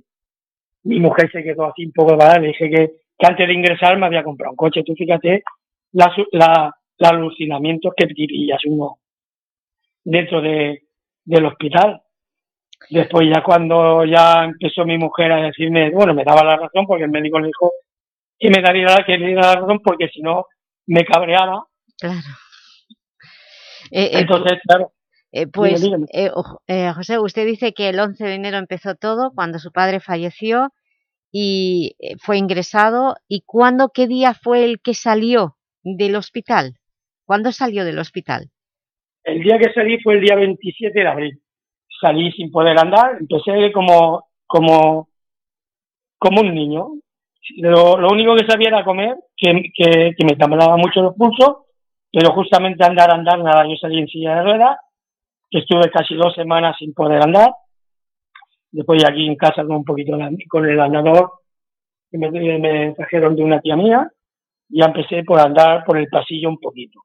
Mi mujer se quedó así un poco ¿verdad? le dije que, antes de ingresar me había comprado un coche. Tú fíjate la, la, la alucinamientos que pillas uno dentro de, del hospital. Después ya cuando ya empezó mi mujer a decirme, bueno, me daba la razón porque el médico le dijo que me daría que me diera la razón porque si no me cabreaba. Claro. Eh, eh, Entonces, claro. Eh, pues, dígame, José, usted dice que el 11 de enero empezó todo, cuando su padre falleció y fue ingresado. ¿Y cuándo, qué día fue el que salió del hospital? ¿Cuándo salió del hospital? El día que salí fue el día 27 de abril. Salí sin poder andar, empecé como, como, como un niño. Lo, único que sabía era comer, que, que, que me temblaban mucho los pulsos, pero justamente andar, andar, nada, yo salí en silla de ruedas, que estuve casi dos semanas sin poder andar. Después aquí en casa con un poquito con el andador que me, trajeron de una tía mía, ya empecé por andar por el pasillo un poquito.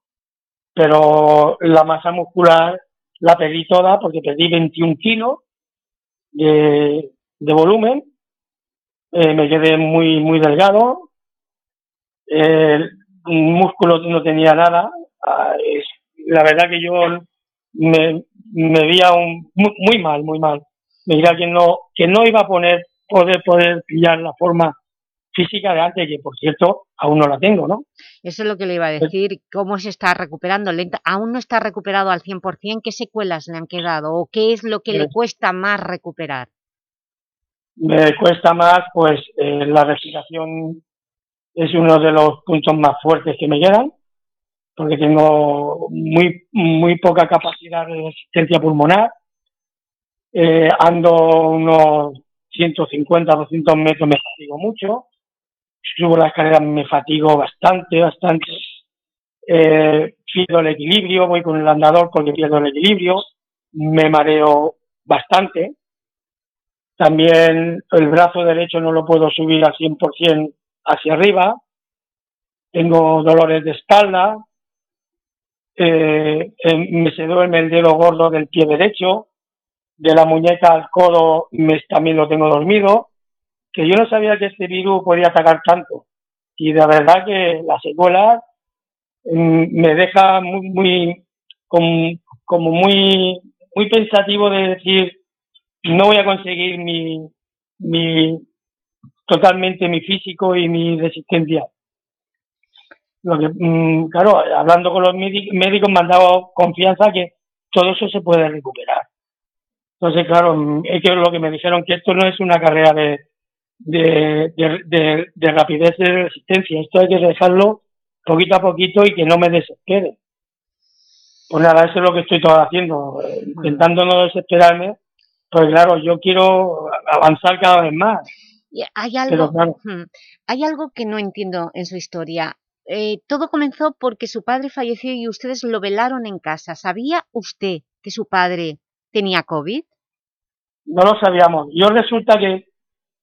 Pero la masa muscular la perdí toda porque perdí 21 kilos de, de volumen, eh, me quedé muy, muy delgado, eh, músculo no tenía nada, ah, la verdad que yo me, me veía un, muy, muy mal, muy mal. Me veía que no, que no iba a poner, poder, poder pillar la forma física de antes, que por cierto aún no la tengo, ¿no? Eso es lo que le iba a decir, ¿cómo se está recuperando? Lenta, ¿Aún no está recuperado al 100%? ¿Qué secuelas le han quedado? ¿O qué es lo que le Pues- cuesta más recuperar? me cuesta más, pues eh, la respiración es uno de los puntos más fuertes que me quedan, porque tengo muy, muy poca capacidad de resistencia pulmonar. Eh, ando unos 150, 200 metros, me fatigo mucho. Subo la escalera, me fatigo bastante, bastante. Eh, pierdo el equilibrio, voy con el andador porque pierdo el equilibrio. Me mareo bastante. También el brazo derecho no lo puedo subir al 100% hacia arriba. Tengo dolores de espalda. Eh, me se duerme el dedo gordo del pie derecho. De la muñeca al codo me, también lo tengo dormido. Que yo no sabía que este virus podía atacar tanto. Y de verdad que la secuela mm, me deja muy, muy como, como muy, muy pensativo de decir no voy a conseguir mi, totalmente mi físico y mi resistencia. Lo que, mm, claro, hablando con los médi- médicos me han dado confianza que todo eso se puede recuperar. Entonces, claro, mm, es que lo que me dijeron que esto no es una carrera de, de, de, de- de rapidez de resistencia, esto hay que dejarlo poquito a poquito y que no me desespere. Pues nada, eso es lo que estoy todo haciendo, eh, intentando no desesperarme, pues claro, yo quiero avanzar cada vez más. Hay algo, claro. Hay algo que no entiendo en su historia. eh, todo comenzó porque su padre falleció y ustedes lo velaron en casa. ¿Sabía usted que su padre tenía COVID? No lo sabíamos. Yo resulta que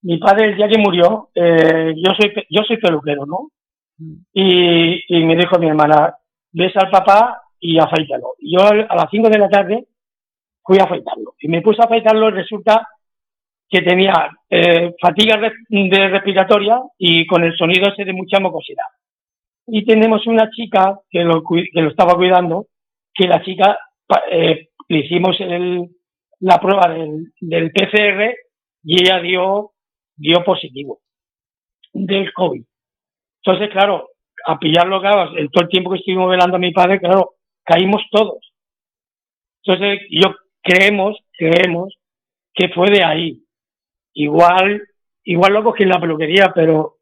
mi padre el día que murió, eh, yo soy yo soy peluquero, ¿no? Mm. Y, y me dijo mi hermana, ves al papá y afeítalo. Y yo a las 5 de la tarde fui a afeitarlo. Y me puse a afeitarlo y resulta que tenía eh, fatiga de respiratoria y con el sonido ese de mucha mucosidad. Y tenemos una chica que lo, que lo estaba cuidando, que la chica eh, le hicimos el, la prueba del, del PCR y ella dio, dio positivo del COVID. Entonces, claro, a pillarlo, claro, en todo el tiempo que estuvimos velando a mi padre, claro, caímos todos. Entonces, yo creemos, creemos que fue de ahí. Igual, igual lo cogí en la peluquería, pero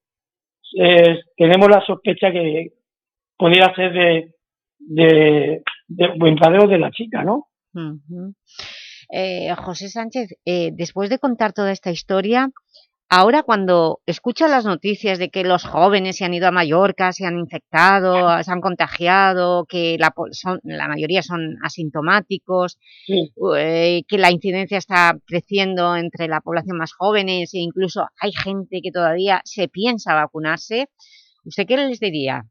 eh, tenemos la sospecha que podría ser de, de, de buen padre o de la chica, ¿no? Eh, José Sánchez, eh, después de contar toda esta historia, ahora cuando escucha las noticias de que los jóvenes se han ido a Mallorca, se han infectado, se han contagiado, que la, son, la mayoría son asintomáticos, eh, que la incidencia está creciendo entre la población más jóvenes e incluso hay gente que todavía se piensa vacunarse, ¿usted qué les diría?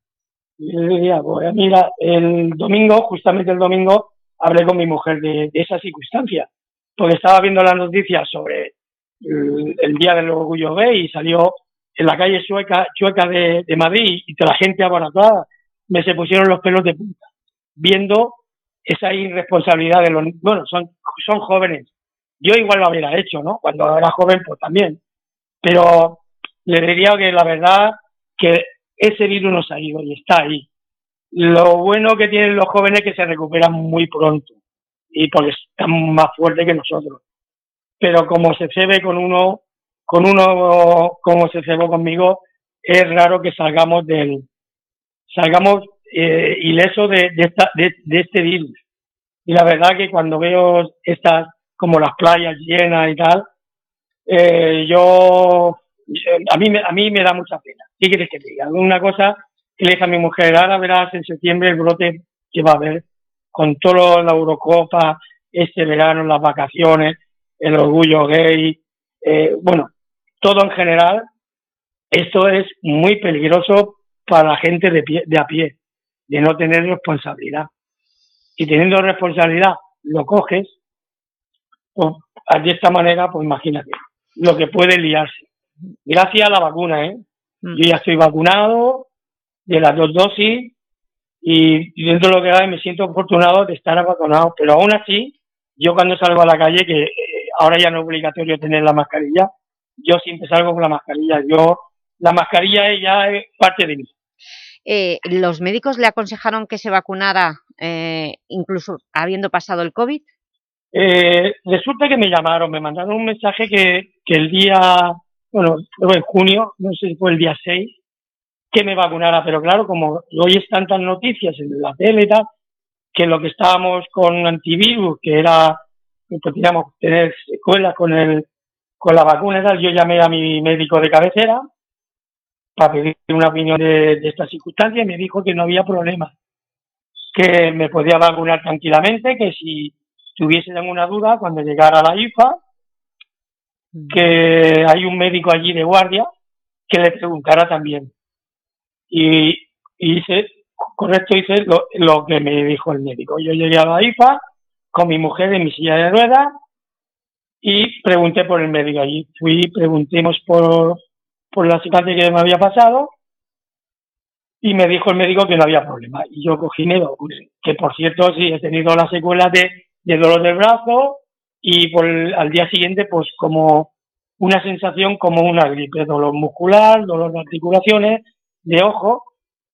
Yo le diría, pues, mira, el domingo, justamente el domingo, hablé con mi mujer de, de esa circunstancia, porque estaba viendo las noticias sobre el, Día del Orgullo Gay y salió en la calle Chueca, Chueca de, Madrid y toda la gente abaratada, me se pusieron los pelos de punta, viendo esa irresponsabilidad de los... Bueno, son, son jóvenes. Yo igual lo hubiera hecho, ¿no? Cuando era joven, pues también. Pero le diría que la verdad que ese virus nos ha ido y está ahí. Lo bueno que tienen los jóvenes es que se recuperan muy pronto y porque están más fuertes que nosotros. Pero como se cebe con uno, con uno como se cebó conmigo, es raro que salgamos del, salgamos eh, ileso de, de, esta, de, este virus. Y la verdad que cuando veo estas, como las playas llenas y tal, eh, yo, a mí, a mí me da mucha pena. ¿Qué quieres que diga? Una cosa que le dije a mi mujer, ahora verás en septiembre el brote que va a haber con todo la Eurocopa, este verano, las vacaciones, el orgullo gay, eh, bueno, todo en general. Esto es muy peligroso para la gente de, pie- de a pie, de no tener responsabilidad. Y teniendo responsabilidad, lo coges, pues de esta manera, pues imagínate lo que puede liarse. Gracias a la vacuna, ¿eh? Yo ya estoy vacunado de las dos dosis y dentro de lo que cabe me siento afortunado de estar vacunado, pero aún así, yo cuando salgo a la calle, que eh, ahora ya no es obligatorio tener la mascarilla, yo siempre salgo con la mascarilla. Yo, la mascarilla es ya es parte de mí. Eh, ¿Los médicos le aconsejaron que se vacunara eh, incluso habiendo pasado el COVID? Eh, resulta que me llamaron, me mandaron un mensaje que, que el día, bueno, fue en junio, no sé si fue el día 6, que me vacunara, pero claro, como hoy están tantas noticias en la tele y tal, que lo que estábamos con antivirus, que era que podíamos tener secuelas con el con la vacuna y tal, yo llamé a mi médico de cabecera para pedir una opinión de, de esta circunstancia y me dijo que no había problema, que me podía vacunar tranquilamente, que si tuviese alguna duda cuando llegara a la IFA, que hay un médico allí de guardia que le preguntara también. Y, y hice, correcto, hice lo, lo que me dijo el médico. Yo llegué a la IFA con mi mujer en mi silla de ruedas y pregunté por el médico allí. Fui, preguntemos por, por la situación que me había pasado y me dijo el médico que no había problema. Y yo cogí miedo, que por cierto sí he tenido las secuelas de, de dolor del brazo y al día siguiente pues como una sensación como una gripe, dolor muscular, dolor de articulaciones, de ojo,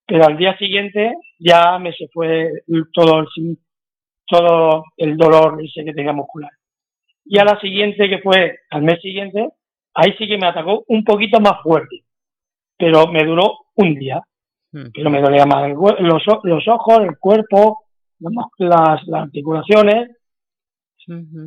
pero al día siguiente ya me se fue todo el, todo el dolor ese que tenía muscular. Y a la siguiente, que fue al mes siguiente, ahí sí que me atacó un poquito más fuerte, pero me duró un día, pero me dolía más el los, o- los ojos, el cuerpo, las, las articulaciones,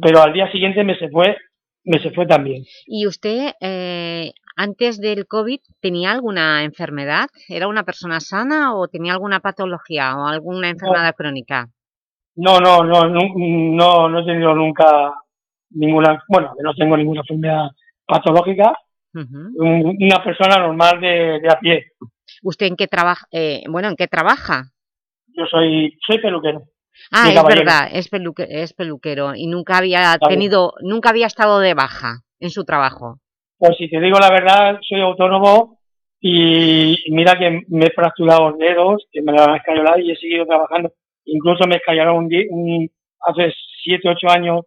pero al día siguiente me se fue, me se fue también. ¿Y usted eh, antes del COVID tenía alguna enfermedad? ¿Era una persona sana o tenía alguna patología o alguna enfermedad crónica? No, no, no, no, no, he tenido nunca ninguna, bueno, no tengo ninguna enfermedad patológica, Un- una persona normal de, de a pie. ¿Usted en qué trabaja? eh, bueno, ¿en qué trabaja? Yo soy, soy peluquero. Ah, es caballero. verdad, es, peluque- es peluquero y nunca había tenido, nunca había estado de baja en su trabajo. Pues si te digo la verdad, soy autónomo y mira que me he fracturado los dedos, que me lo han escayolado y he seguido trabajando. Incluso me escayolaron un, un- hace 7, 8 años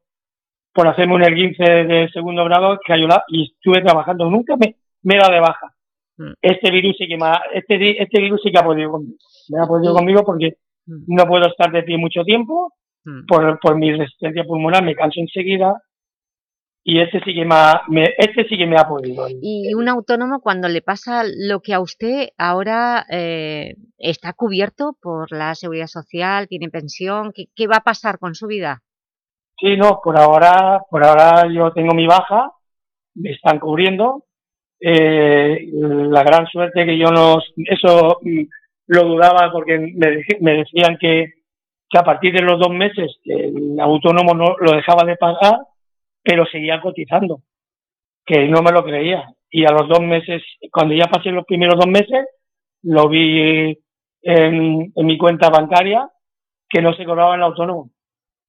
por hacerme un esguince de segundo grado escayolado y estuve trabajando. Nunca me, me dado de baja. Mm. Este virus sí que me ha, este, este virus sí que ha podido conmigo. Me ha podido Y- conmigo porque Mm. no puedo estar de pie mucho tiempo Mm. por, por mi resistencia pulmonar, me canso enseguida y este sí que me ha, me- este sí que me ha podido. Y un autónomo cuando le pasa lo que a usted ahora eh, está cubierto por la Seguridad Social, tiene pensión, ¿qué, qué va a pasar con su vida? Sí, no, por ahora, por ahora yo tengo mi baja, me están cubriendo. Eh, la gran suerte que yo no, eso mm, lo dudaba porque me, me decían que, que a partir de los dos meses el autónomo no lo dejaba de pagar, pero seguía cotizando, que no me lo creía. Y a los dos meses, cuando ya pasé los primeros dos meses, lo vi en, en mi cuenta bancaria que no se cobraba en el autónomo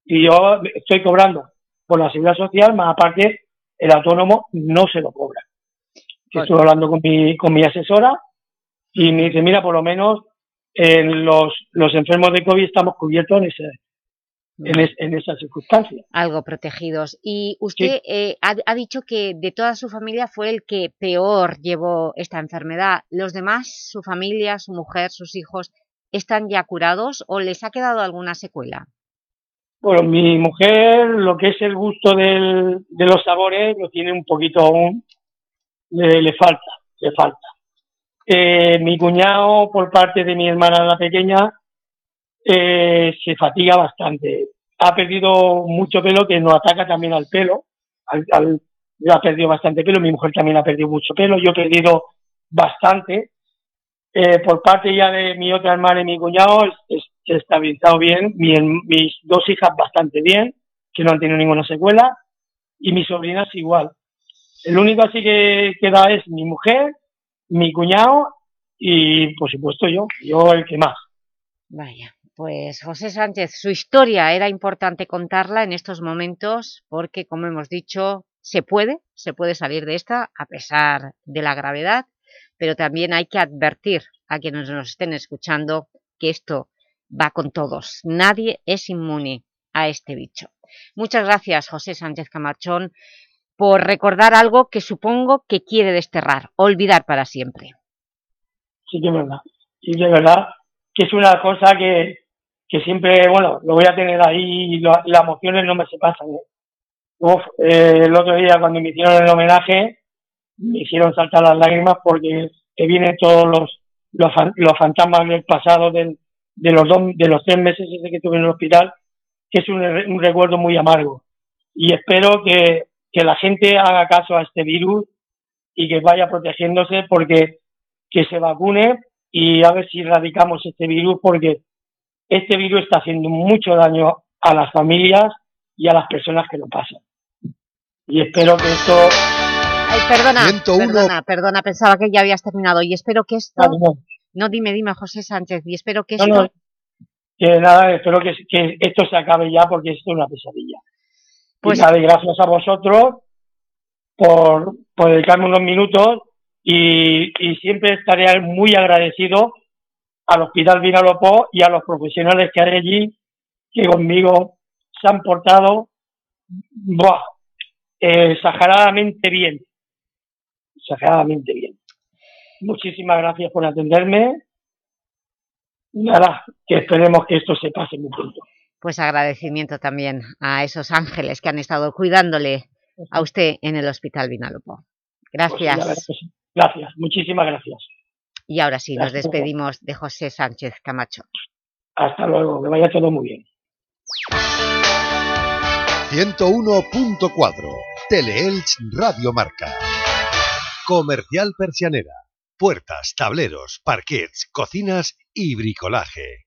y yo estoy cobrando por la seguridad social, más aparte el autónomo no se lo cobra. Que Estuve hablando con mi, con mi asesora y me dice, mira, por lo menos en los, los enfermos de COVID estamos cubiertos en, ese, en, es- en esa circunstancia. Algo protegidos. Y usted eh, ha, ha dicho que de toda su familia fue el que peor llevó esta enfermedad. ¿Los demás, su familia, su mujer, sus hijos, están ya curados o les ha quedado alguna secuela? Bueno, mi mujer, lo que es el gusto del, de los sabores, lo tiene un poquito aún, le, le falta, le falta. Eh, mi cuñado, por parte de mi hermana la pequeña, eh, se fatiga bastante. Ha perdido mucho pelo que nos ataca también al pelo. Al, ha perdido bastante pelo, mi mujer también ha perdido mucho pelo, yo he perdido bastante. Eh, por parte ya de mi otra hermana y mi cuñado, se ha estabilizado bien. Mi- mis dos hijas bastante bien, que no han tenido ninguna secuela, y mis sobrinas igual. El único así que queda es mi mujer, mi cuñado y, por supuesto, yo. Yo el que más. Vaya, pues José Sánchez, su historia era importante contarla en estos momentos porque, como hemos dicho, se puede, se puede salir de esta a pesar de la gravedad, pero también hay que advertir a quienes nos estén escuchando que esto va con todos. Nadie es inmune a este bicho. Muchas gracias, José Sánchez Camachón, por recordar algo que supongo que quiere desterrar, olvidar para siempre. Sí que es verdad. Sí que es verdad que es una cosa que, que siempre, bueno, lo voy a tener ahí y las emociones no me se pasan. ¿eh? Eh, el otro día cuando me hicieron el homenaje me hicieron saltar las lágrimas porque te vienen todos los, los, los fantasmas del pasado del, de los dos, de los tres meses ese que tuve en el hospital, que es un, un recuerdo muy amargo. Y espero que, que la gente haga caso a este virus y que vaya protegiéndose porque que se vacune y a ver si erradicamos este virus porque este virus está haciendo mucho daño a las familias y a las personas que lo pasan. Y espero que esto... Ay, perdona, 101. perdona, perdona, pensaba que ya habías terminado y espero que esto... Ah, no. No, dime, dime, José Sánchez, y espero que No, esto... no, que nada, espero que, que esto se acabe ya porque esto es una pesadilla. Pues- y nada, y gracias a vosotros por, por dedicarme unos minutos y, y siempre estaré muy agradecido al Hospital Vinalopó y a los profesionales que hay allí que conmigo se han portado buah, exageradamente bien. Exageradamente bien. Muchísimas gracias por atenderme. Nada, que esperemos que esto se pase muy pronto. Pues agradecimiento también a esos ángeles que han estado cuidándole a usted en el Hospital Vinalopó. Pues Gracias. sí. Gracias, muchísimas gracias. Y ahora sí, nos despedimos de José Sánchez Camacho. Hasta luego, que vaya todo muy bien. 101.4 Teleelch Radio Marca. Comercial Persianera. Puertas, tableros, parquets, cocinas y bricolaje.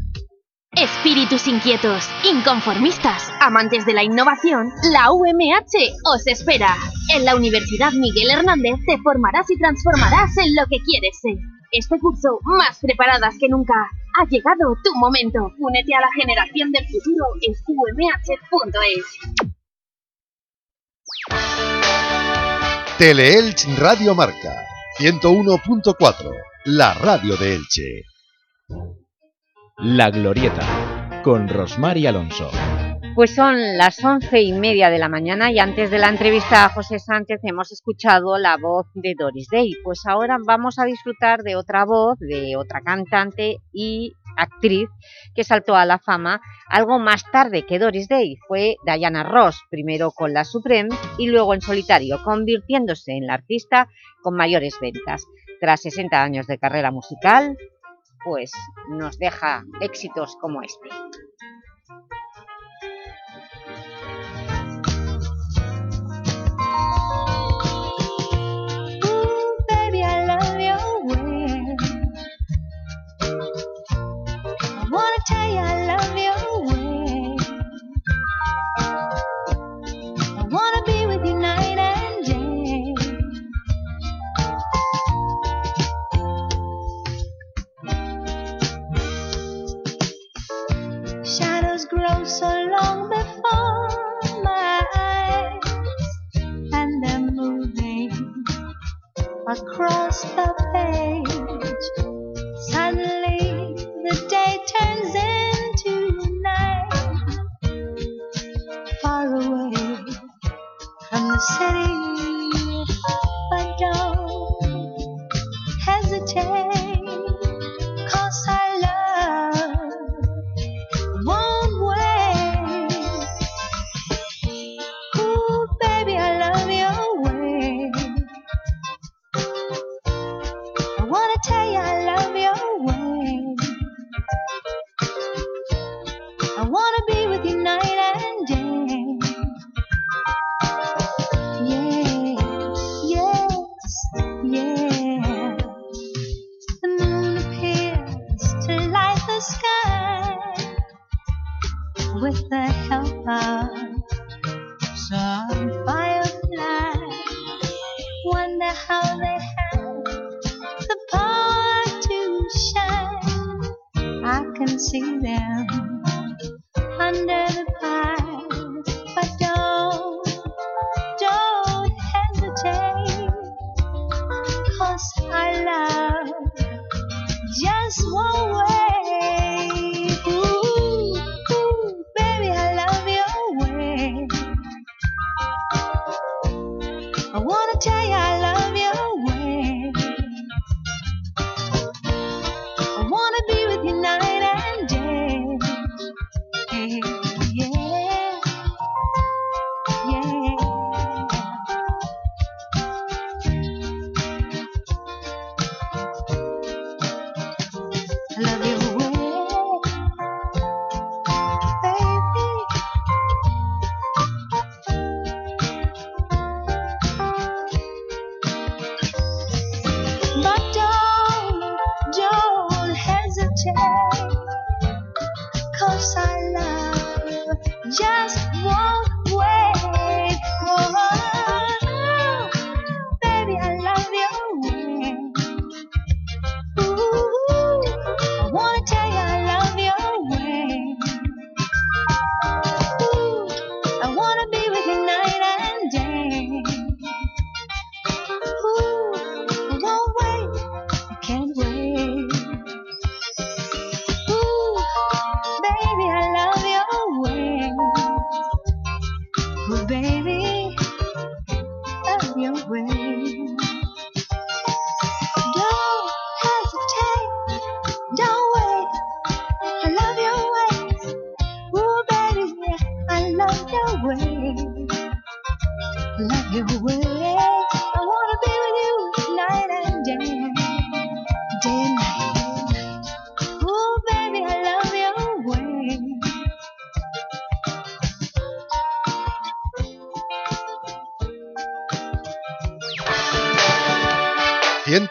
Espíritus inquietos, inconformistas, amantes de la innovación, la UMH os espera. En la Universidad Miguel Hernández te formarás y transformarás en lo que quieres ser. Este curso, más preparadas que nunca, ha llegado tu momento. Únete a la generación del futuro en umh.es. Teleelch Radio Marca 101.4, la radio de Elche. La Glorieta, con Rosmar y Alonso. Pues son las once y media de la mañana y antes de la entrevista a José Sánchez hemos escuchado la voz de Doris Day. Pues ahora vamos a disfrutar de otra voz, de otra cantante y actriz que saltó a la fama algo más tarde que Doris Day. Fue Diana Ross, primero con la Supreme y luego en solitario, convirtiéndose en la artista con mayores ventas. Tras 60 años de carrera musical, pues nos deja éxitos como este.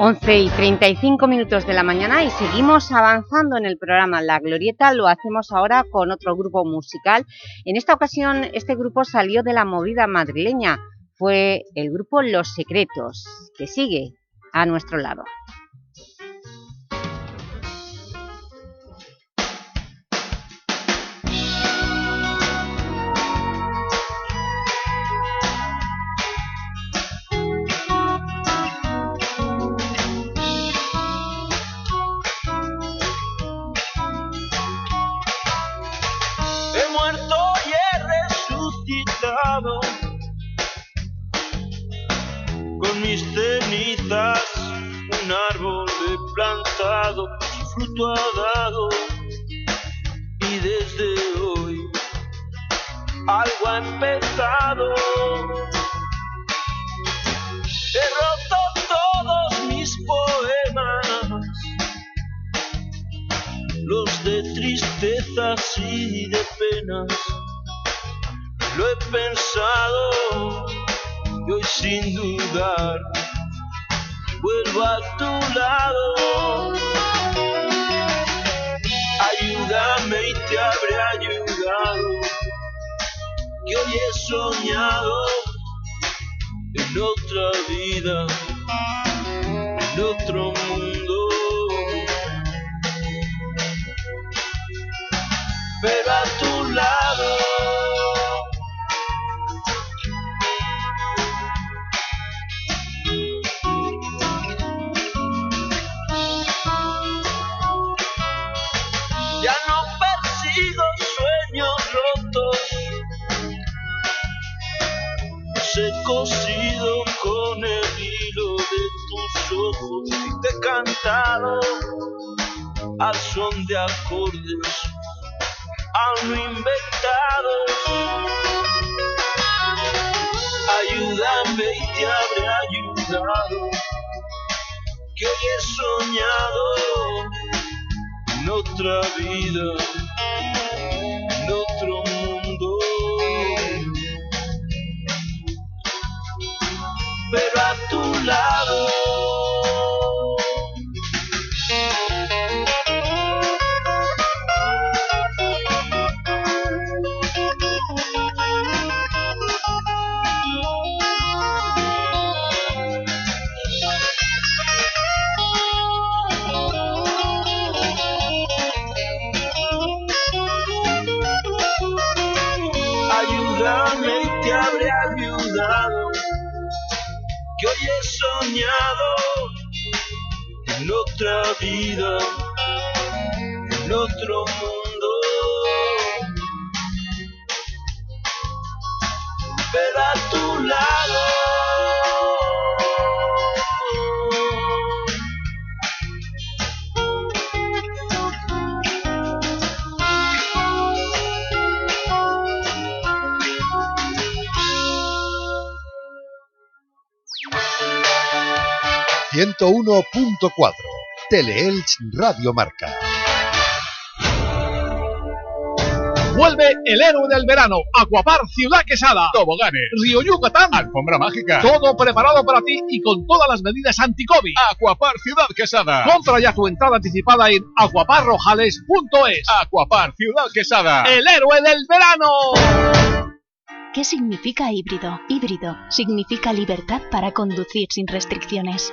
11 y 35 minutos de la mañana y seguimos avanzando en el programa La Glorieta, lo hacemos ahora con otro grupo musical. En esta ocasión este grupo salió de la movida madrileña, fue el grupo Los Secretos, que sigue a nuestro lado. Un árbol he plantado, su fruto ha dado. Y desde hoy algo ha empezado. He roto todos mis poemas los de tristezas y de penas. Lo he pensado y hoy sin dudar vuelvo a tu lado. Ayúdame y te habré ayudado, que hoy he soñado en otra vida, en otro mundo. pero al son de acordes aún no inventados. Ayúdame y te habré ayudado, que hoy he soñado en otra vida, en otro mundo. Pero a tu lado. En otra vida, en otro mundo. 101.4 Teleelch Radio Marca. Vuelve el héroe del verano, Aquapar Ciudad Quesada, toboganes, Río Yucatán, alfombra mágica, todo preparado para ti y con todas las medidas anti-COVID. Aquapar Ciudad Quesada. Compra ya tu entrada anticipada en acuaparrojales.es. Aquapar Ciudad Quesada, el héroe del verano. ¿Qué significa híbrido? Híbrido significa libertad para conducir sin restricciones.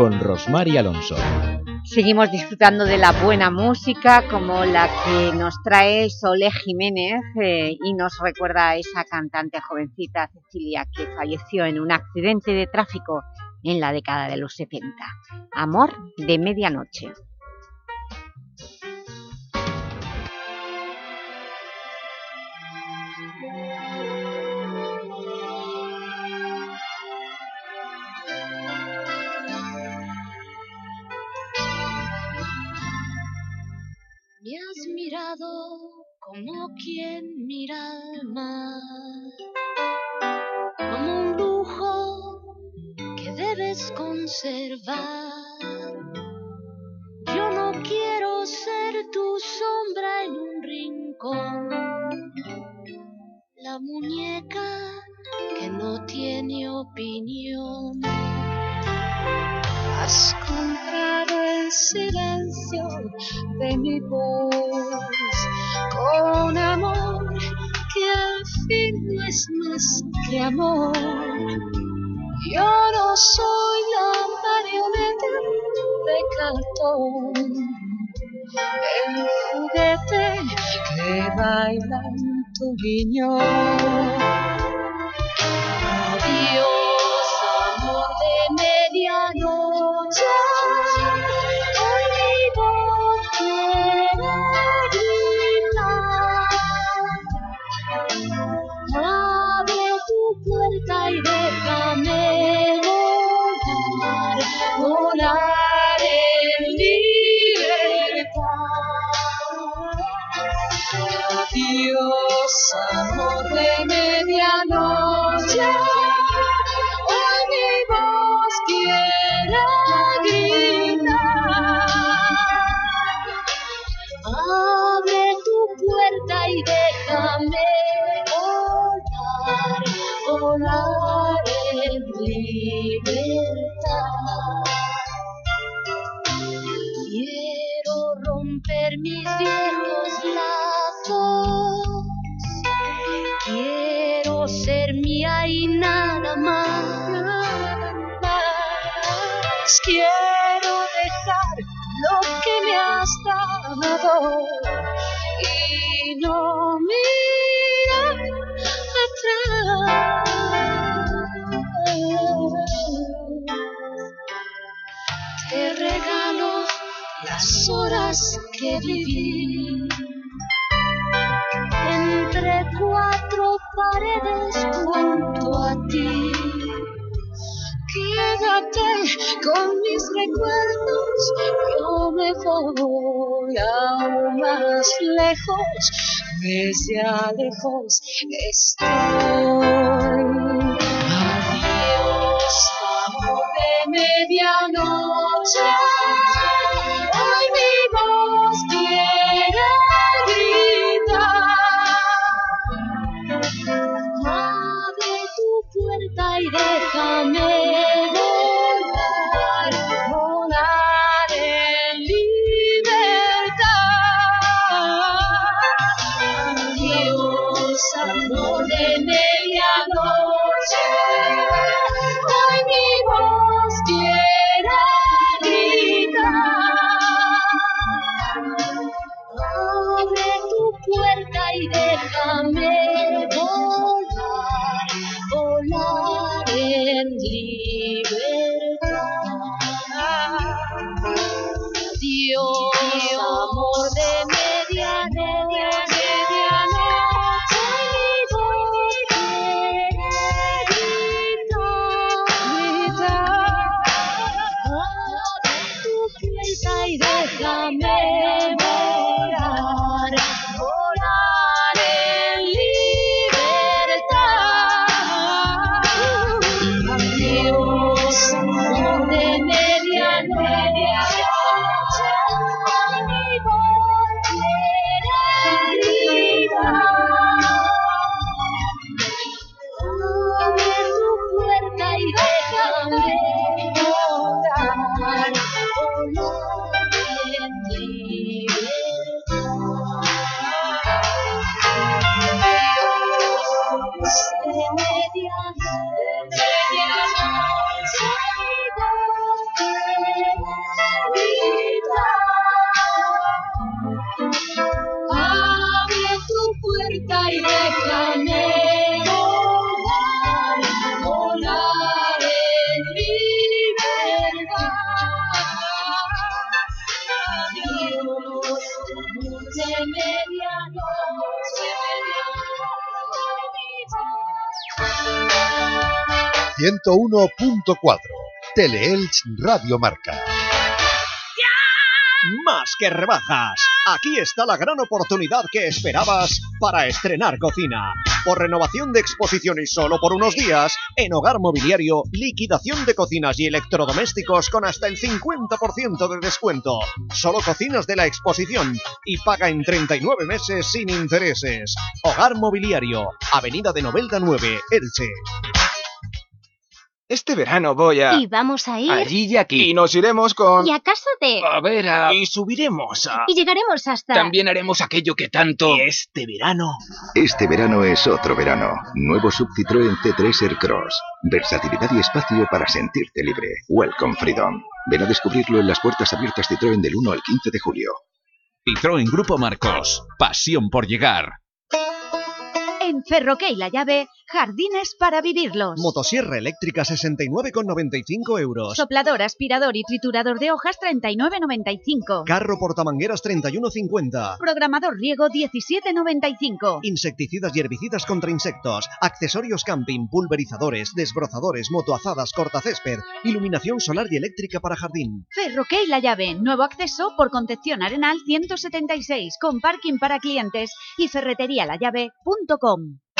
con Rosmar y Alonso. Seguimos disfrutando de la buena música como la que nos trae Sole Jiménez eh, y nos recuerda a esa cantante jovencita Cecilia que falleció en un accidente de tráfico en la década de los 70. Amor de medianoche. Me has mirado como quien mira al mar, como un lujo que debes conservar. Yo no quiero ser tu sombra en un rincón, la muñeca que no tiene opinión. Has comprado el silencio de mi voz con amor que al fin no es más que amor. Yo no soy la marioneta de cartón, el juguete que baila en tu guiñón. Amor de medianoche. Hoy mi voz quiere gritar. Abre tu puerta y déjame volar, volar en libertad. Quiero dejar lo que me has dado y no mirar atrás. Te regalo las horas que viví entre cuatro paredes junto a ti. Quédate con mis recuerdos, yo me voy aún más lejos, ya lejos estoy. Adiós, amor de medianoche. Hoy mi voz quiere gritar. Abre tu puerta y déjame 101.4. Teleelch Radio Marca. Más que rebajas. Aquí está la gran oportunidad que esperabas para estrenar cocina. Por renovación de exposición y solo por unos días, en Hogar Mobiliario, liquidación de cocinas y electrodomésticos con hasta el 50% de descuento. Solo cocinas de la exposición y paga en 39 meses sin intereses. Hogar Mobiliario, Avenida de Novelda 9, Elche. Este verano voy a... ¿Y vamos a ir? Allí y aquí. Y nos iremos con... ¿Y a casa de...? A ver, a... Y subiremos a... Y llegaremos hasta... También haremos aquello que tanto... Y este verano... Este verano es otro verano. Nuevo sub Citroën C3 Aircross. Versatilidad y espacio para sentirte libre. Welcome Freedom. Ven a descubrirlo en las puertas abiertas Citroën del 1 al 15 de julio. Citroën Grupo Marcos. Pasión por llegar. En Ferroque y La Llave, jardines para vivirlos. Motosierra eléctrica 69,95 euros. Soplador, aspirador y triturador de hojas 39,95. Carro portamangueras 31,50. Programador riego 17,95. Insecticidas y herbicidas contra insectos. Accesorios camping, pulverizadores, desbrozadores, motoazadas, cortacésped. Iluminación solar y eléctrica para jardín. Ferroque y La Llave, nuevo acceso por Concepción Arenal 176, con parking para clientes y ferreterialallave.com.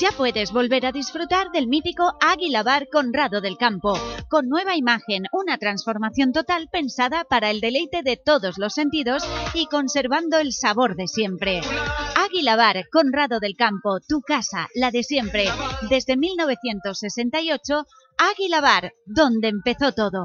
Ya puedes volver a disfrutar del mítico Águila Bar Conrado del Campo, con nueva imagen, una transformación total pensada para el deleite de todos los sentidos y conservando el sabor de siempre. Águila Bar Conrado del Campo, tu casa, la de siempre, desde 1968, Águila Bar, donde empezó todo.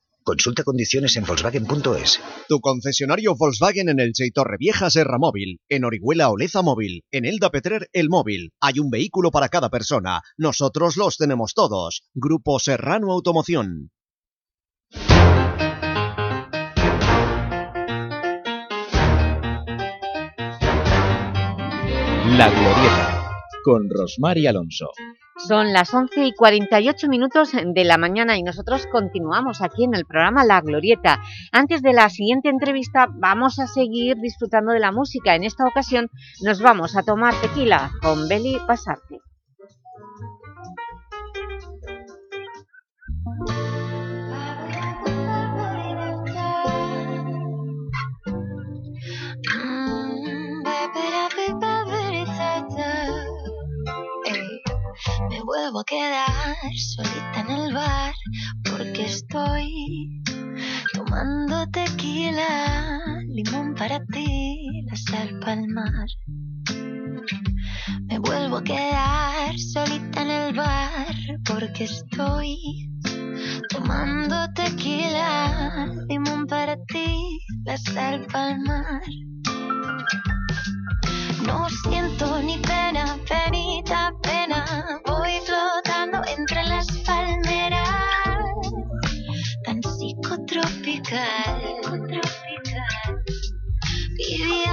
Consulta condiciones en Volkswagen.es. Tu concesionario Volkswagen en el y Torrevieja Serra Móvil, en Orihuela Oleza Móvil, en Elda Petrer El Móvil. Hay un vehículo para cada persona. Nosotros los tenemos todos. Grupo Serrano Automoción. La Glorieta, con Rosmar y Alonso. Son las 11 y 48 minutos de la mañana y nosotros continuamos aquí en el programa La Glorieta. Antes de la siguiente entrevista vamos a seguir disfrutando de la música. En esta ocasión nos vamos a tomar tequila con Beli Pasarte. A quedar solita en el bar porque estoy tomando tequila, limón para ti, la sal para el mar. Me vuelvo a quedar solita en el bar porque estoy tomando tequila, limón para ti, la sal para el mar. No siento ni pena, penita, pena.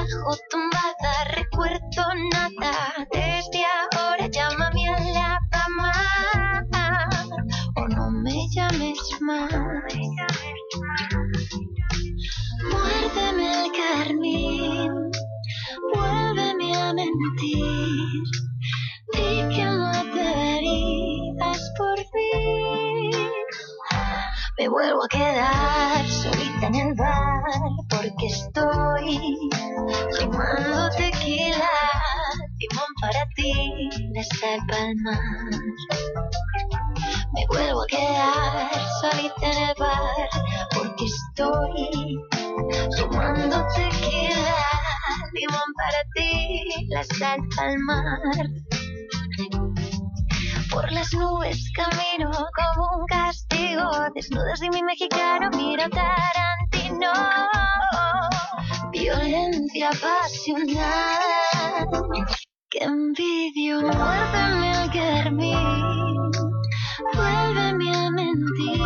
Viajo tumbada, recuerdo nada. Desde ahora llámame a la cama. O no me llames más. Muérdeme el carmín. Vuélveme a mentir. Di que no te heridas por fin. Me vuelvo a quedar solita en el bar porque estoy tomando tequila. Limón para ti, la sal para el mar. Me vuelvo a quedar solita en el bar porque estoy tomando tequila, limón para ti, la sal al mar. Por las nubes camino como un castigo, desnudas de mi mexicano miro Tarantino. Violencia pasional, que envidio, muérdeme al dormir, vuélveme a mentir,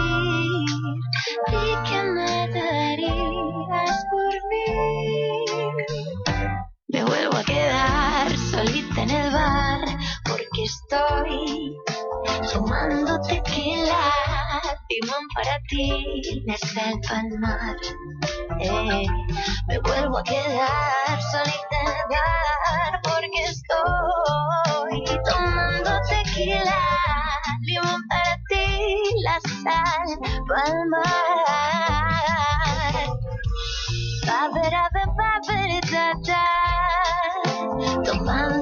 di que me darías por mí. Me vuelvo a quedar solita en el bar porque estoy tomando tequila, limón para ti, la sal pa'l mar. Eh, me vuelvo a quedar solita porque estoy tomando tequila, limón para ti, la sal pa'l mar. Ba, ba, da, ba, ba, da, da. Tomando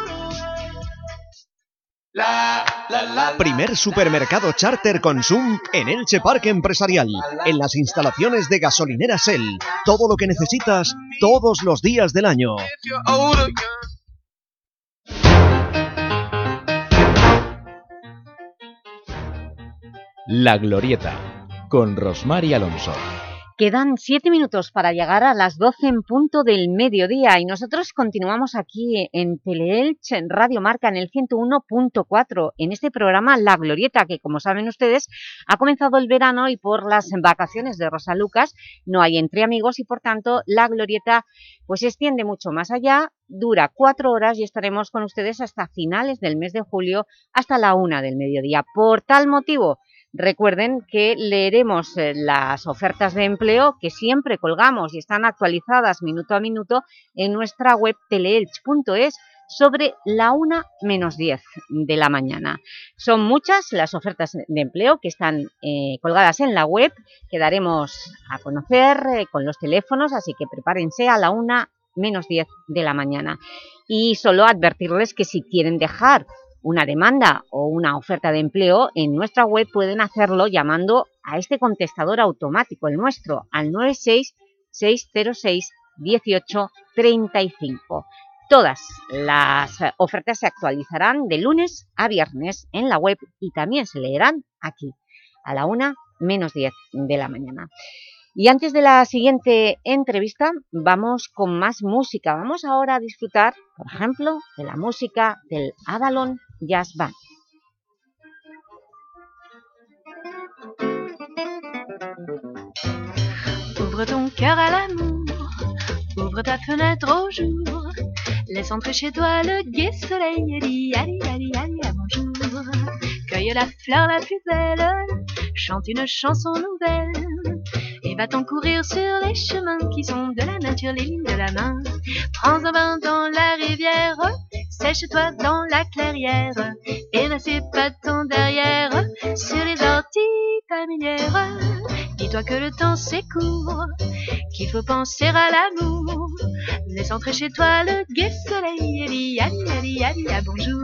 Primer supermercado charter Consum en Elche Parque Empresarial, en las instalaciones de gasolinera Shell. Todo lo que necesitas todos los días del año. La Glorieta, con Rosmar y Alonso. Quedan siete minutos para llegar a las 12 en punto del mediodía y nosotros continuamos aquí en Teleelch, en Radio Marca, en el 101.4, en este programa La Glorieta, que como saben ustedes, ha comenzado el verano y por las vacaciones de Rosa Lucas no hay entre amigos y por tanto La Glorieta pues se extiende mucho más allá, dura cuatro horas y estaremos con ustedes hasta finales del mes de julio, hasta la una del mediodía. Por tal motivo, Recuerden que leeremos eh, las ofertas de empleo que siempre colgamos y están actualizadas minuto a minuto en nuestra web teleelch.es sobre la 1 menos 10 de la mañana. Son muchas las ofertas de empleo que están eh, colgadas en la web, que daremos a conocer eh, con los teléfonos, así que prepárense a la 1 menos 10 de la mañana. Y solo advertirles que si quieren dejar una demanda o una oferta de empleo, en nuestra web pueden hacerlo llamando a este contestador automático, el nuestro, al 966061835. Todas las ofertas se actualizarán de lunes a viernes en la web y también se leerán aquí, a la una menos 10 de la mañana. Y antes de la siguiente entrevista vamos con más música. Vamos ahora a disfrutar, por ejemplo, de la música del Avalon Jazz. Ouvre ton cœur à l'amour, ouvre ta fenêtre au jour, laisse entrer chez toi le gai soleil et dis allez, allez, allez, à bonjour. Cueille la fleur la plus belle, chante une chanson nouvelle, et va-t'en courir sur les chemins qui sont de la nature, les lignes de la main. Prends un bain dans la rivière, sèche-toi dans la clairière, et ne sais pas ton derrière sur les orties familières. Dis Dis-toi que le temps c'est court, qu'il faut penser à l'amour. Laisse entrer chez toi le gai soleil et allez, à bonjour.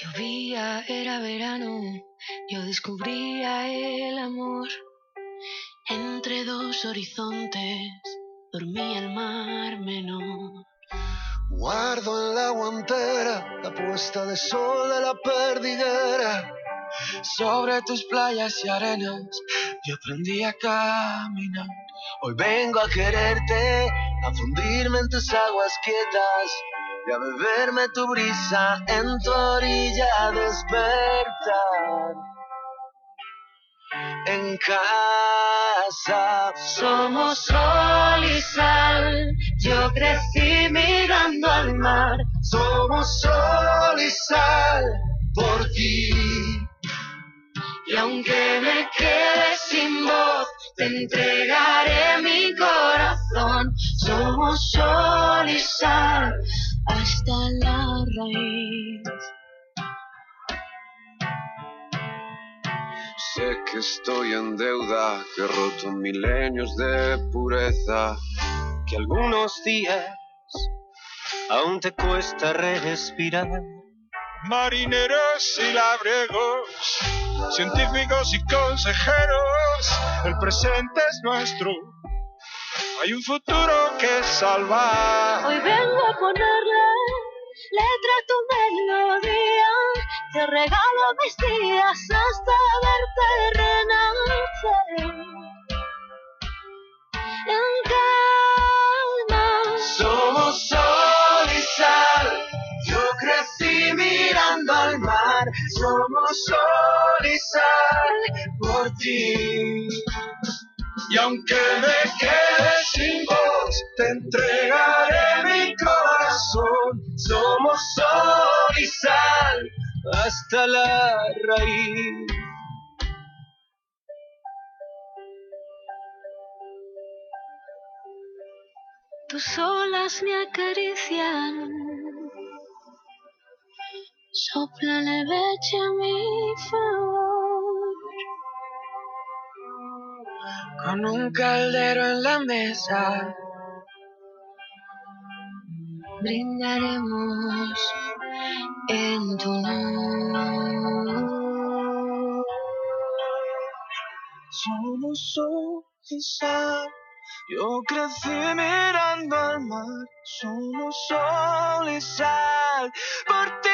Llovía, era verano, yo descubría el amor. Entre dos horizontes dormía el mar menor. Guardo en la guantera la puesta de sol de la perdiguera. Sobre tus playas y arenas yo aprendí a caminar. Hoy vengo a quererte, a fundirme en tus aguas quietas y a beberme tu brisa en tu orilla despertar. En casa Somos sol y sal, yo crecí mirando al mar. somos sol y sal por ti. Y aunque me quede sin voz, te entregaré mi corazón. Somos sol y sal hasta la raíz. Sé que estoy en deuda, que he roto milenios de pureza, que algunos días aún te cuesta respirar. Marineros y labriegos, científicos y consejeros, el presente es nuestro. Hay un futuro que salvar. Hoy vengo a ponerle letra a tu melodía. Te regalo mis días hasta verte renacer. En calma. Somos sol y sal, yo crecí mirando al mar. Somos sol y sal por ti. Y aunque me quede sin voz, te entregaré mi corazón. Somos sol y sal hasta la raíz. Tus olas me acarician. Sopla leveche a mi favor. Con un caldero en la mesa, Brindaremos en tu honor. somos sol y sal. Yo crecí mirando al mar, somos sol y sal por ti.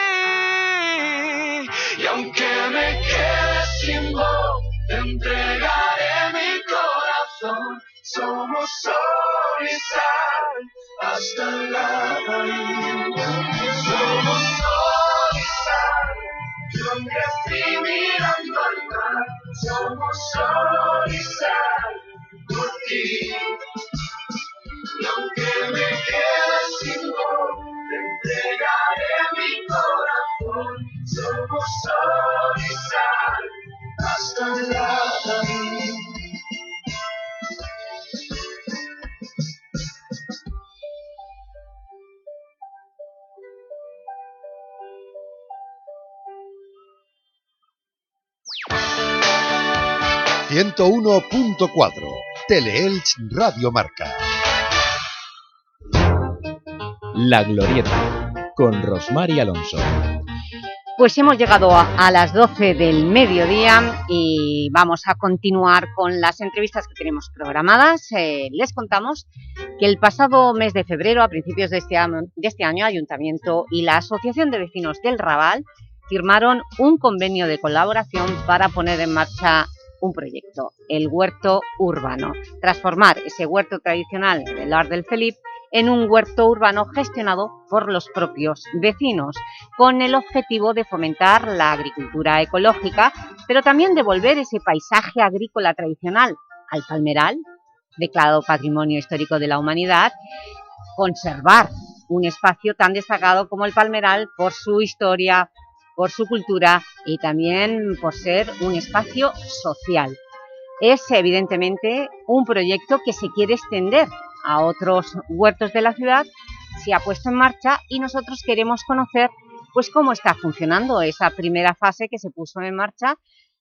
Y aunque me quede sin voz, te entregaré son, somos Orizal hasta la raíz. Somos Orizal, donde así mirando al mar, somos Orizal por ti. Y aunque me quede sin voz, te entregaré mi corazón, somos Orizal hasta la raíz. ...101.4... Teleelch Radio Marca. La Glorieta, con Rosmar y Alonso. Pues hemos llegado a, a, las 12 del mediodía y vamos a continuar con las entrevistas que tenemos programadas. Eh, les contamos que el pasado mes de febrero, a principios de este, año, de este año, Ayuntamiento y la Asociación de Vecinos del Raval firmaron un convenio de colaboración para poner en marcha un proyecto, el huerto urbano. Transformar ese huerto tradicional del Lar del Felip en un huerto urbano gestionado por los propios vecinos, con el objetivo de fomentar la agricultura ecológica, pero también devolver ese paisaje agrícola tradicional al palmeral, declarado Patrimonio Histórico de la Humanidad, conservar un espacio tan destacado como el palmeral por su historia, por su cultura y también por ser un espacio social. Es evidentemente un proyecto que se quiere extender a otros huertos de la ciudad, se ha puesto en marcha y nosotros queremos conocer pues cómo está funcionando esa primera fase que se puso en marcha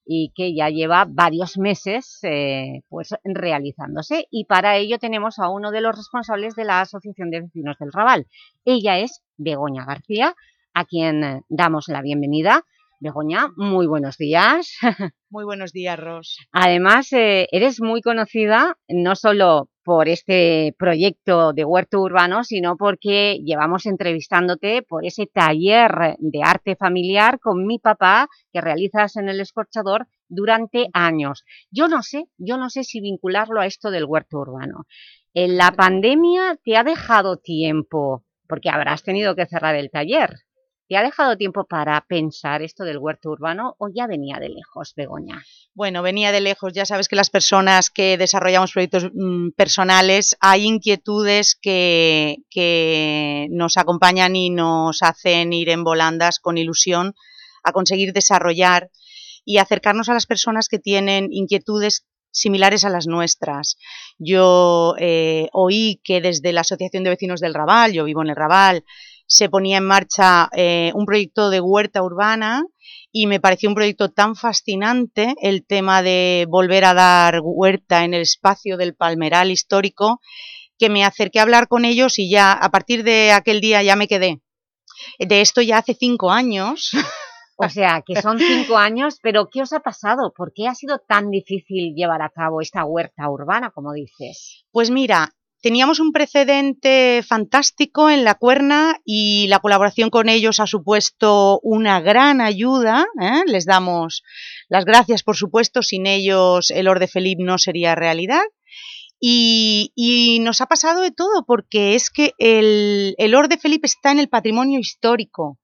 y que ya lleva varios meses eh, pues realizándose y para ello tenemos a uno de los responsables de la Asociación de Vecinos del Raval. Ella es Begoña García, a quien damos la bienvenida. Begoña, muy buenos días. Muy buenos días, Ros. Además, eh, eres muy conocida no solo por este proyecto de huerto urbano, sino porque llevamos entrevistándote por ese taller de arte familiar con mi papá que realizas en el escorchador durante años. Yo no sé, yo no sé si vincularlo a esto del huerto urbano. En la pandemia te ha dejado tiempo, porque habrás tenido que cerrar el taller, ¿Te ha dejado tiempo para pensar esto del huerto urbano o ya venía de lejos, Begoña? Bueno, venía de lejos. Ya sabes que las personas que desarrollamos proyectos mmm, personales hay inquietudes que, que nos acompañan y nos hacen ir en volandas con ilusión a conseguir desarrollar y acercarnos a las personas que tienen inquietudes similares a las nuestras. Yo eh, oí que desde la Asociación de Vecinos del Raval, yo vivo en el Raval, se ponía en marcha eh, un proyecto de huerta urbana y me pareció un proyecto tan fascinante el tema de volver a dar huerta en el espacio del palmeral histórico que me acerqué a hablar con ellos y ya a partir de aquel día ya me quedé. De esto ya hace cinco años. O sea, que son cinco años, pero ¿qué os ha pasado? ¿Por qué ha sido tan difícil llevar a cabo esta huerta urbana, como dices? Pues mira, Teníamos un precedente fantástico en La Cuerna y la colaboración con ellos ha supuesto una gran ayuda. ¿eh? Les damos las gracias, por supuesto. Sin ellos el Orde Felip no sería realidad. Y, y, nos ha pasado de todo, porque es que el, el Orde Felipe está en el patrimonio histórico.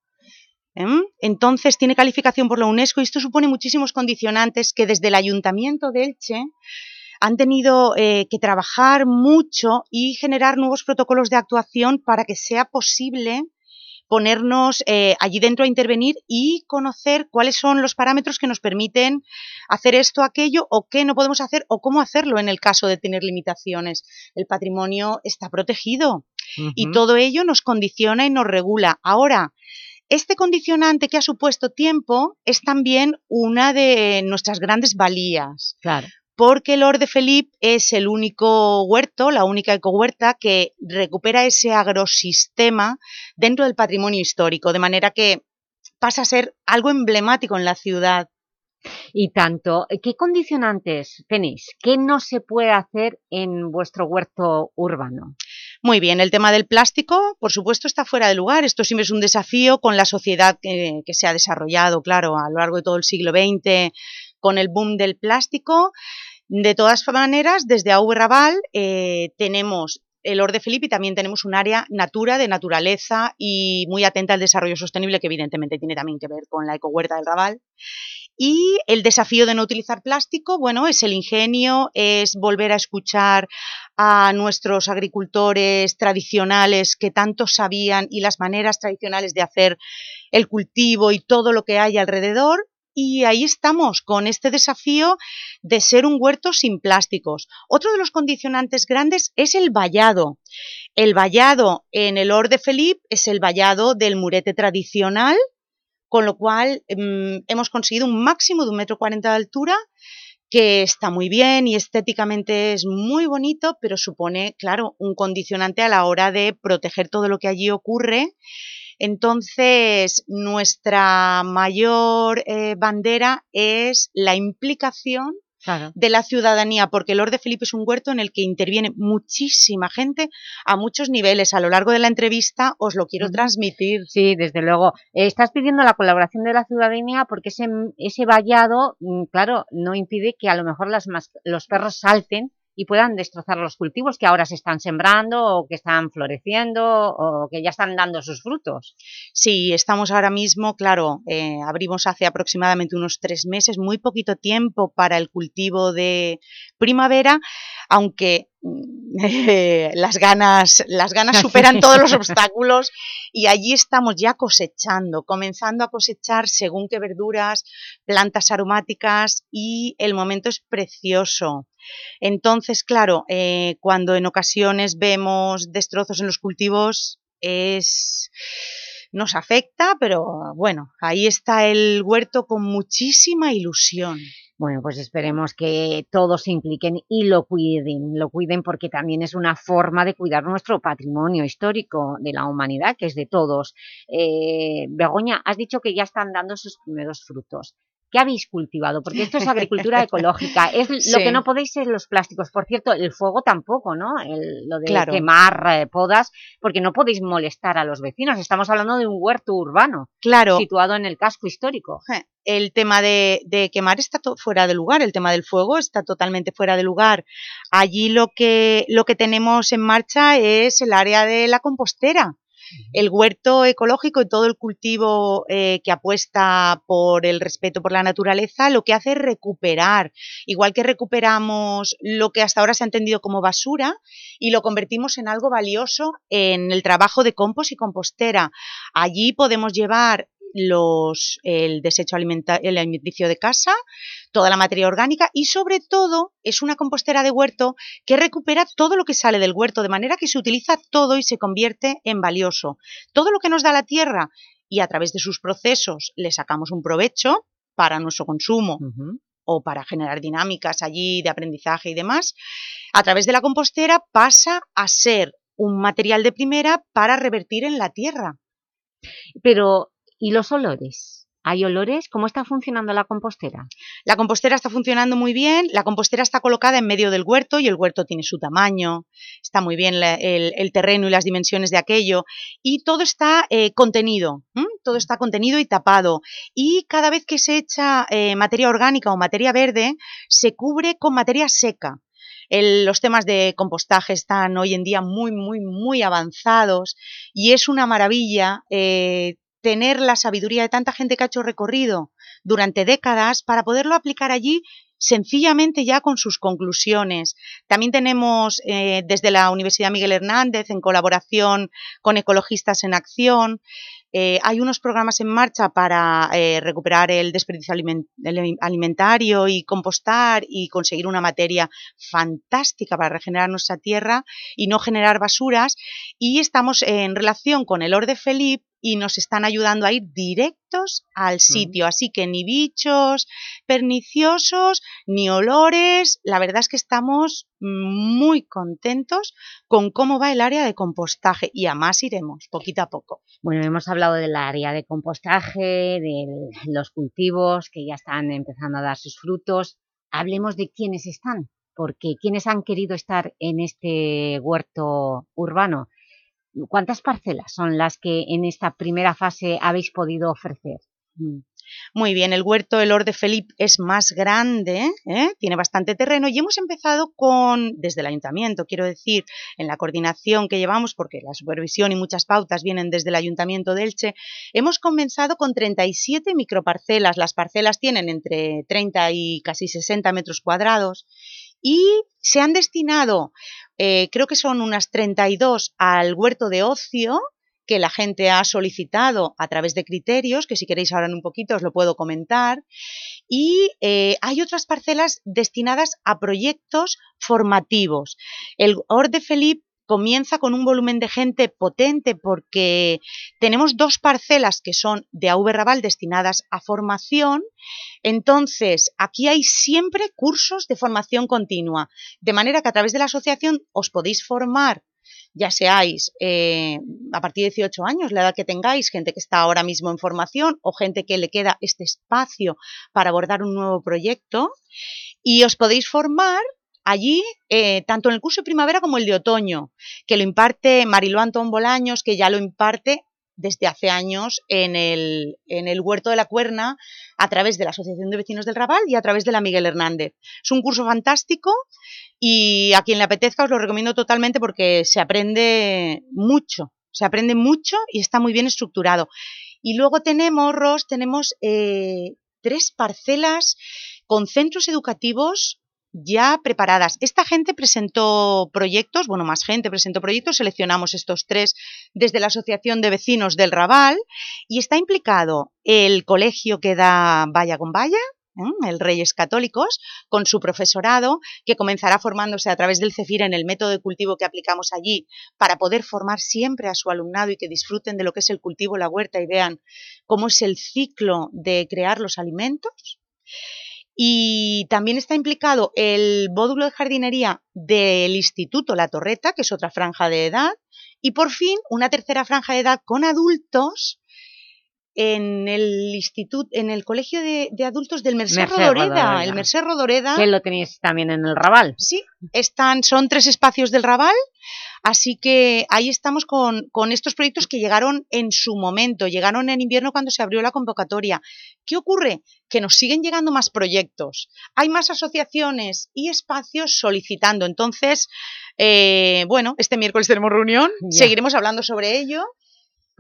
¿eh? Entonces tiene calificación por la UNESCO y esto supone muchísimos condicionantes que desde el Ayuntamiento de Elche han tenido eh, que trabajar mucho y generar nuevos protocolos de actuación para que sea posible ponernos eh, allí dentro a intervenir y conocer cuáles son los parámetros que nos permiten hacer esto, aquello, o qué no podemos hacer, o cómo hacerlo en el caso de tener limitaciones. El patrimonio está protegido uh -huh. y todo ello nos condiciona y nos regula. Ahora, este condicionante que ha supuesto tiempo es también una de nuestras grandes valías. Claro porque el Orde Felip es el único huerto, la única ecohuerta que recupera ese agrosistema dentro del patrimonio histórico, de manera que pasa a ser algo emblemático en la ciudad. Y tanto, ¿qué condicionantes tenéis? ¿Qué no se puede hacer en vuestro huerto urbano? Muy bien, el tema del plástico, por supuesto, está fuera de lugar. Esto siempre es un desafío con la sociedad que, que se ha desarrollado, claro, a lo largo de todo el siglo XX, con el boom del plástico. De todas maneras, desde AV Raval eh, tenemos el Orde Felipe y también tenemos un área natura de naturaleza y muy atenta al desarrollo sostenible, que evidentemente tiene también que ver con la ecohuerta del Raval. Y el desafío de no utilizar plástico, bueno, es el ingenio, es volver a escuchar a nuestros agricultores tradicionales que tanto sabían y las maneras tradicionales de hacer el cultivo y todo lo que hay alrededor y ahí estamos con este desafío de ser un huerto sin plásticos. Otro de los condicionantes grandes es el vallado. El vallado en el Or de Felipe es el vallado del murete tradicional, con lo cual mmm, hemos conseguido un máximo de un metro cuarenta de altura que está muy bien y estéticamente es muy bonito, pero supone, claro, un condicionante a la hora de proteger todo lo que allí ocurre entonces, nuestra mayor eh, bandera es la implicación Claro. de la ciudadanía, porque el Or de Felipe es un huerto en el que interviene muchísima gente a muchos niveles. A lo largo de la entrevista os lo quiero transmitir. Sí, desde luego. Eh, Estás pidiendo la colaboración de la ciudadanía porque ese, ese vallado, mm, claro, no impide que a lo mejor las los perros salten y puedan destrozar los cultivos que ahora se están sembrando o que están floreciendo o que ya están dando sus frutos. Sí, estamos ahora mismo, claro, eh, abrimos hace aproximadamente unos tres meses, muy poquito tiempo para el cultivo de primavera, aunque mm, las, ganas, las ganas superan todos los obstáculos y allí estamos ya cosechando, comenzando a cosechar según qué verduras, plantas aromáticas y el momento es precioso. Entonces, claro, eh, cuando en ocasiones vemos destrozos en los cultivos nos afecta, pero bueno, ahí está el huerto con muchísima ilusión. Bueno, pues esperemos que todos se impliquen y lo cuiden, lo cuiden porque también es una forma de cuidar nuestro patrimonio histórico de la humanidad, que es de todos. Eh, Begoña, has dicho que ya están dando sus primeros frutos. ¿Qué habéis cultivado? Porque esto es agricultura ecológica. Es Lo que no podéis es los plásticos. Por cierto, el fuego tampoco, ¿no? El- lo de Claro. quemar eh, podas, porque no podéis molestar a los vecinos. Estamos hablando de un huerto urbano Claro. situado en el casco histórico. El tema de, de quemar está fuera de lugar, el tema del fuego está totalmente fuera de lugar. Allí lo que, lo que tenemos en marcha es el área de la compostera. El huerto ecológico y todo el cultivo eh, que apuesta por el respeto por la naturaleza lo que hace es recuperar, igual que recuperamos lo que hasta ahora se ha entendido como basura y lo convertimos en algo valioso en el trabajo de compost y compostera. Allí podemos llevar los, el desecho alimenta- el alimenticio de casa, toda la materia orgánica y sobre todo es una compostera de huerto que recupera todo lo que sale del huerto, de manera que se utiliza todo y se convierte en valioso. Todo lo que nos da la tierra y a través de sus procesos le sacamos un provecho para nuestro consumo o para generar dinámicas allí de aprendizaje y demás, a través de la compostera pasa a ser un material de primera para revertir en la tierra. Pero, ¿y los olores? ¿Hay olores? ¿Cómo está funcionando la compostera? La compostera está funcionando muy bien, la compostera está colocada en medio del huerto y el huerto tiene su tamaño, está muy bien el, terreno y las dimensiones de aquello y todo está eh, contenido, todo está contenido y tapado y cada vez que se echa eh, materia orgánica o materia verde se cubre con materia seca. Los temas de compostaje están hoy en día muy, muy, muy avanzados y es una maravilla eh, tener la sabiduría de tanta gente que ha hecho recorrido durante décadas para poderlo aplicar allí sencillamente ya con sus conclusiones. También tenemos eh, desde la Universidad Miguel Hernández, en colaboración con Ecologistas en Acción, eh, hay unos programas en marcha para eh, recuperar el desperdicio alimentario y compostar y conseguir una materia fantástica para regenerar nuestra tierra y no generar basuras. Y estamos en relación con el Orde Felipe y nos están ayudando a ir directos al sitio. Así que ni bichos perniciosos, ni olores. La verdad es que estamos muy contentos con cómo va el área de compostaje y a más iremos poquito a poco. Bueno, hemos hablado del área de compostaje, de los cultivos que ya están empezando a dar sus frutos. Hablemos de quiénes están, porque quiénes han querido estar en este huerto urbano. ¿Cuántas parcelas son las que en esta primera fase habéis podido ofrecer? Mm. Muy bien, el huerto El Orde Felip es más grande, ¿eh? tiene bastante terreno y hemos empezado con, desde el ayuntamiento, quiero decir, en la coordinación que llevamos, porque la supervisión y muchas pautas vienen desde el ayuntamiento de Elche, hemos comenzado con 37 microparcelas. Las parcelas tienen entre 30 y casi 60 metros cuadrados y se han destinado, eh, creo que son unas 32 al huerto de ocio, que la gente ha solicitado a través de criterios, que si queréis ahora en un poquito os lo puedo comentar, y eh, hay otras parcelas destinadas a proyectos formativos. El Orde Felip comienza con un volumen de gente potente porque tenemos dos parcelas que son de AV Raval destinadas a formación, entonces aquí hay siempre cursos de formación continua, de manera que a través de la asociación os podéis formar ya seáis eh, a partir de 18 años, la edad que tengáis, gente que está ahora mismo en formación o gente que le queda este espacio para abordar un nuevo proyecto. Y os podéis formar allí, eh, tanto en el curso de primavera como el de otoño, que lo imparte Mariló Antón Bolaños, que ya lo imparte desde hace años en el, en el Huerto de la Cuerna a través de la Asociación de Vecinos del Raval y a través de la Miguel Hernández. Es un curso fantástico y a quien le apetezca os lo recomiendo totalmente porque se aprende mucho, se aprende mucho y está muy bien estructurado. Y luego tenemos, Ros, tenemos eh, tres parcelas con centros educativos ya preparadas. Esta gente presentó proyectos, bueno, más gente presentó proyectos, seleccionamos estos tres desde la Asociación de Vecinos del Raval y está implicado el colegio que da Valla con Valla, ¿eh? el Reyes Católicos, con su profesorado, que comenzará formándose a través del CEFIR en el método de cultivo que aplicamos allí, para poder formar siempre a su alumnado y que disfruten de lo que es el cultivo, la huerta y vean cómo es el ciclo de crear los alimentos. Y también está implicado el módulo de jardinería del Instituto La Torreta, que es otra franja de edad, y por fin una tercera franja de edad con adultos en el instituto, en el colegio de, de adultos del Merced Mercè Rodoreda, Rodoreda. el Merced Rodoreda. Que lo tenéis también en el Raval. Sí, están, son tres espacios del Raval, así que ahí estamos con, con estos proyectos que llegaron en su momento, llegaron en invierno cuando se abrió la convocatoria. ¿Qué ocurre? Que nos siguen llegando más proyectos, hay más asociaciones y espacios solicitando, entonces, eh, bueno, este miércoles tenemos reunión, Ya. seguiremos hablando sobre ello,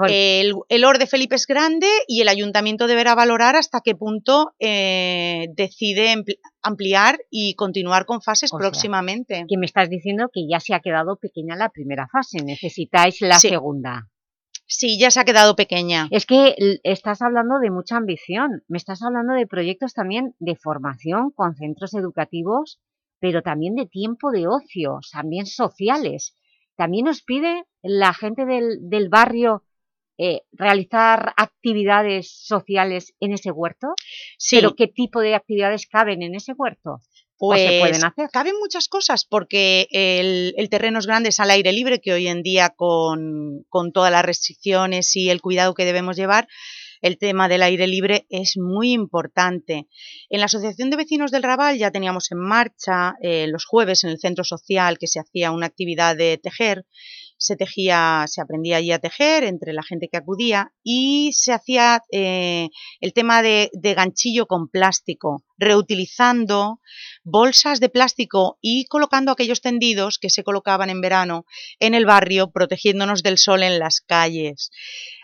El, el Orde Felipe es grande y el ayuntamiento deberá valorar hasta qué punto eh, decide ampliar y continuar con fases O sea, próximamente. Que me estás diciendo que ya se ha quedado pequeña la primera fase, necesitáis la Sí. segunda. Sí, ya se ha quedado pequeña. Es que estás hablando de mucha ambición, me estás hablando de proyectos también de formación con centros educativos, pero también de tiempo de ocio, también sociales. También os pide la gente del, del barrio eh, realizar actividades sociales en ese huerto, Sí. pero ¿qué tipo de actividades caben en ese huerto? ¿O se Pues pueden hacer? caben muchas cosas porque el, el terreno es grande, es al aire libre, que hoy en día con, con todas las restricciones y el cuidado que debemos llevar, el tema del aire libre es muy importante. En la Asociación de Vecinos del Raval ya teníamos en marcha eh, los jueves en el centro social que se hacía una actividad de tejer, se tejía, se aprendía allí a tejer entre la gente que acudía y se hacía eh, el tema de, de ganchillo con plástico, reutilizando bolsas de plástico y colocando aquellos tendidos que se colocaban en verano en el barrio, protegiéndonos del sol en las calles.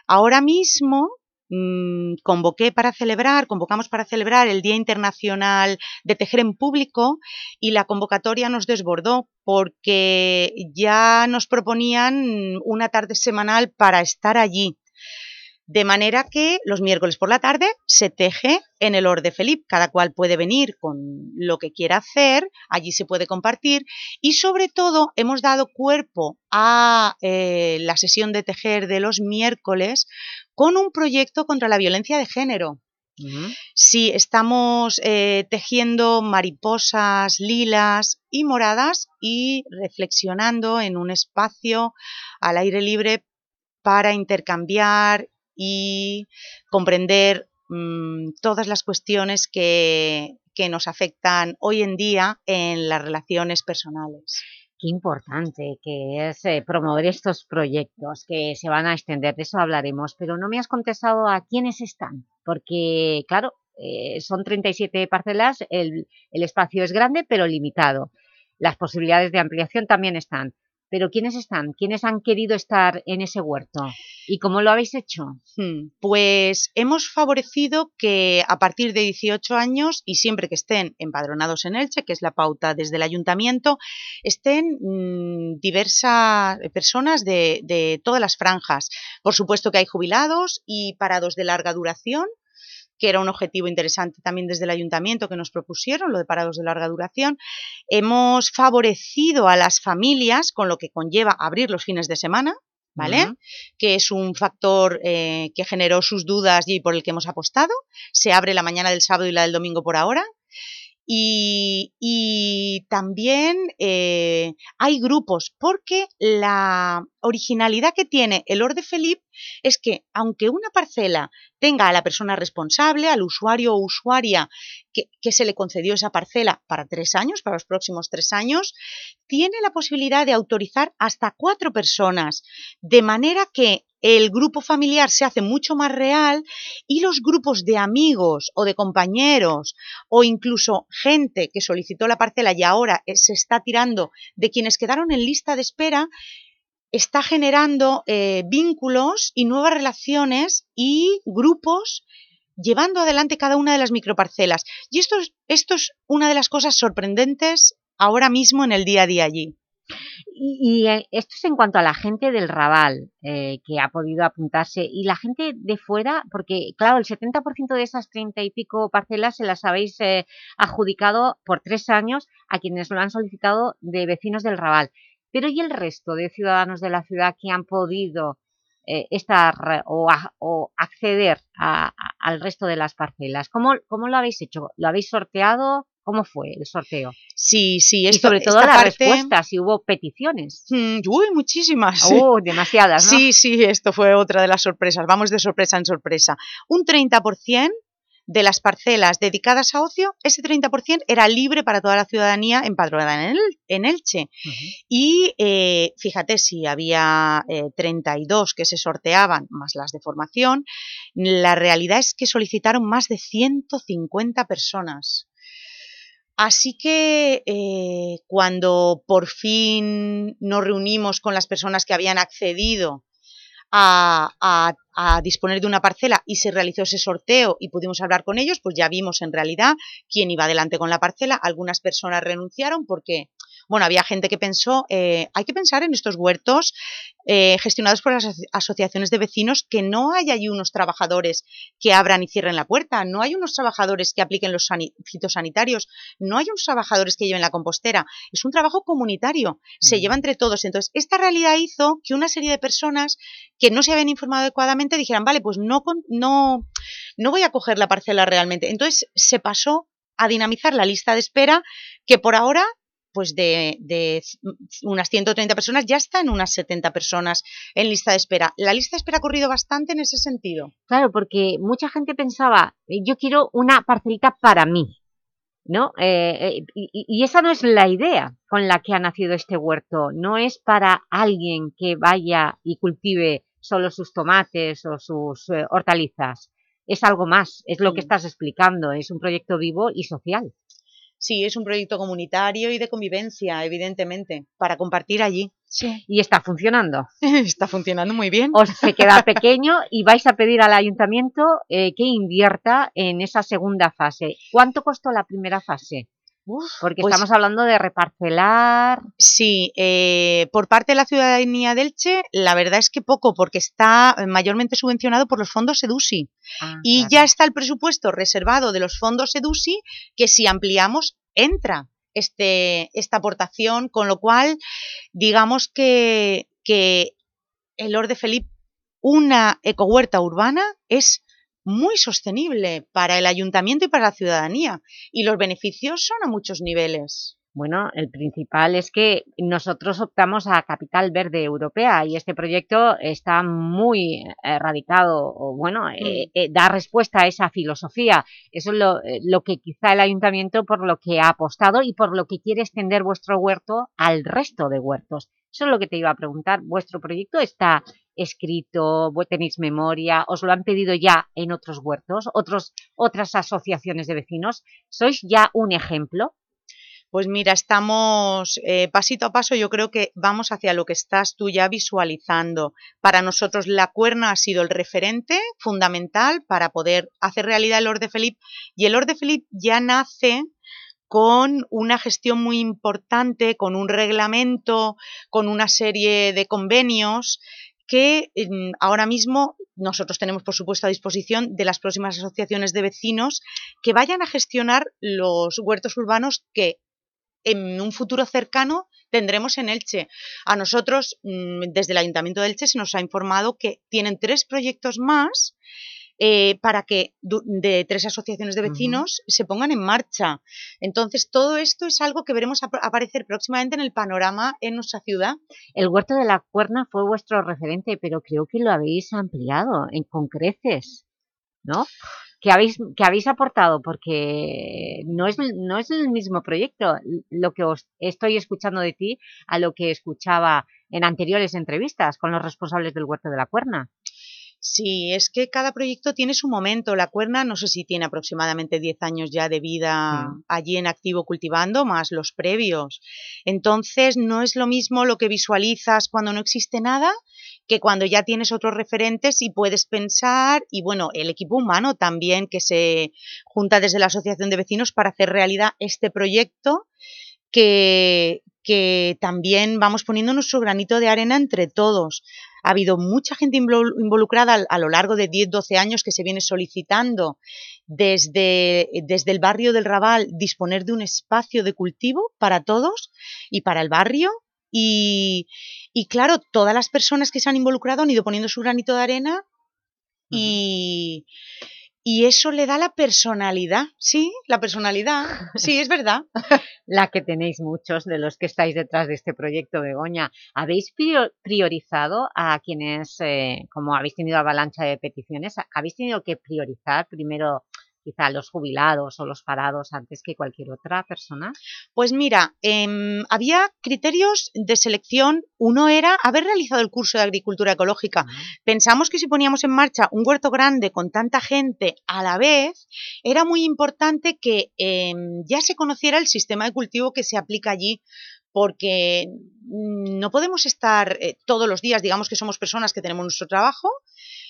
Ahora mismo mm, convoqué para celebrar, convocamos para celebrar el Día Internacional de Tejer en Público y la convocatoria nos desbordó porque ya nos proponían una tarde semanal para estar allí. De manera que los miércoles por la tarde se teje en el Orde Felip. Cada cual puede venir con lo que quiera hacer, allí se puede compartir y sobre todo hemos dado cuerpo a eh, la sesión de tejer de los miércoles con un proyecto contra la violencia de género. Sí, estamos eh, tejiendo mariposas lilas y moradas y reflexionando en un espacio al aire libre para intercambiar y comprender mm, todas las cuestiones que, que nos afectan hoy en día en las relaciones personales. qué importante que es eh, promover estos proyectos que se van a extender, de eso hablaremos, pero no me has contestado a quiénes están, porque, claro, eh, son 37 parcelas, el, el espacio es grande pero limitado. Las posibilidades de ampliación también están. Pero ¿quiénes están? ¿Quiénes han querido estar en ese huerto? ¿Y cómo lo habéis hecho? Hmm, Pues hemos favorecido que a partir de 18 años y siempre que estén empadronados en Elche, que es la pauta desde el ayuntamiento, estén mm, diversas personas de, de todas las franjas. Por supuesto que hay jubilados y parados de larga duración, que era un objetivo interesante también desde el ayuntamiento que nos propusieron, lo de parados de larga duración. Hemos favorecido a las familias, con lo que conlleva abrir los fines de semana, ¿vale? Que es un factor eh, que generó sus dudas y por el que hemos apostado. Se abre la mañana del sábado y la del domingo por ahora. Y, también eh, hay grupos, porque la originalidad que tiene el Orde Felip es que, aunque una parcela tenga a la persona responsable, al usuario o usuaria que se le concedió esa parcela para tres años, para los próximos tres años, tiene la posibilidad de autorizar hasta cuatro personas, de manera que el grupo familiar se hace mucho más real y los grupos de amigos o de compañeros o incluso gente que solicitó la parcela y ahora eh, se está tirando de quienes quedaron en lista de espera, está generando eh, vínculos y nuevas relaciones y grupos llevando adelante cada una de las microparcelas. Y esto es, esto es una de las cosas sorprendentes ahora mismo en el día a día allí. Y, y, eh, esto es en cuanto a la gente del Raval eh, que ha podido apuntarse y la gente de fuera, porque claro, el 70% de esas treinta y pico parcelas se las habéis eh, adjudicado por tres años a quienes lo han solicitado de vecinos del Raval. Pero ¿y el resto de ciudadanos de la ciudad que han podido eh, estar o, acceder a- al resto de las parcelas? ¿Cómo, ¿Cómo lo habéis hecho? ¿Lo habéis sorteado? ¿Cómo fue el sorteo? Sí, sí, y esto- sobre todo las parte- respuestas, si hubo peticiones. Mm, uy, muchísimas. Uh, demasiadas, ¿no? Sí, sí, esto fue otra de las sorpresas. Vamos de sorpresa en sorpresa. Un 30% de las parcelas dedicadas a ocio, ese 30% era libre para toda la ciudadanía empadronada en, El- en Elche. Y eh, fíjate, si había eh, 32 que se sorteaban, más las de formación, la realidad es que solicitaron más de 150 personas. Así que eh, cuando por fin nos reunimos con las personas que habían accedido a, a- a disponer de una parcela y se realizó ese sorteo y pudimos hablar con ellos, pues ya vimos en realidad quién iba adelante con la parcela. Algunas personas renunciaron porque, bueno, había gente que pensó, eh, hay que pensar en estos huertos eh, gestionados por las aso- asociaciones de vecinos que no hay allí unos trabajadores que abran y cierren la puerta, no hay unos trabajadores que apliquen los sani- fitosanitarios, no hay unos trabajadores que lleven la compostera, es un trabajo comunitario, se lleva entre todos. Entonces, esta realidad hizo que una serie de personas que no se habían informado adecuadamente dijeran, vale, pues no, con- no, no voy a coger la parcela realmente. Entonces, se pasó a dinamizar la lista de espera que por ahora pues de, de unas 130 personas ya están unas 70 personas en lista de espera. La lista de espera ha corrido bastante en ese sentido. Claro, porque mucha gente pensaba, eh, yo quiero una parcelita para mí, ¿no? Eh, eh, y, y esa no es la idea con la que ha nacido este huerto, no es para alguien que vaya y cultive solo sus tomates o sus eh, hortalizas, es algo más, es lo que estás explicando, es un proyecto vivo y social. Sí, es un proyecto comunitario y de convivencia, evidentemente, para compartir allí. Y está funcionando. Está funcionando muy bien. Os se queda pequeño y vais a pedir al ayuntamiento eh, que invierta en esa segunda fase. ¿Cuánto costó la primera fase? Porque pues- estamos hablando de reparcelar... Sí, eh, por parte de la ciudadanía de Elche, la verdad es que poco, porque está mayormente subvencionado por los fondos EDUSI. Ah, y ya está el presupuesto reservado de los fondos EDUSI, que si ampliamos, entra este, esta aportación, con lo cual, digamos que, que el Orde Felipe, una ecohuerta urbana, es muy sostenible para el ayuntamiento y para la ciudadanía, y los beneficios son a muchos niveles. Bueno, el principal es que nosotros optamos a Capital Verde Europea y este proyecto está muy eh, radicado, o bueno, eh, eh, da respuesta a esa filosofía. Eso es lo, eh, lo que quizá el Ayuntamiento por lo que ha apostado y por lo que quiere extender vuestro huerto al resto de huertos. Eso es lo que te iba a preguntar. ¿Vuestro proyecto está escrito, tenéis memoria, os lo han pedido ya en otros huertos, otros, otras asociaciones de vecinos? ¿Sois ya un ejemplo? Pues mira, estamos eh, pasito a paso, yo creo que vamos hacia lo que estás tú ya visualizando. Para nosotros la cuerna ha sido el referente fundamental para poder hacer realidad el Orde Felip y el Orde Felip ya nace con una gestión muy importante, con un reglamento, con una serie de convenios que ahora mismo nosotros tenemos, por supuesto, a disposición de las próximas asociaciones de vecinos que vayan a gestionar los huertos urbanos que en un futuro cercano tendremos en Elche. A nosotros, mm, desde el Ayuntamiento de Elche, se nos ha informado que tienen tres proyectos más eh, para que de tres asociaciones de vecinos se pongan en marcha. Entonces, todo esto es algo que veremos ap aparecer próximamente en el panorama en nuestra ciudad. El Huerto de la Cuerna fue vuestro referente, pero creo que lo habéis ampliado en, con creces, ¿no? que habéis, que habéis aportado, porque no es, no es el mismo proyecto lo que os estoy escuchando de ti a lo que escuchaba en anteriores entrevistas con los responsables del Huerto de la Cuerna. Sí, es que cada proyecto tiene su momento. La Cuerna, no sé si tiene aproximadamente 10 años ya de vida Mm. allí en activo cultivando, más los previos. Entonces, no es lo mismo lo que visualizas cuando no existe nada que cuando ya tienes otros referentes y puedes pensar, y bueno, el equipo humano también que se junta desde la Asociación de Vecinos para hacer realidad este proyecto que, que también vamos poniendo nuestro granito de arena entre todos. Ha habido mucha gente invol- involucrada a lo largo de 10-12 años que se viene solicitando desde, desde el barrio del Raval disponer de un espacio de cultivo para todos y para el barrio. Y, y claro, todas las personas que se han involucrado han ido poniendo su granito de arena y, y eso le da la personalidad, sí, la personalidad, sí, es verdad. La que tenéis muchos de los que estáis detrás de este proyecto, Begoña. ¿Habéis prio- priorizado a quienes, eh, como habéis tenido avalancha de peticiones, habéis tenido que priorizar primero quizá los jubilados o los parados antes que cualquier otra persona? Pues mira, em, había criterios de selección. Uno era haber realizado el curso de agricultura ecológica. Pensamos que si poníamos en marcha un huerto grande con tanta gente a la vez, era muy importante que em, ya se conociera el sistema de cultivo que se aplica allí porque no podemos estar eh, todos los días, digamos que somos personas que tenemos nuestro trabajo,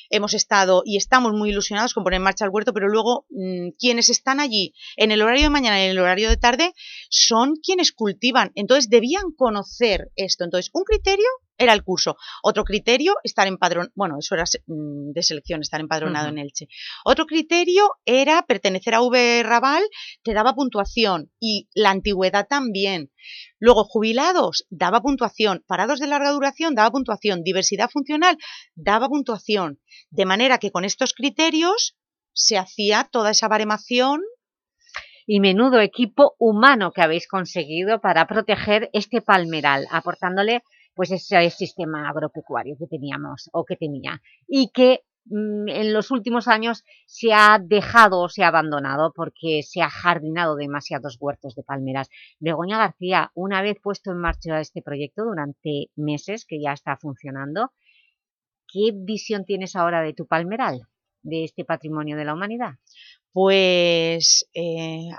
hemos estado y estamos muy ilusionados con poner en marcha el huerto, pero luego mmm, quienes están allí en el horario de mañana y en el horario de tarde son quienes cultivan, entonces debían conocer esto. Entonces, un criterio era el curso, otro criterio estar empadronado, bueno, eso era mmm, de selección, estar empadronado uh -huh. en Elche. Otro criterio era pertenecer a V Raval, te daba puntuación y la antigüedad también. Luego, jubilados, daba puntuación. Parados de larga duración, daba puntuación. Diversidad funcional, daba puntuación. De manera que con estos criterios se hacía toda esa baremación. Y menudo equipo humano que habéis conseguido para proteger este palmeral, aportándole pues ese sistema agropecuario que teníamos o que tenía y que mmm, en los últimos años se ha dejado o se ha abandonado porque se ha jardinado demasiados huertos de palmeras. Begoña García, una vez puesto en marcha este proyecto durante meses que ya está funcionando, ¿qué visión tienes ahora de tu palmeral, de este patrimonio de la humanidad? Pues eh,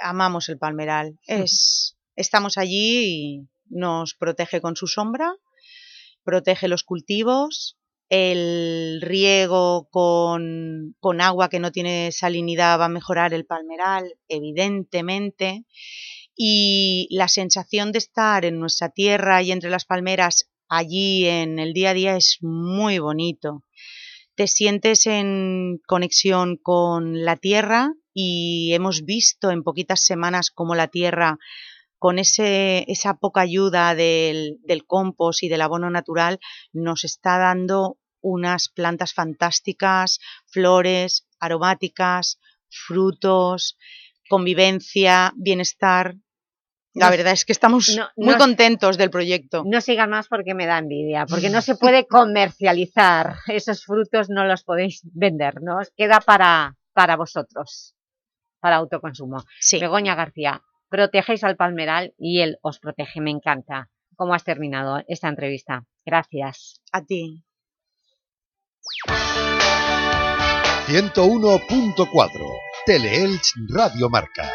amamos el palmeral, es, estamos allí y nos protege con su sombra, protege los cultivos, el riego con, con, agua que no tiene salinidad va a mejorar el palmeral, evidentemente, y la sensación de estar en nuestra tierra y entre las palmeras allí en el día a día es muy bonito. Te sientes en conexión con la tierra y hemos visto en poquitas semanas cómo la tierra con ese, esa poca ayuda del, del compost y del abono natural, nos está dando unas plantas fantásticas, flores aromáticas, frutos, convivencia, bienestar. La verdad es que estamos no- muy contentos del proyecto. No sigan más porque me da envidia, porque no se puede comercializar. Esos frutos no los podéis vender, ¿no? Os Queda para, para vosotros, para autoconsumo. Begoña García, protegéis al palmeral y él os protege, me encanta. ¿Cómo has terminado esta entrevista? Gracias. A ti. 101.4 Teleelch Radio Marca.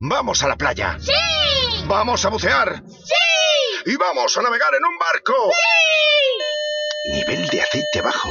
Vamos a la playa. ¡Sí! Vamos a bucear. ¡Sí! Y vamos a navegar en un barco. Nivel de aceite bajo.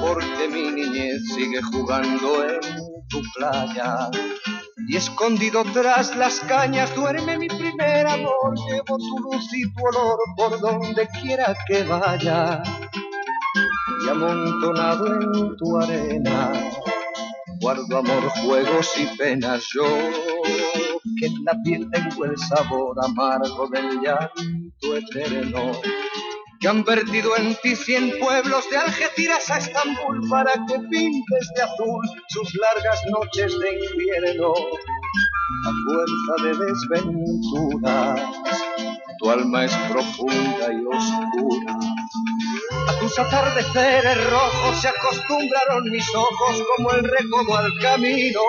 Porque mi niñez sigue jugando en tu playa y escondido tras las cañas duerme mi primer amor. Llevo tu luz y tu olor por donde quiera que vaya y amontonado en tu arena guardo amor, juegos y penas. Yo que en la piel tengo el sabor amargo del llanto eterno que han vertido en ti cien pueblos de Algeciras a Estambul para que pintes de azul sus largas noches de invierno. A fuerza de desventuras, tu alma es profunda y oscura. A tus atardeceres rojos se acostumbraron mis ojos como el recodo al camino.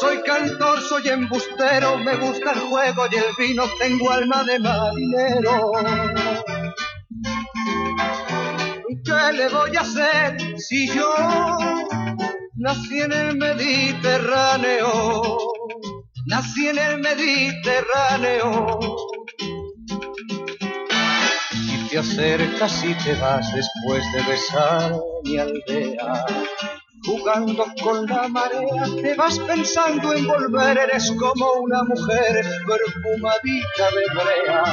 Soy cantor, soy embustero, me gusta el juego y el vino, tengo alma de marinero. ¿Qué le voy a hacer si yo nací en el Mediterráneo? Nací en el Mediterráneo. Y te acercas y te vas después de besar mi aldea. Jugando con la marea, te vas pensando en volver, eres como una mujer perfumadita de brea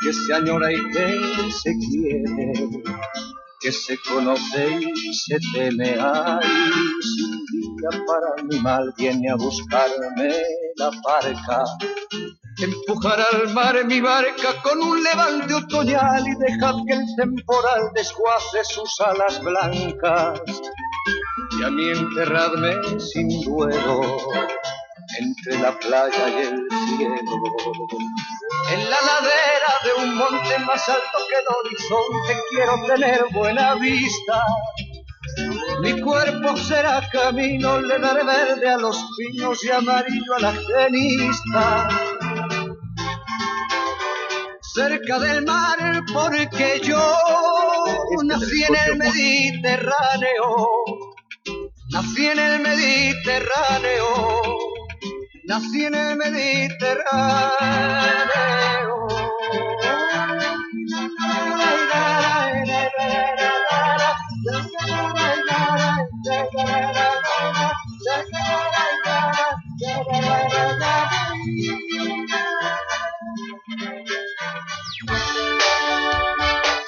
que se añora y que se quiere, que se conoce y se teme. Ay, si un día para mi mal viene a buscarme la barca, empujar al mar mi barca con un levante otoñal y dejad que el temporal desguace sus alas blancas y a mí enterradme sin duelo entre la playa y el cielo. En la ladera de un monte más alto que el horizonte quiero tener buena vista. Mi cuerpo será camino, le daré verde a los pinos y amarillo a la genista. Cerca del mar, porque yo nací en el Mediterráneo. Nací en el Mediterráneo. Nací en el Mediterráneo.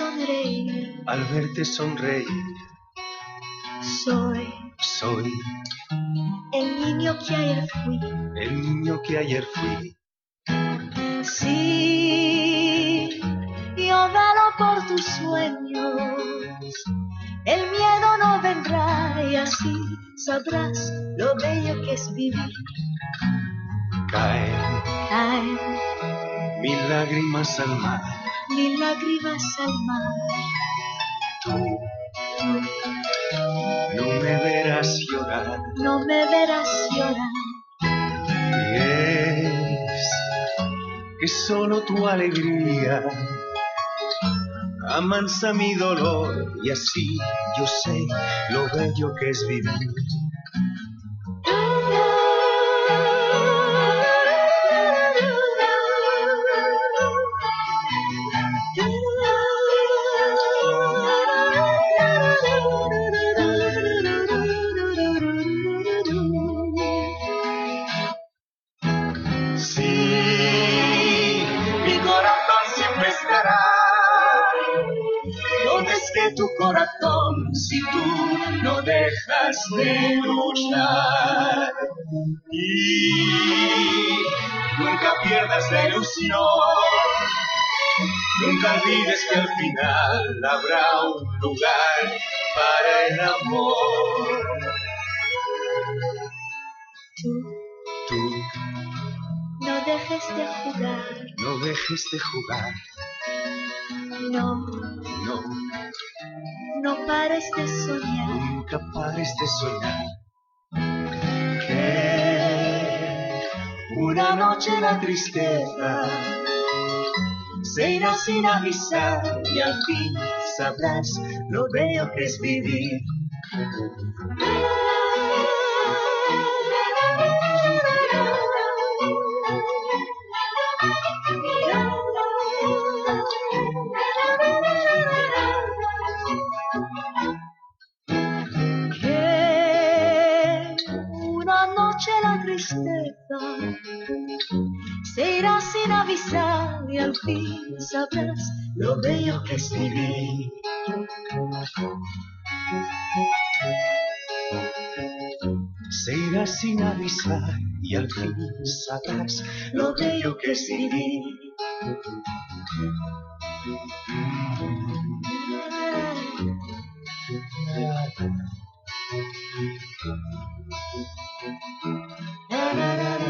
sonreír, al verte sonreír, soy soy el niño que ayer fui. el niño que ayer fui. Sí, yo velo por tus sueños. El miedo no vendrá y así sabrás lo bello que es vivir. Caen Caen mil lágrimas al mar. Mil lágrimas al mar. Tú no me verás llorar. No me verás llorar. Y es que solo tu alegría amansa mi dolor y así yo sé lo bello que es vivir. Si tú no dejas de luchar? Y nunca pierdas la ilusión. Nunca olvides que al final habrá un lugar para el amor. Tú Tú no dejes de jugar. no dejes de jugar, No, no pares de soñar. nunca pares de soñar. Que una noche la tristeza se irá sin avisar y al fin sabrás lo bello que es vivir. avisar y al fin sabrás lo bello que es vivir. Se irá sin avisar y al fin sabrás lo bello que es vivir. La, la, la,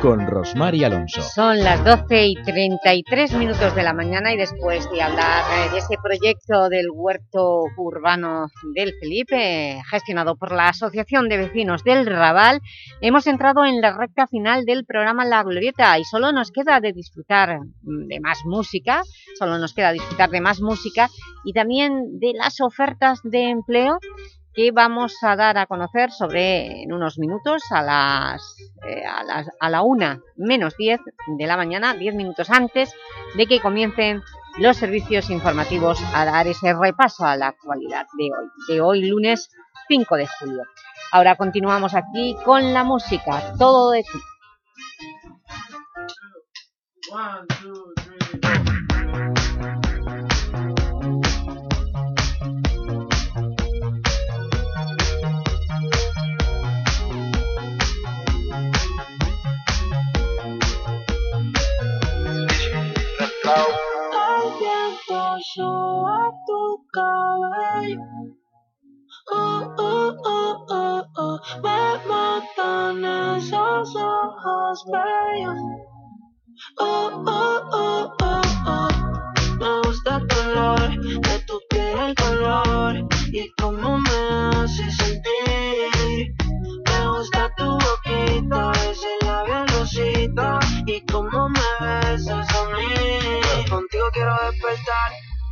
con Rosmar y Alonso. Son las 12 y 33 minutos de la mañana y después de hablar eh, de ese proyecto del huerto urbano del Felipe, gestionado por la Asociación de Vecinos del Raval, hemos entrado en la recta final del programa La Glorieta y solo nos queda de disfrutar mm, de más música, solo nos queda disfrutar de más música y también de las ofertas de empleo que vamos a dar a conocer sobre en unos minutos a las, eh, a, las a la una menos 10 de la mañana, 10 minutos antes de que comiencen los servicios informativos a dar ese repaso a la actualidad de hoy, de hoy lunes 5 de julio. Ahora continuamos aquí con la música, todo de ti. One, two, three. Viento soba tu cabello. Oh, oh, oh, oh, oh. Me matan esos ojos bellos. Oh, oh, oh, oh, oh. Me gusta el color de tu piel, el color y cómo me hace sentir. Me gusta tu boquita, ese labial rosita y cómo me besas a mí. Contigo quiero despertar,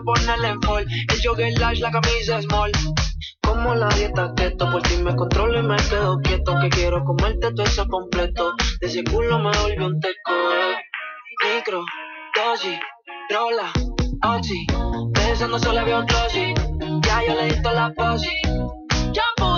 ponerle en fall. El jogger large, la camisa small. Como la dieta keto, por ti me controlo y me quedo quieto. Que quiero comerte todo eso completo. De ese culo me volvió un teco. Micro, dosis, rola, oxi. Pensando solo veo glossy. Ya yo le di toda la posi. Shampoo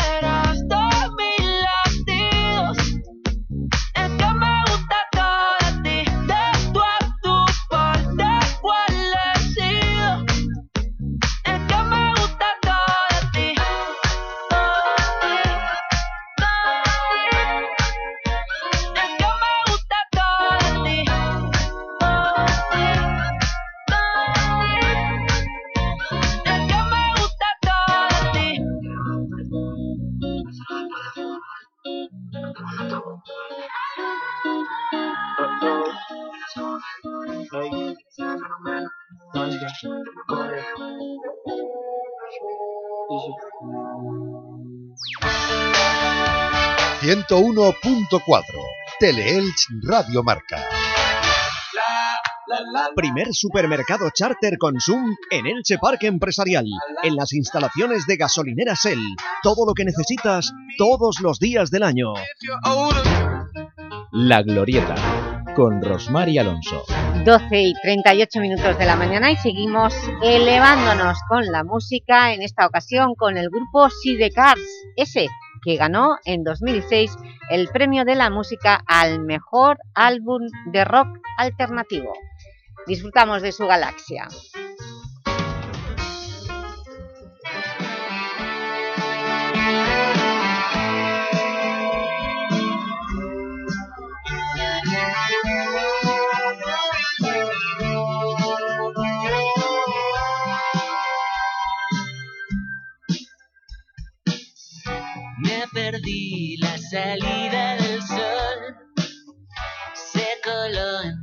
...101.4... Teleelch Radio Marca. Primer supermercado charter Consum en Elche Parque Empresarial, en las instalaciones de gasolinera Shell. Todo lo que necesitas todos los días del año. La Glorieta, con Rosmar y Alonso. 12 y 38 minutos de la mañana y seguimos elevándonos con la música, en esta ocasión con el grupo Sidecars, ese que ganó en 2006 el premio de la música al mejor álbum de rock alternativo. Disfrutamos de su galaxia. Perdí la salida del sol, se coló en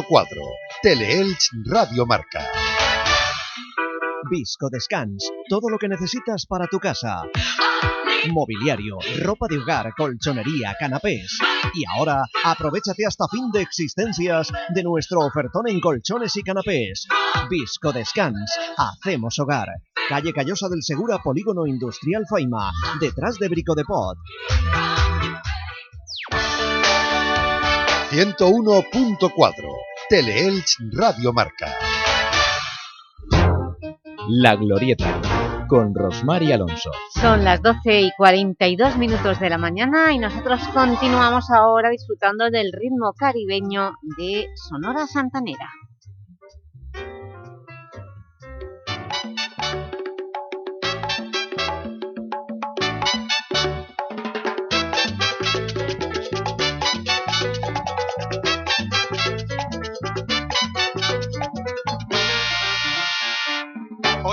...101.4... Teleelch Radio Marca. Visco Descans, todo lo que necesitas para tu casa. Mobiliario, ropa de hogar, colchonería, canapés. Y ahora, aprovechate hasta fin de existencias de nuestro ofertón en colchones y canapés. Visco Descans, hacemos hogar. Calle Callosa del Segura, Polígono Industrial Faima, detrás de Brico de Pot. 101.4... Teleelch Radio Marca. La Glorieta, con Rosmar y Alonso. Son las 12 y 42 minutos de la mañana y nosotros continuamos ahora disfrutando del ritmo caribeño de Sonora Santanera.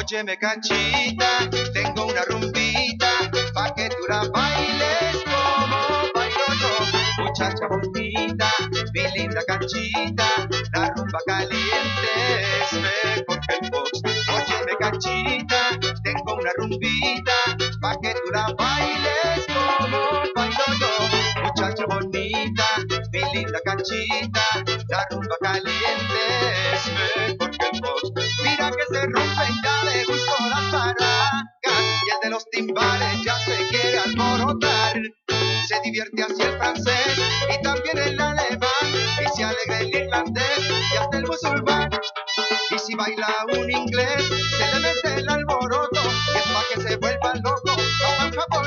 Óyeme cachita, tengo una rumbita, pa' que tú la bailes como bailo yo. Muchacha bonita, mi linda cachita, la rumba caliente es mejor que el box. Óyeme cachita, tengo una rumbita, pa' que tú la bailes como bailo yo. Muchacha bonita, mi linda cachita, Divierte así el francés y también el alemán y se alegra el irlandés y hasta el musulmán. Y si baila un inglés se le mete el alboroto y es pa' que se vuelva loco como un japonés.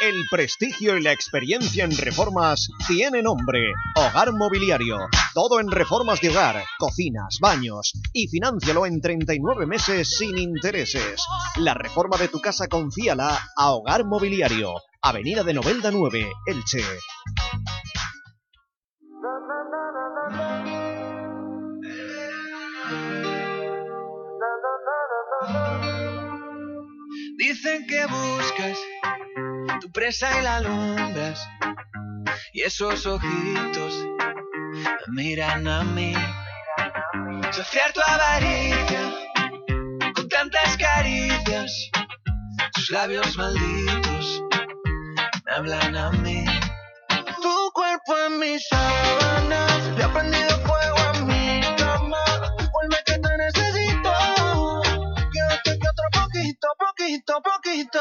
El prestigio y la experiencia en reformas tiene nombre. Hogar Mobiliario. Todo en reformas de hogar, cocinas, baños y financialo en 39 meses sin intereses. La reforma de tu casa confíala a Hogar Mobiliario. Avenida de Novelda 9, Elche. Dicen que buscas tu presa y la alumbras. Y esos ojitos me miran a mí. Saciar tu avaricia con tantas caricias. Tus labios malditos me hablan a mí. Tu cuerpo en mis sábanas le ha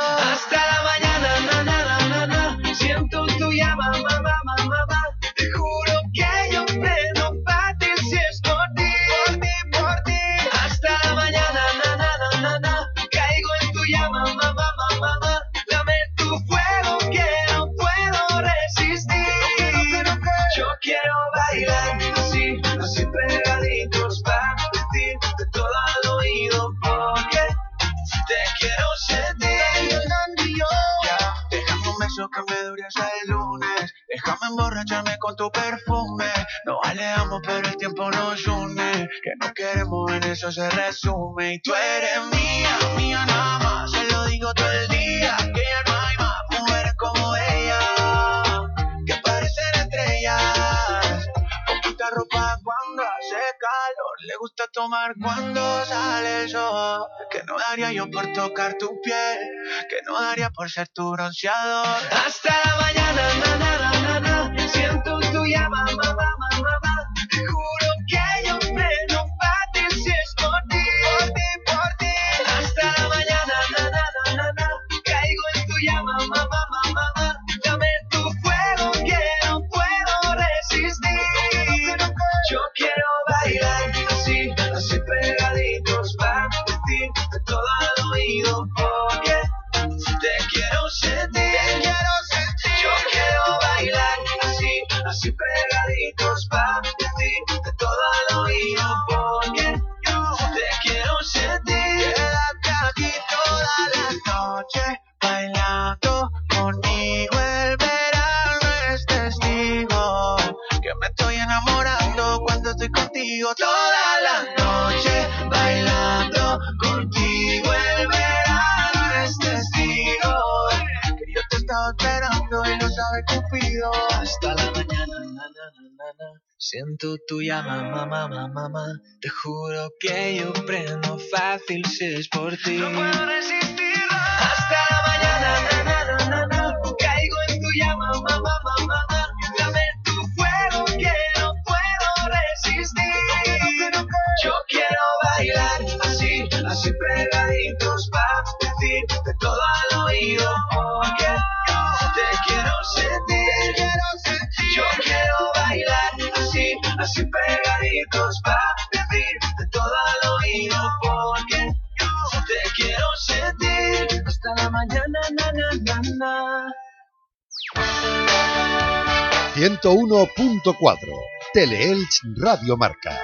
Hasta la mañana, na, na, na, na, na. Siento tu llama, mamá. Une. Que no queremos en eso se resume. Y tú eres mía, mía nada más. Se lo digo todo el día. Que ya no hay más mujeres como ella. Que parecen estrellas. Poquita ropa cuando hace calor. Le gusta tomar cuando sale sol. Que no daría yo por tocar tu piel. Que no daría por ser tu bronceador. Hasta la mañana, na, na, na, na, na. Siento tu llama, mamá. Siento tu llama, mamá, mamá, mamá. Te juro que yo prendo fácil si es por ti. No puedo resistirlo. Hasta la mañana, na, na, na, na, na. Caigo en tu llama, mamá, mamá, mamá. Dame tu fuego que no puedo resistir. Yo quiero bailar así, así pegaditos pegaditos para decirte todo al oído porque te quiero sentir hasta la mañana, na, na, na, na. 101.4, Teleelch Radio Marca.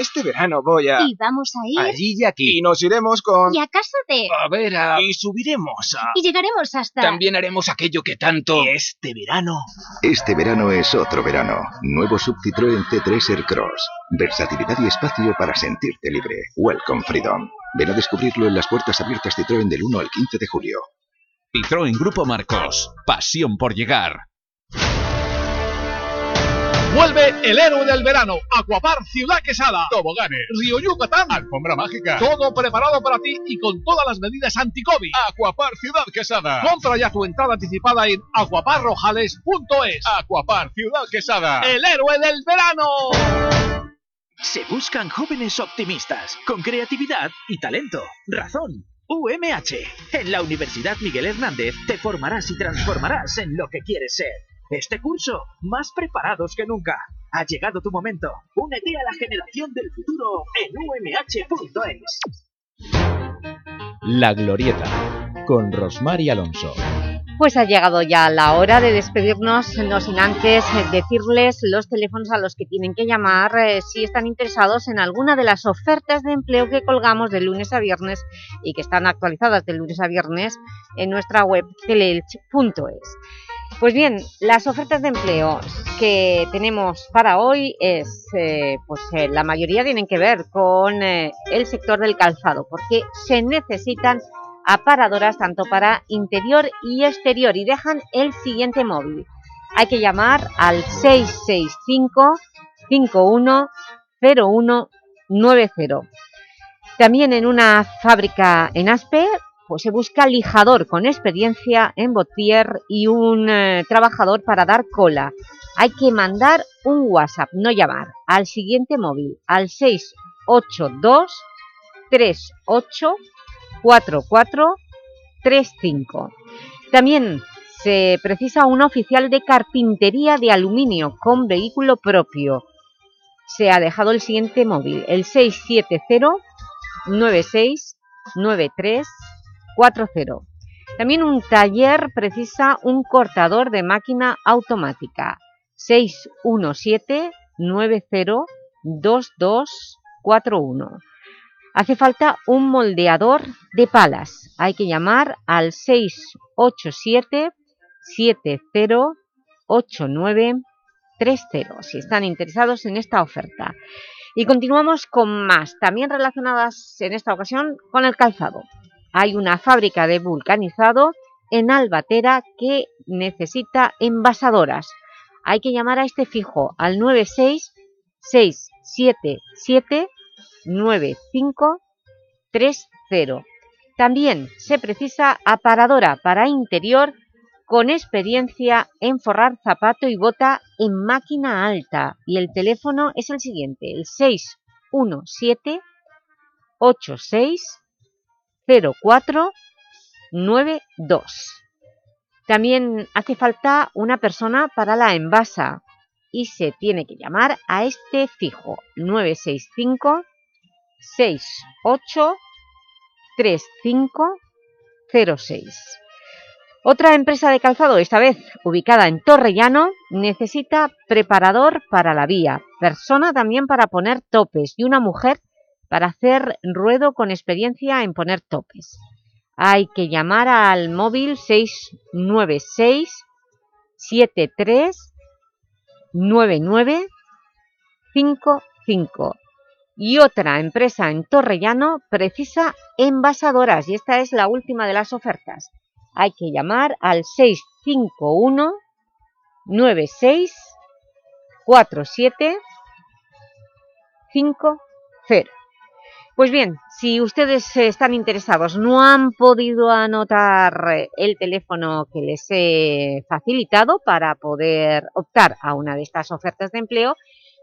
Este verano voy a... Y vamos a ir... Allí y aquí. Y nos iremos con... Y a casa de... A ver, a... Y subiremos a... Y llegaremos hasta... También haremos aquello que tanto... Este verano... Este verano es otro verano. Nuevo sub Citroën C3 Aircross. Versatilidad y espacio para sentirte libre. Welcome Freedom. Ven a descubrirlo en las puertas abiertas Citroën del 1 al 15 de julio. Citroën Grupo Marcos. Pasión por llegar. Vuelve el héroe del verano, Aquapar Ciudad Quesada. Toboganes, Río Yucatán, Alfombra mágica. todo preparado para ti y con todas las medidas anti-COVID. Aquapar Ciudad Quesada. Compra ya tu entrada anticipada en aquaparrojales.es. Aquapar Ciudad Quesada. ¡El héroe del verano! Se buscan jóvenes optimistas, con creatividad y talento. Razón. UMH. En la Universidad Miguel Hernández te formarás y transformarás en lo que quieres ser. Este curso, más preparados que nunca. Ha llegado tu momento. Únete a la generación del futuro en umh.es. La Glorieta, con Rosmar y Alonso. Pues ha llegado ya la hora de despedirnos, no sin antes decirles los teléfonos a los que tienen que llamar eh, si están interesados en alguna de las ofertas de empleo que colgamos de lunes a viernes y que están actualizadas de lunes a viernes en nuestra web teleelch.es. Pues bien, las ofertas de empleo que tenemos para hoy es, eh, pues eh, la mayoría tienen que ver con eh, el sector del calzado, porque se necesitan aparadoras tanto para interior y exterior y dejan el siguiente móvil. Hay que llamar al 665 510190. También en una fábrica en Aspe se busca lijador con experiencia en botier y un eh, trabajador para dar cola. Hay que mandar un WhatsApp, no llamar, al siguiente móvil, al 682 38 44 35. También se precisa un oficial de carpintería de aluminio con vehículo propio. Se ha dejado el siguiente móvil, el 670 96 93 40. También un taller precisa un cortador de máquina automática 617 90 2241. Hace falta un moldeador de palas. Hay que llamar al 687 708930 si están interesados en esta oferta. Y continuamos con más, también relacionadas en esta ocasión con el calzado hay una fábrica de vulcanizado en Albatera que necesita envasadoras. Hay que llamar a este fijo al 966779530. También se precisa aparadora para interior con experiencia en forrar zapato y bota en máquina alta. Y el teléfono es el siguiente, el 617 86 0492. También hace falta una persona para la envasa y se tiene que llamar a este fijo 965 68 3506. Otra empresa de calzado, esta vez ubicada en Torrellano, necesita preparador para la vía, persona también para poner topes y una mujer para hacer ruedo con experiencia en poner topes. Hay que llamar al móvil 696 73 99 55 y otra empresa en Torrellano precisa envasadoras y esta es la última de las ofertas. Hay que llamar al 651 96 47 50. Pues bien, si ustedes están interesados, no han podido anotar el teléfono que les he facilitado para poder optar a una de estas ofertas de empleo,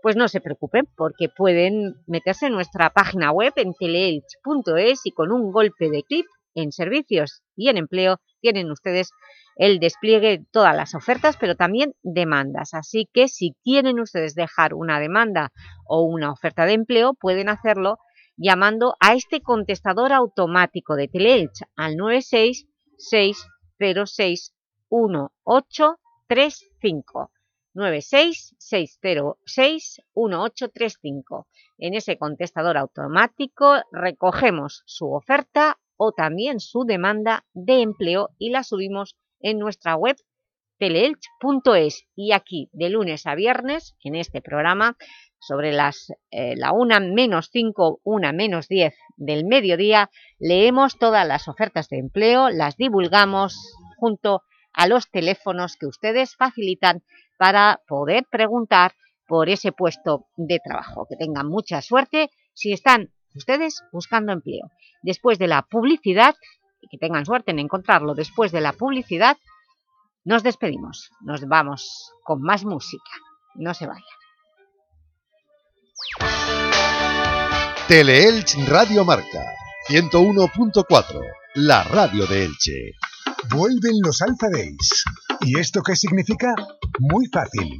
pues no se preocupen porque pueden meterse en nuestra página web en teleelch.es y con un golpe de clip en servicios y en empleo tienen ustedes el despliegue de todas las ofertas, pero también demandas. Así que si quieren ustedes dejar una demanda o una oferta de empleo, pueden hacerlo llamando a este contestador automático de Teleelch al 966061835. 966061835. En ese contestador automático recogemos su oferta o también su demanda de empleo y la subimos en nuestra web teleelch.es y aquí de lunes a viernes en este programa sobre las, eh, la 1 menos 5, 1 menos 10 del mediodía, leemos todas las ofertas de empleo, las divulgamos junto a los teléfonos que ustedes facilitan para poder preguntar por ese puesto de trabajo. Que tengan mucha suerte si están ustedes buscando empleo. Después de la publicidad, que tengan suerte en encontrarlo después de la publicidad, nos despedimos. Nos vamos con más música. No se vayan. Teleelch Radio Marca 101.4, la radio de Elche. Vuelven los Days. ¿Y esto qué significa? Muy fácil.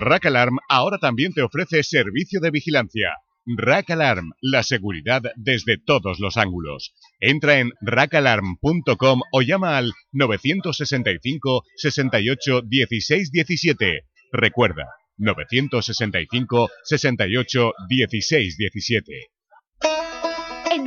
Rack Alarm ahora también te ofrece servicio de vigilancia. Rack Alarm, la seguridad desde todos los ángulos. Entra en rackalarm.com o llama al 965 68 16 17. Recuerda, 965 68 16 17.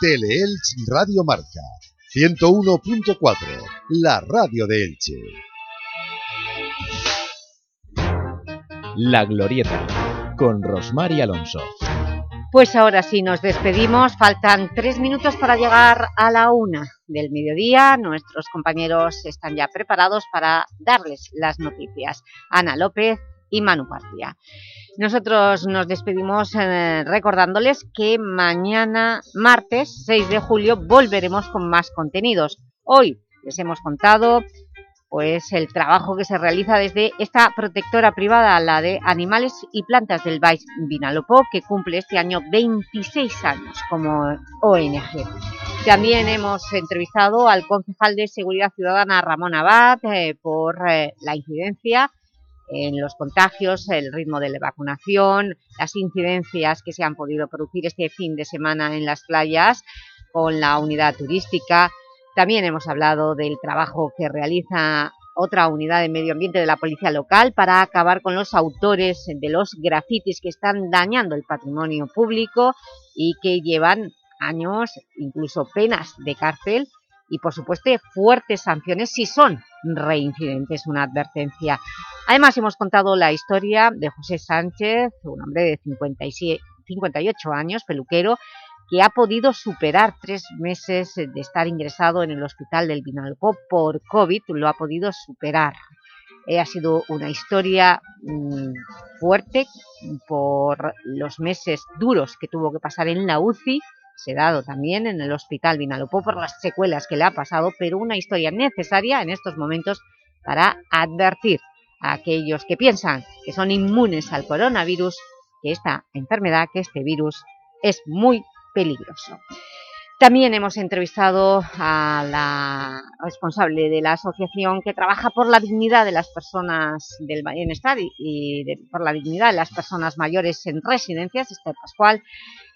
Teleelch Radio Marca 101.4, la radio de Elche. La Glorieta, con Rosmar y Alonso. Pues ahora sí, nos despedimos. Faltan tres minutos para llegar a la una del mediodía. Nuestros compañeros están ya preparados para darles las noticias. Ana López y Manu García. Nosotros nos despedimos eh, recordándoles que mañana, martes 6 de julio, volveremos con más contenidos. Hoy les hemos contado pues, el trabajo que se realiza desde esta protectora privada, la de animales y plantas del Baix Vinalopó, que cumple este año 26 años como ONG. También hemos entrevistado al concejal de Seguridad Ciudadana, Ramón Abad, eh, por eh, la incidencia en los contagios, el ritmo de la vacunación, las incidencias que se han podido producir este fin de semana en las playas con la unidad turística. También hemos hablado del trabajo que realiza otra unidad de medio ambiente de la policía local para acabar con los autores de los grafitis que están dañando el patrimonio público y que llevan años, incluso penas de cárcel y, por supuesto, fuertes sanciones si son reincidentes, una advertencia. Además, hemos contado la historia de José Sánchez, un hombre de 57, 58 años, peluquero, que ha podido superar tres meses de estar ingresado en el hospital del Vinalopó por COVID, lo ha podido superar. Eh, ha sido una historia mm, fuerte por los meses duros que tuvo que pasar en la UCI, sedado también en el hospital Vinalopó por las secuelas que le ha pasado, pero una historia necesaria en estos momentos para advertir a aquellos que piensan que son inmunes al coronavirus, que esta enfermedad, que este virus es muy peligroso. También hemos entrevistado a la responsable de la asociación que trabaja por la dignidad de las personas del bienestar y, por la dignidad de las personas mayores en residencias, Esther Pascual,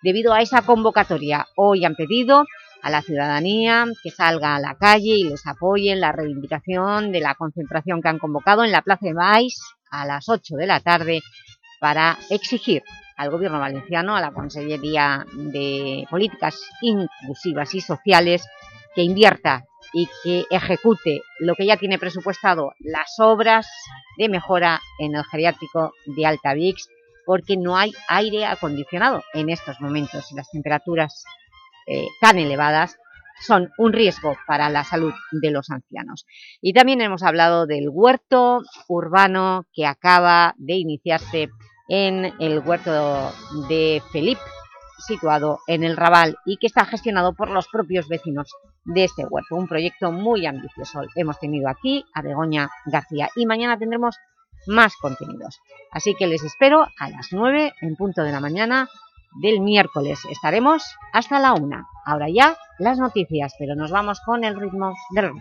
debido a esa convocatoria. Hoy han pedido a la ciudadanía que salga a la calle y les apoye en la reivindicación de la concentración que han convocado en la Plaza de Baix a las 8 de la tarde para exigir al Gobierno valenciano, a la Consellería de Políticas Inclusivas y Sociales, que invierta y que ejecute lo que ya tiene presupuestado, las obras de mejora en el geriátrico de Altavix, porque no hay aire acondicionado en estos momentos y las temperaturas eh, tan elevadas son un riesgo para la salud de los ancianos. Y también hemos hablado del huerto urbano que acaba de iniciarse en el huerto de Felipe, situado en el Raval y que está gestionado por los propios vecinos de este huerto. Un proyecto muy ambicioso. Hemos tenido aquí a Begoña García y mañana tendremos más contenidos. Así que les espero a las 9 en punto de la mañana del miércoles. Estaremos hasta la 1. Ahora ya las noticias, pero nos vamos con el ritmo del.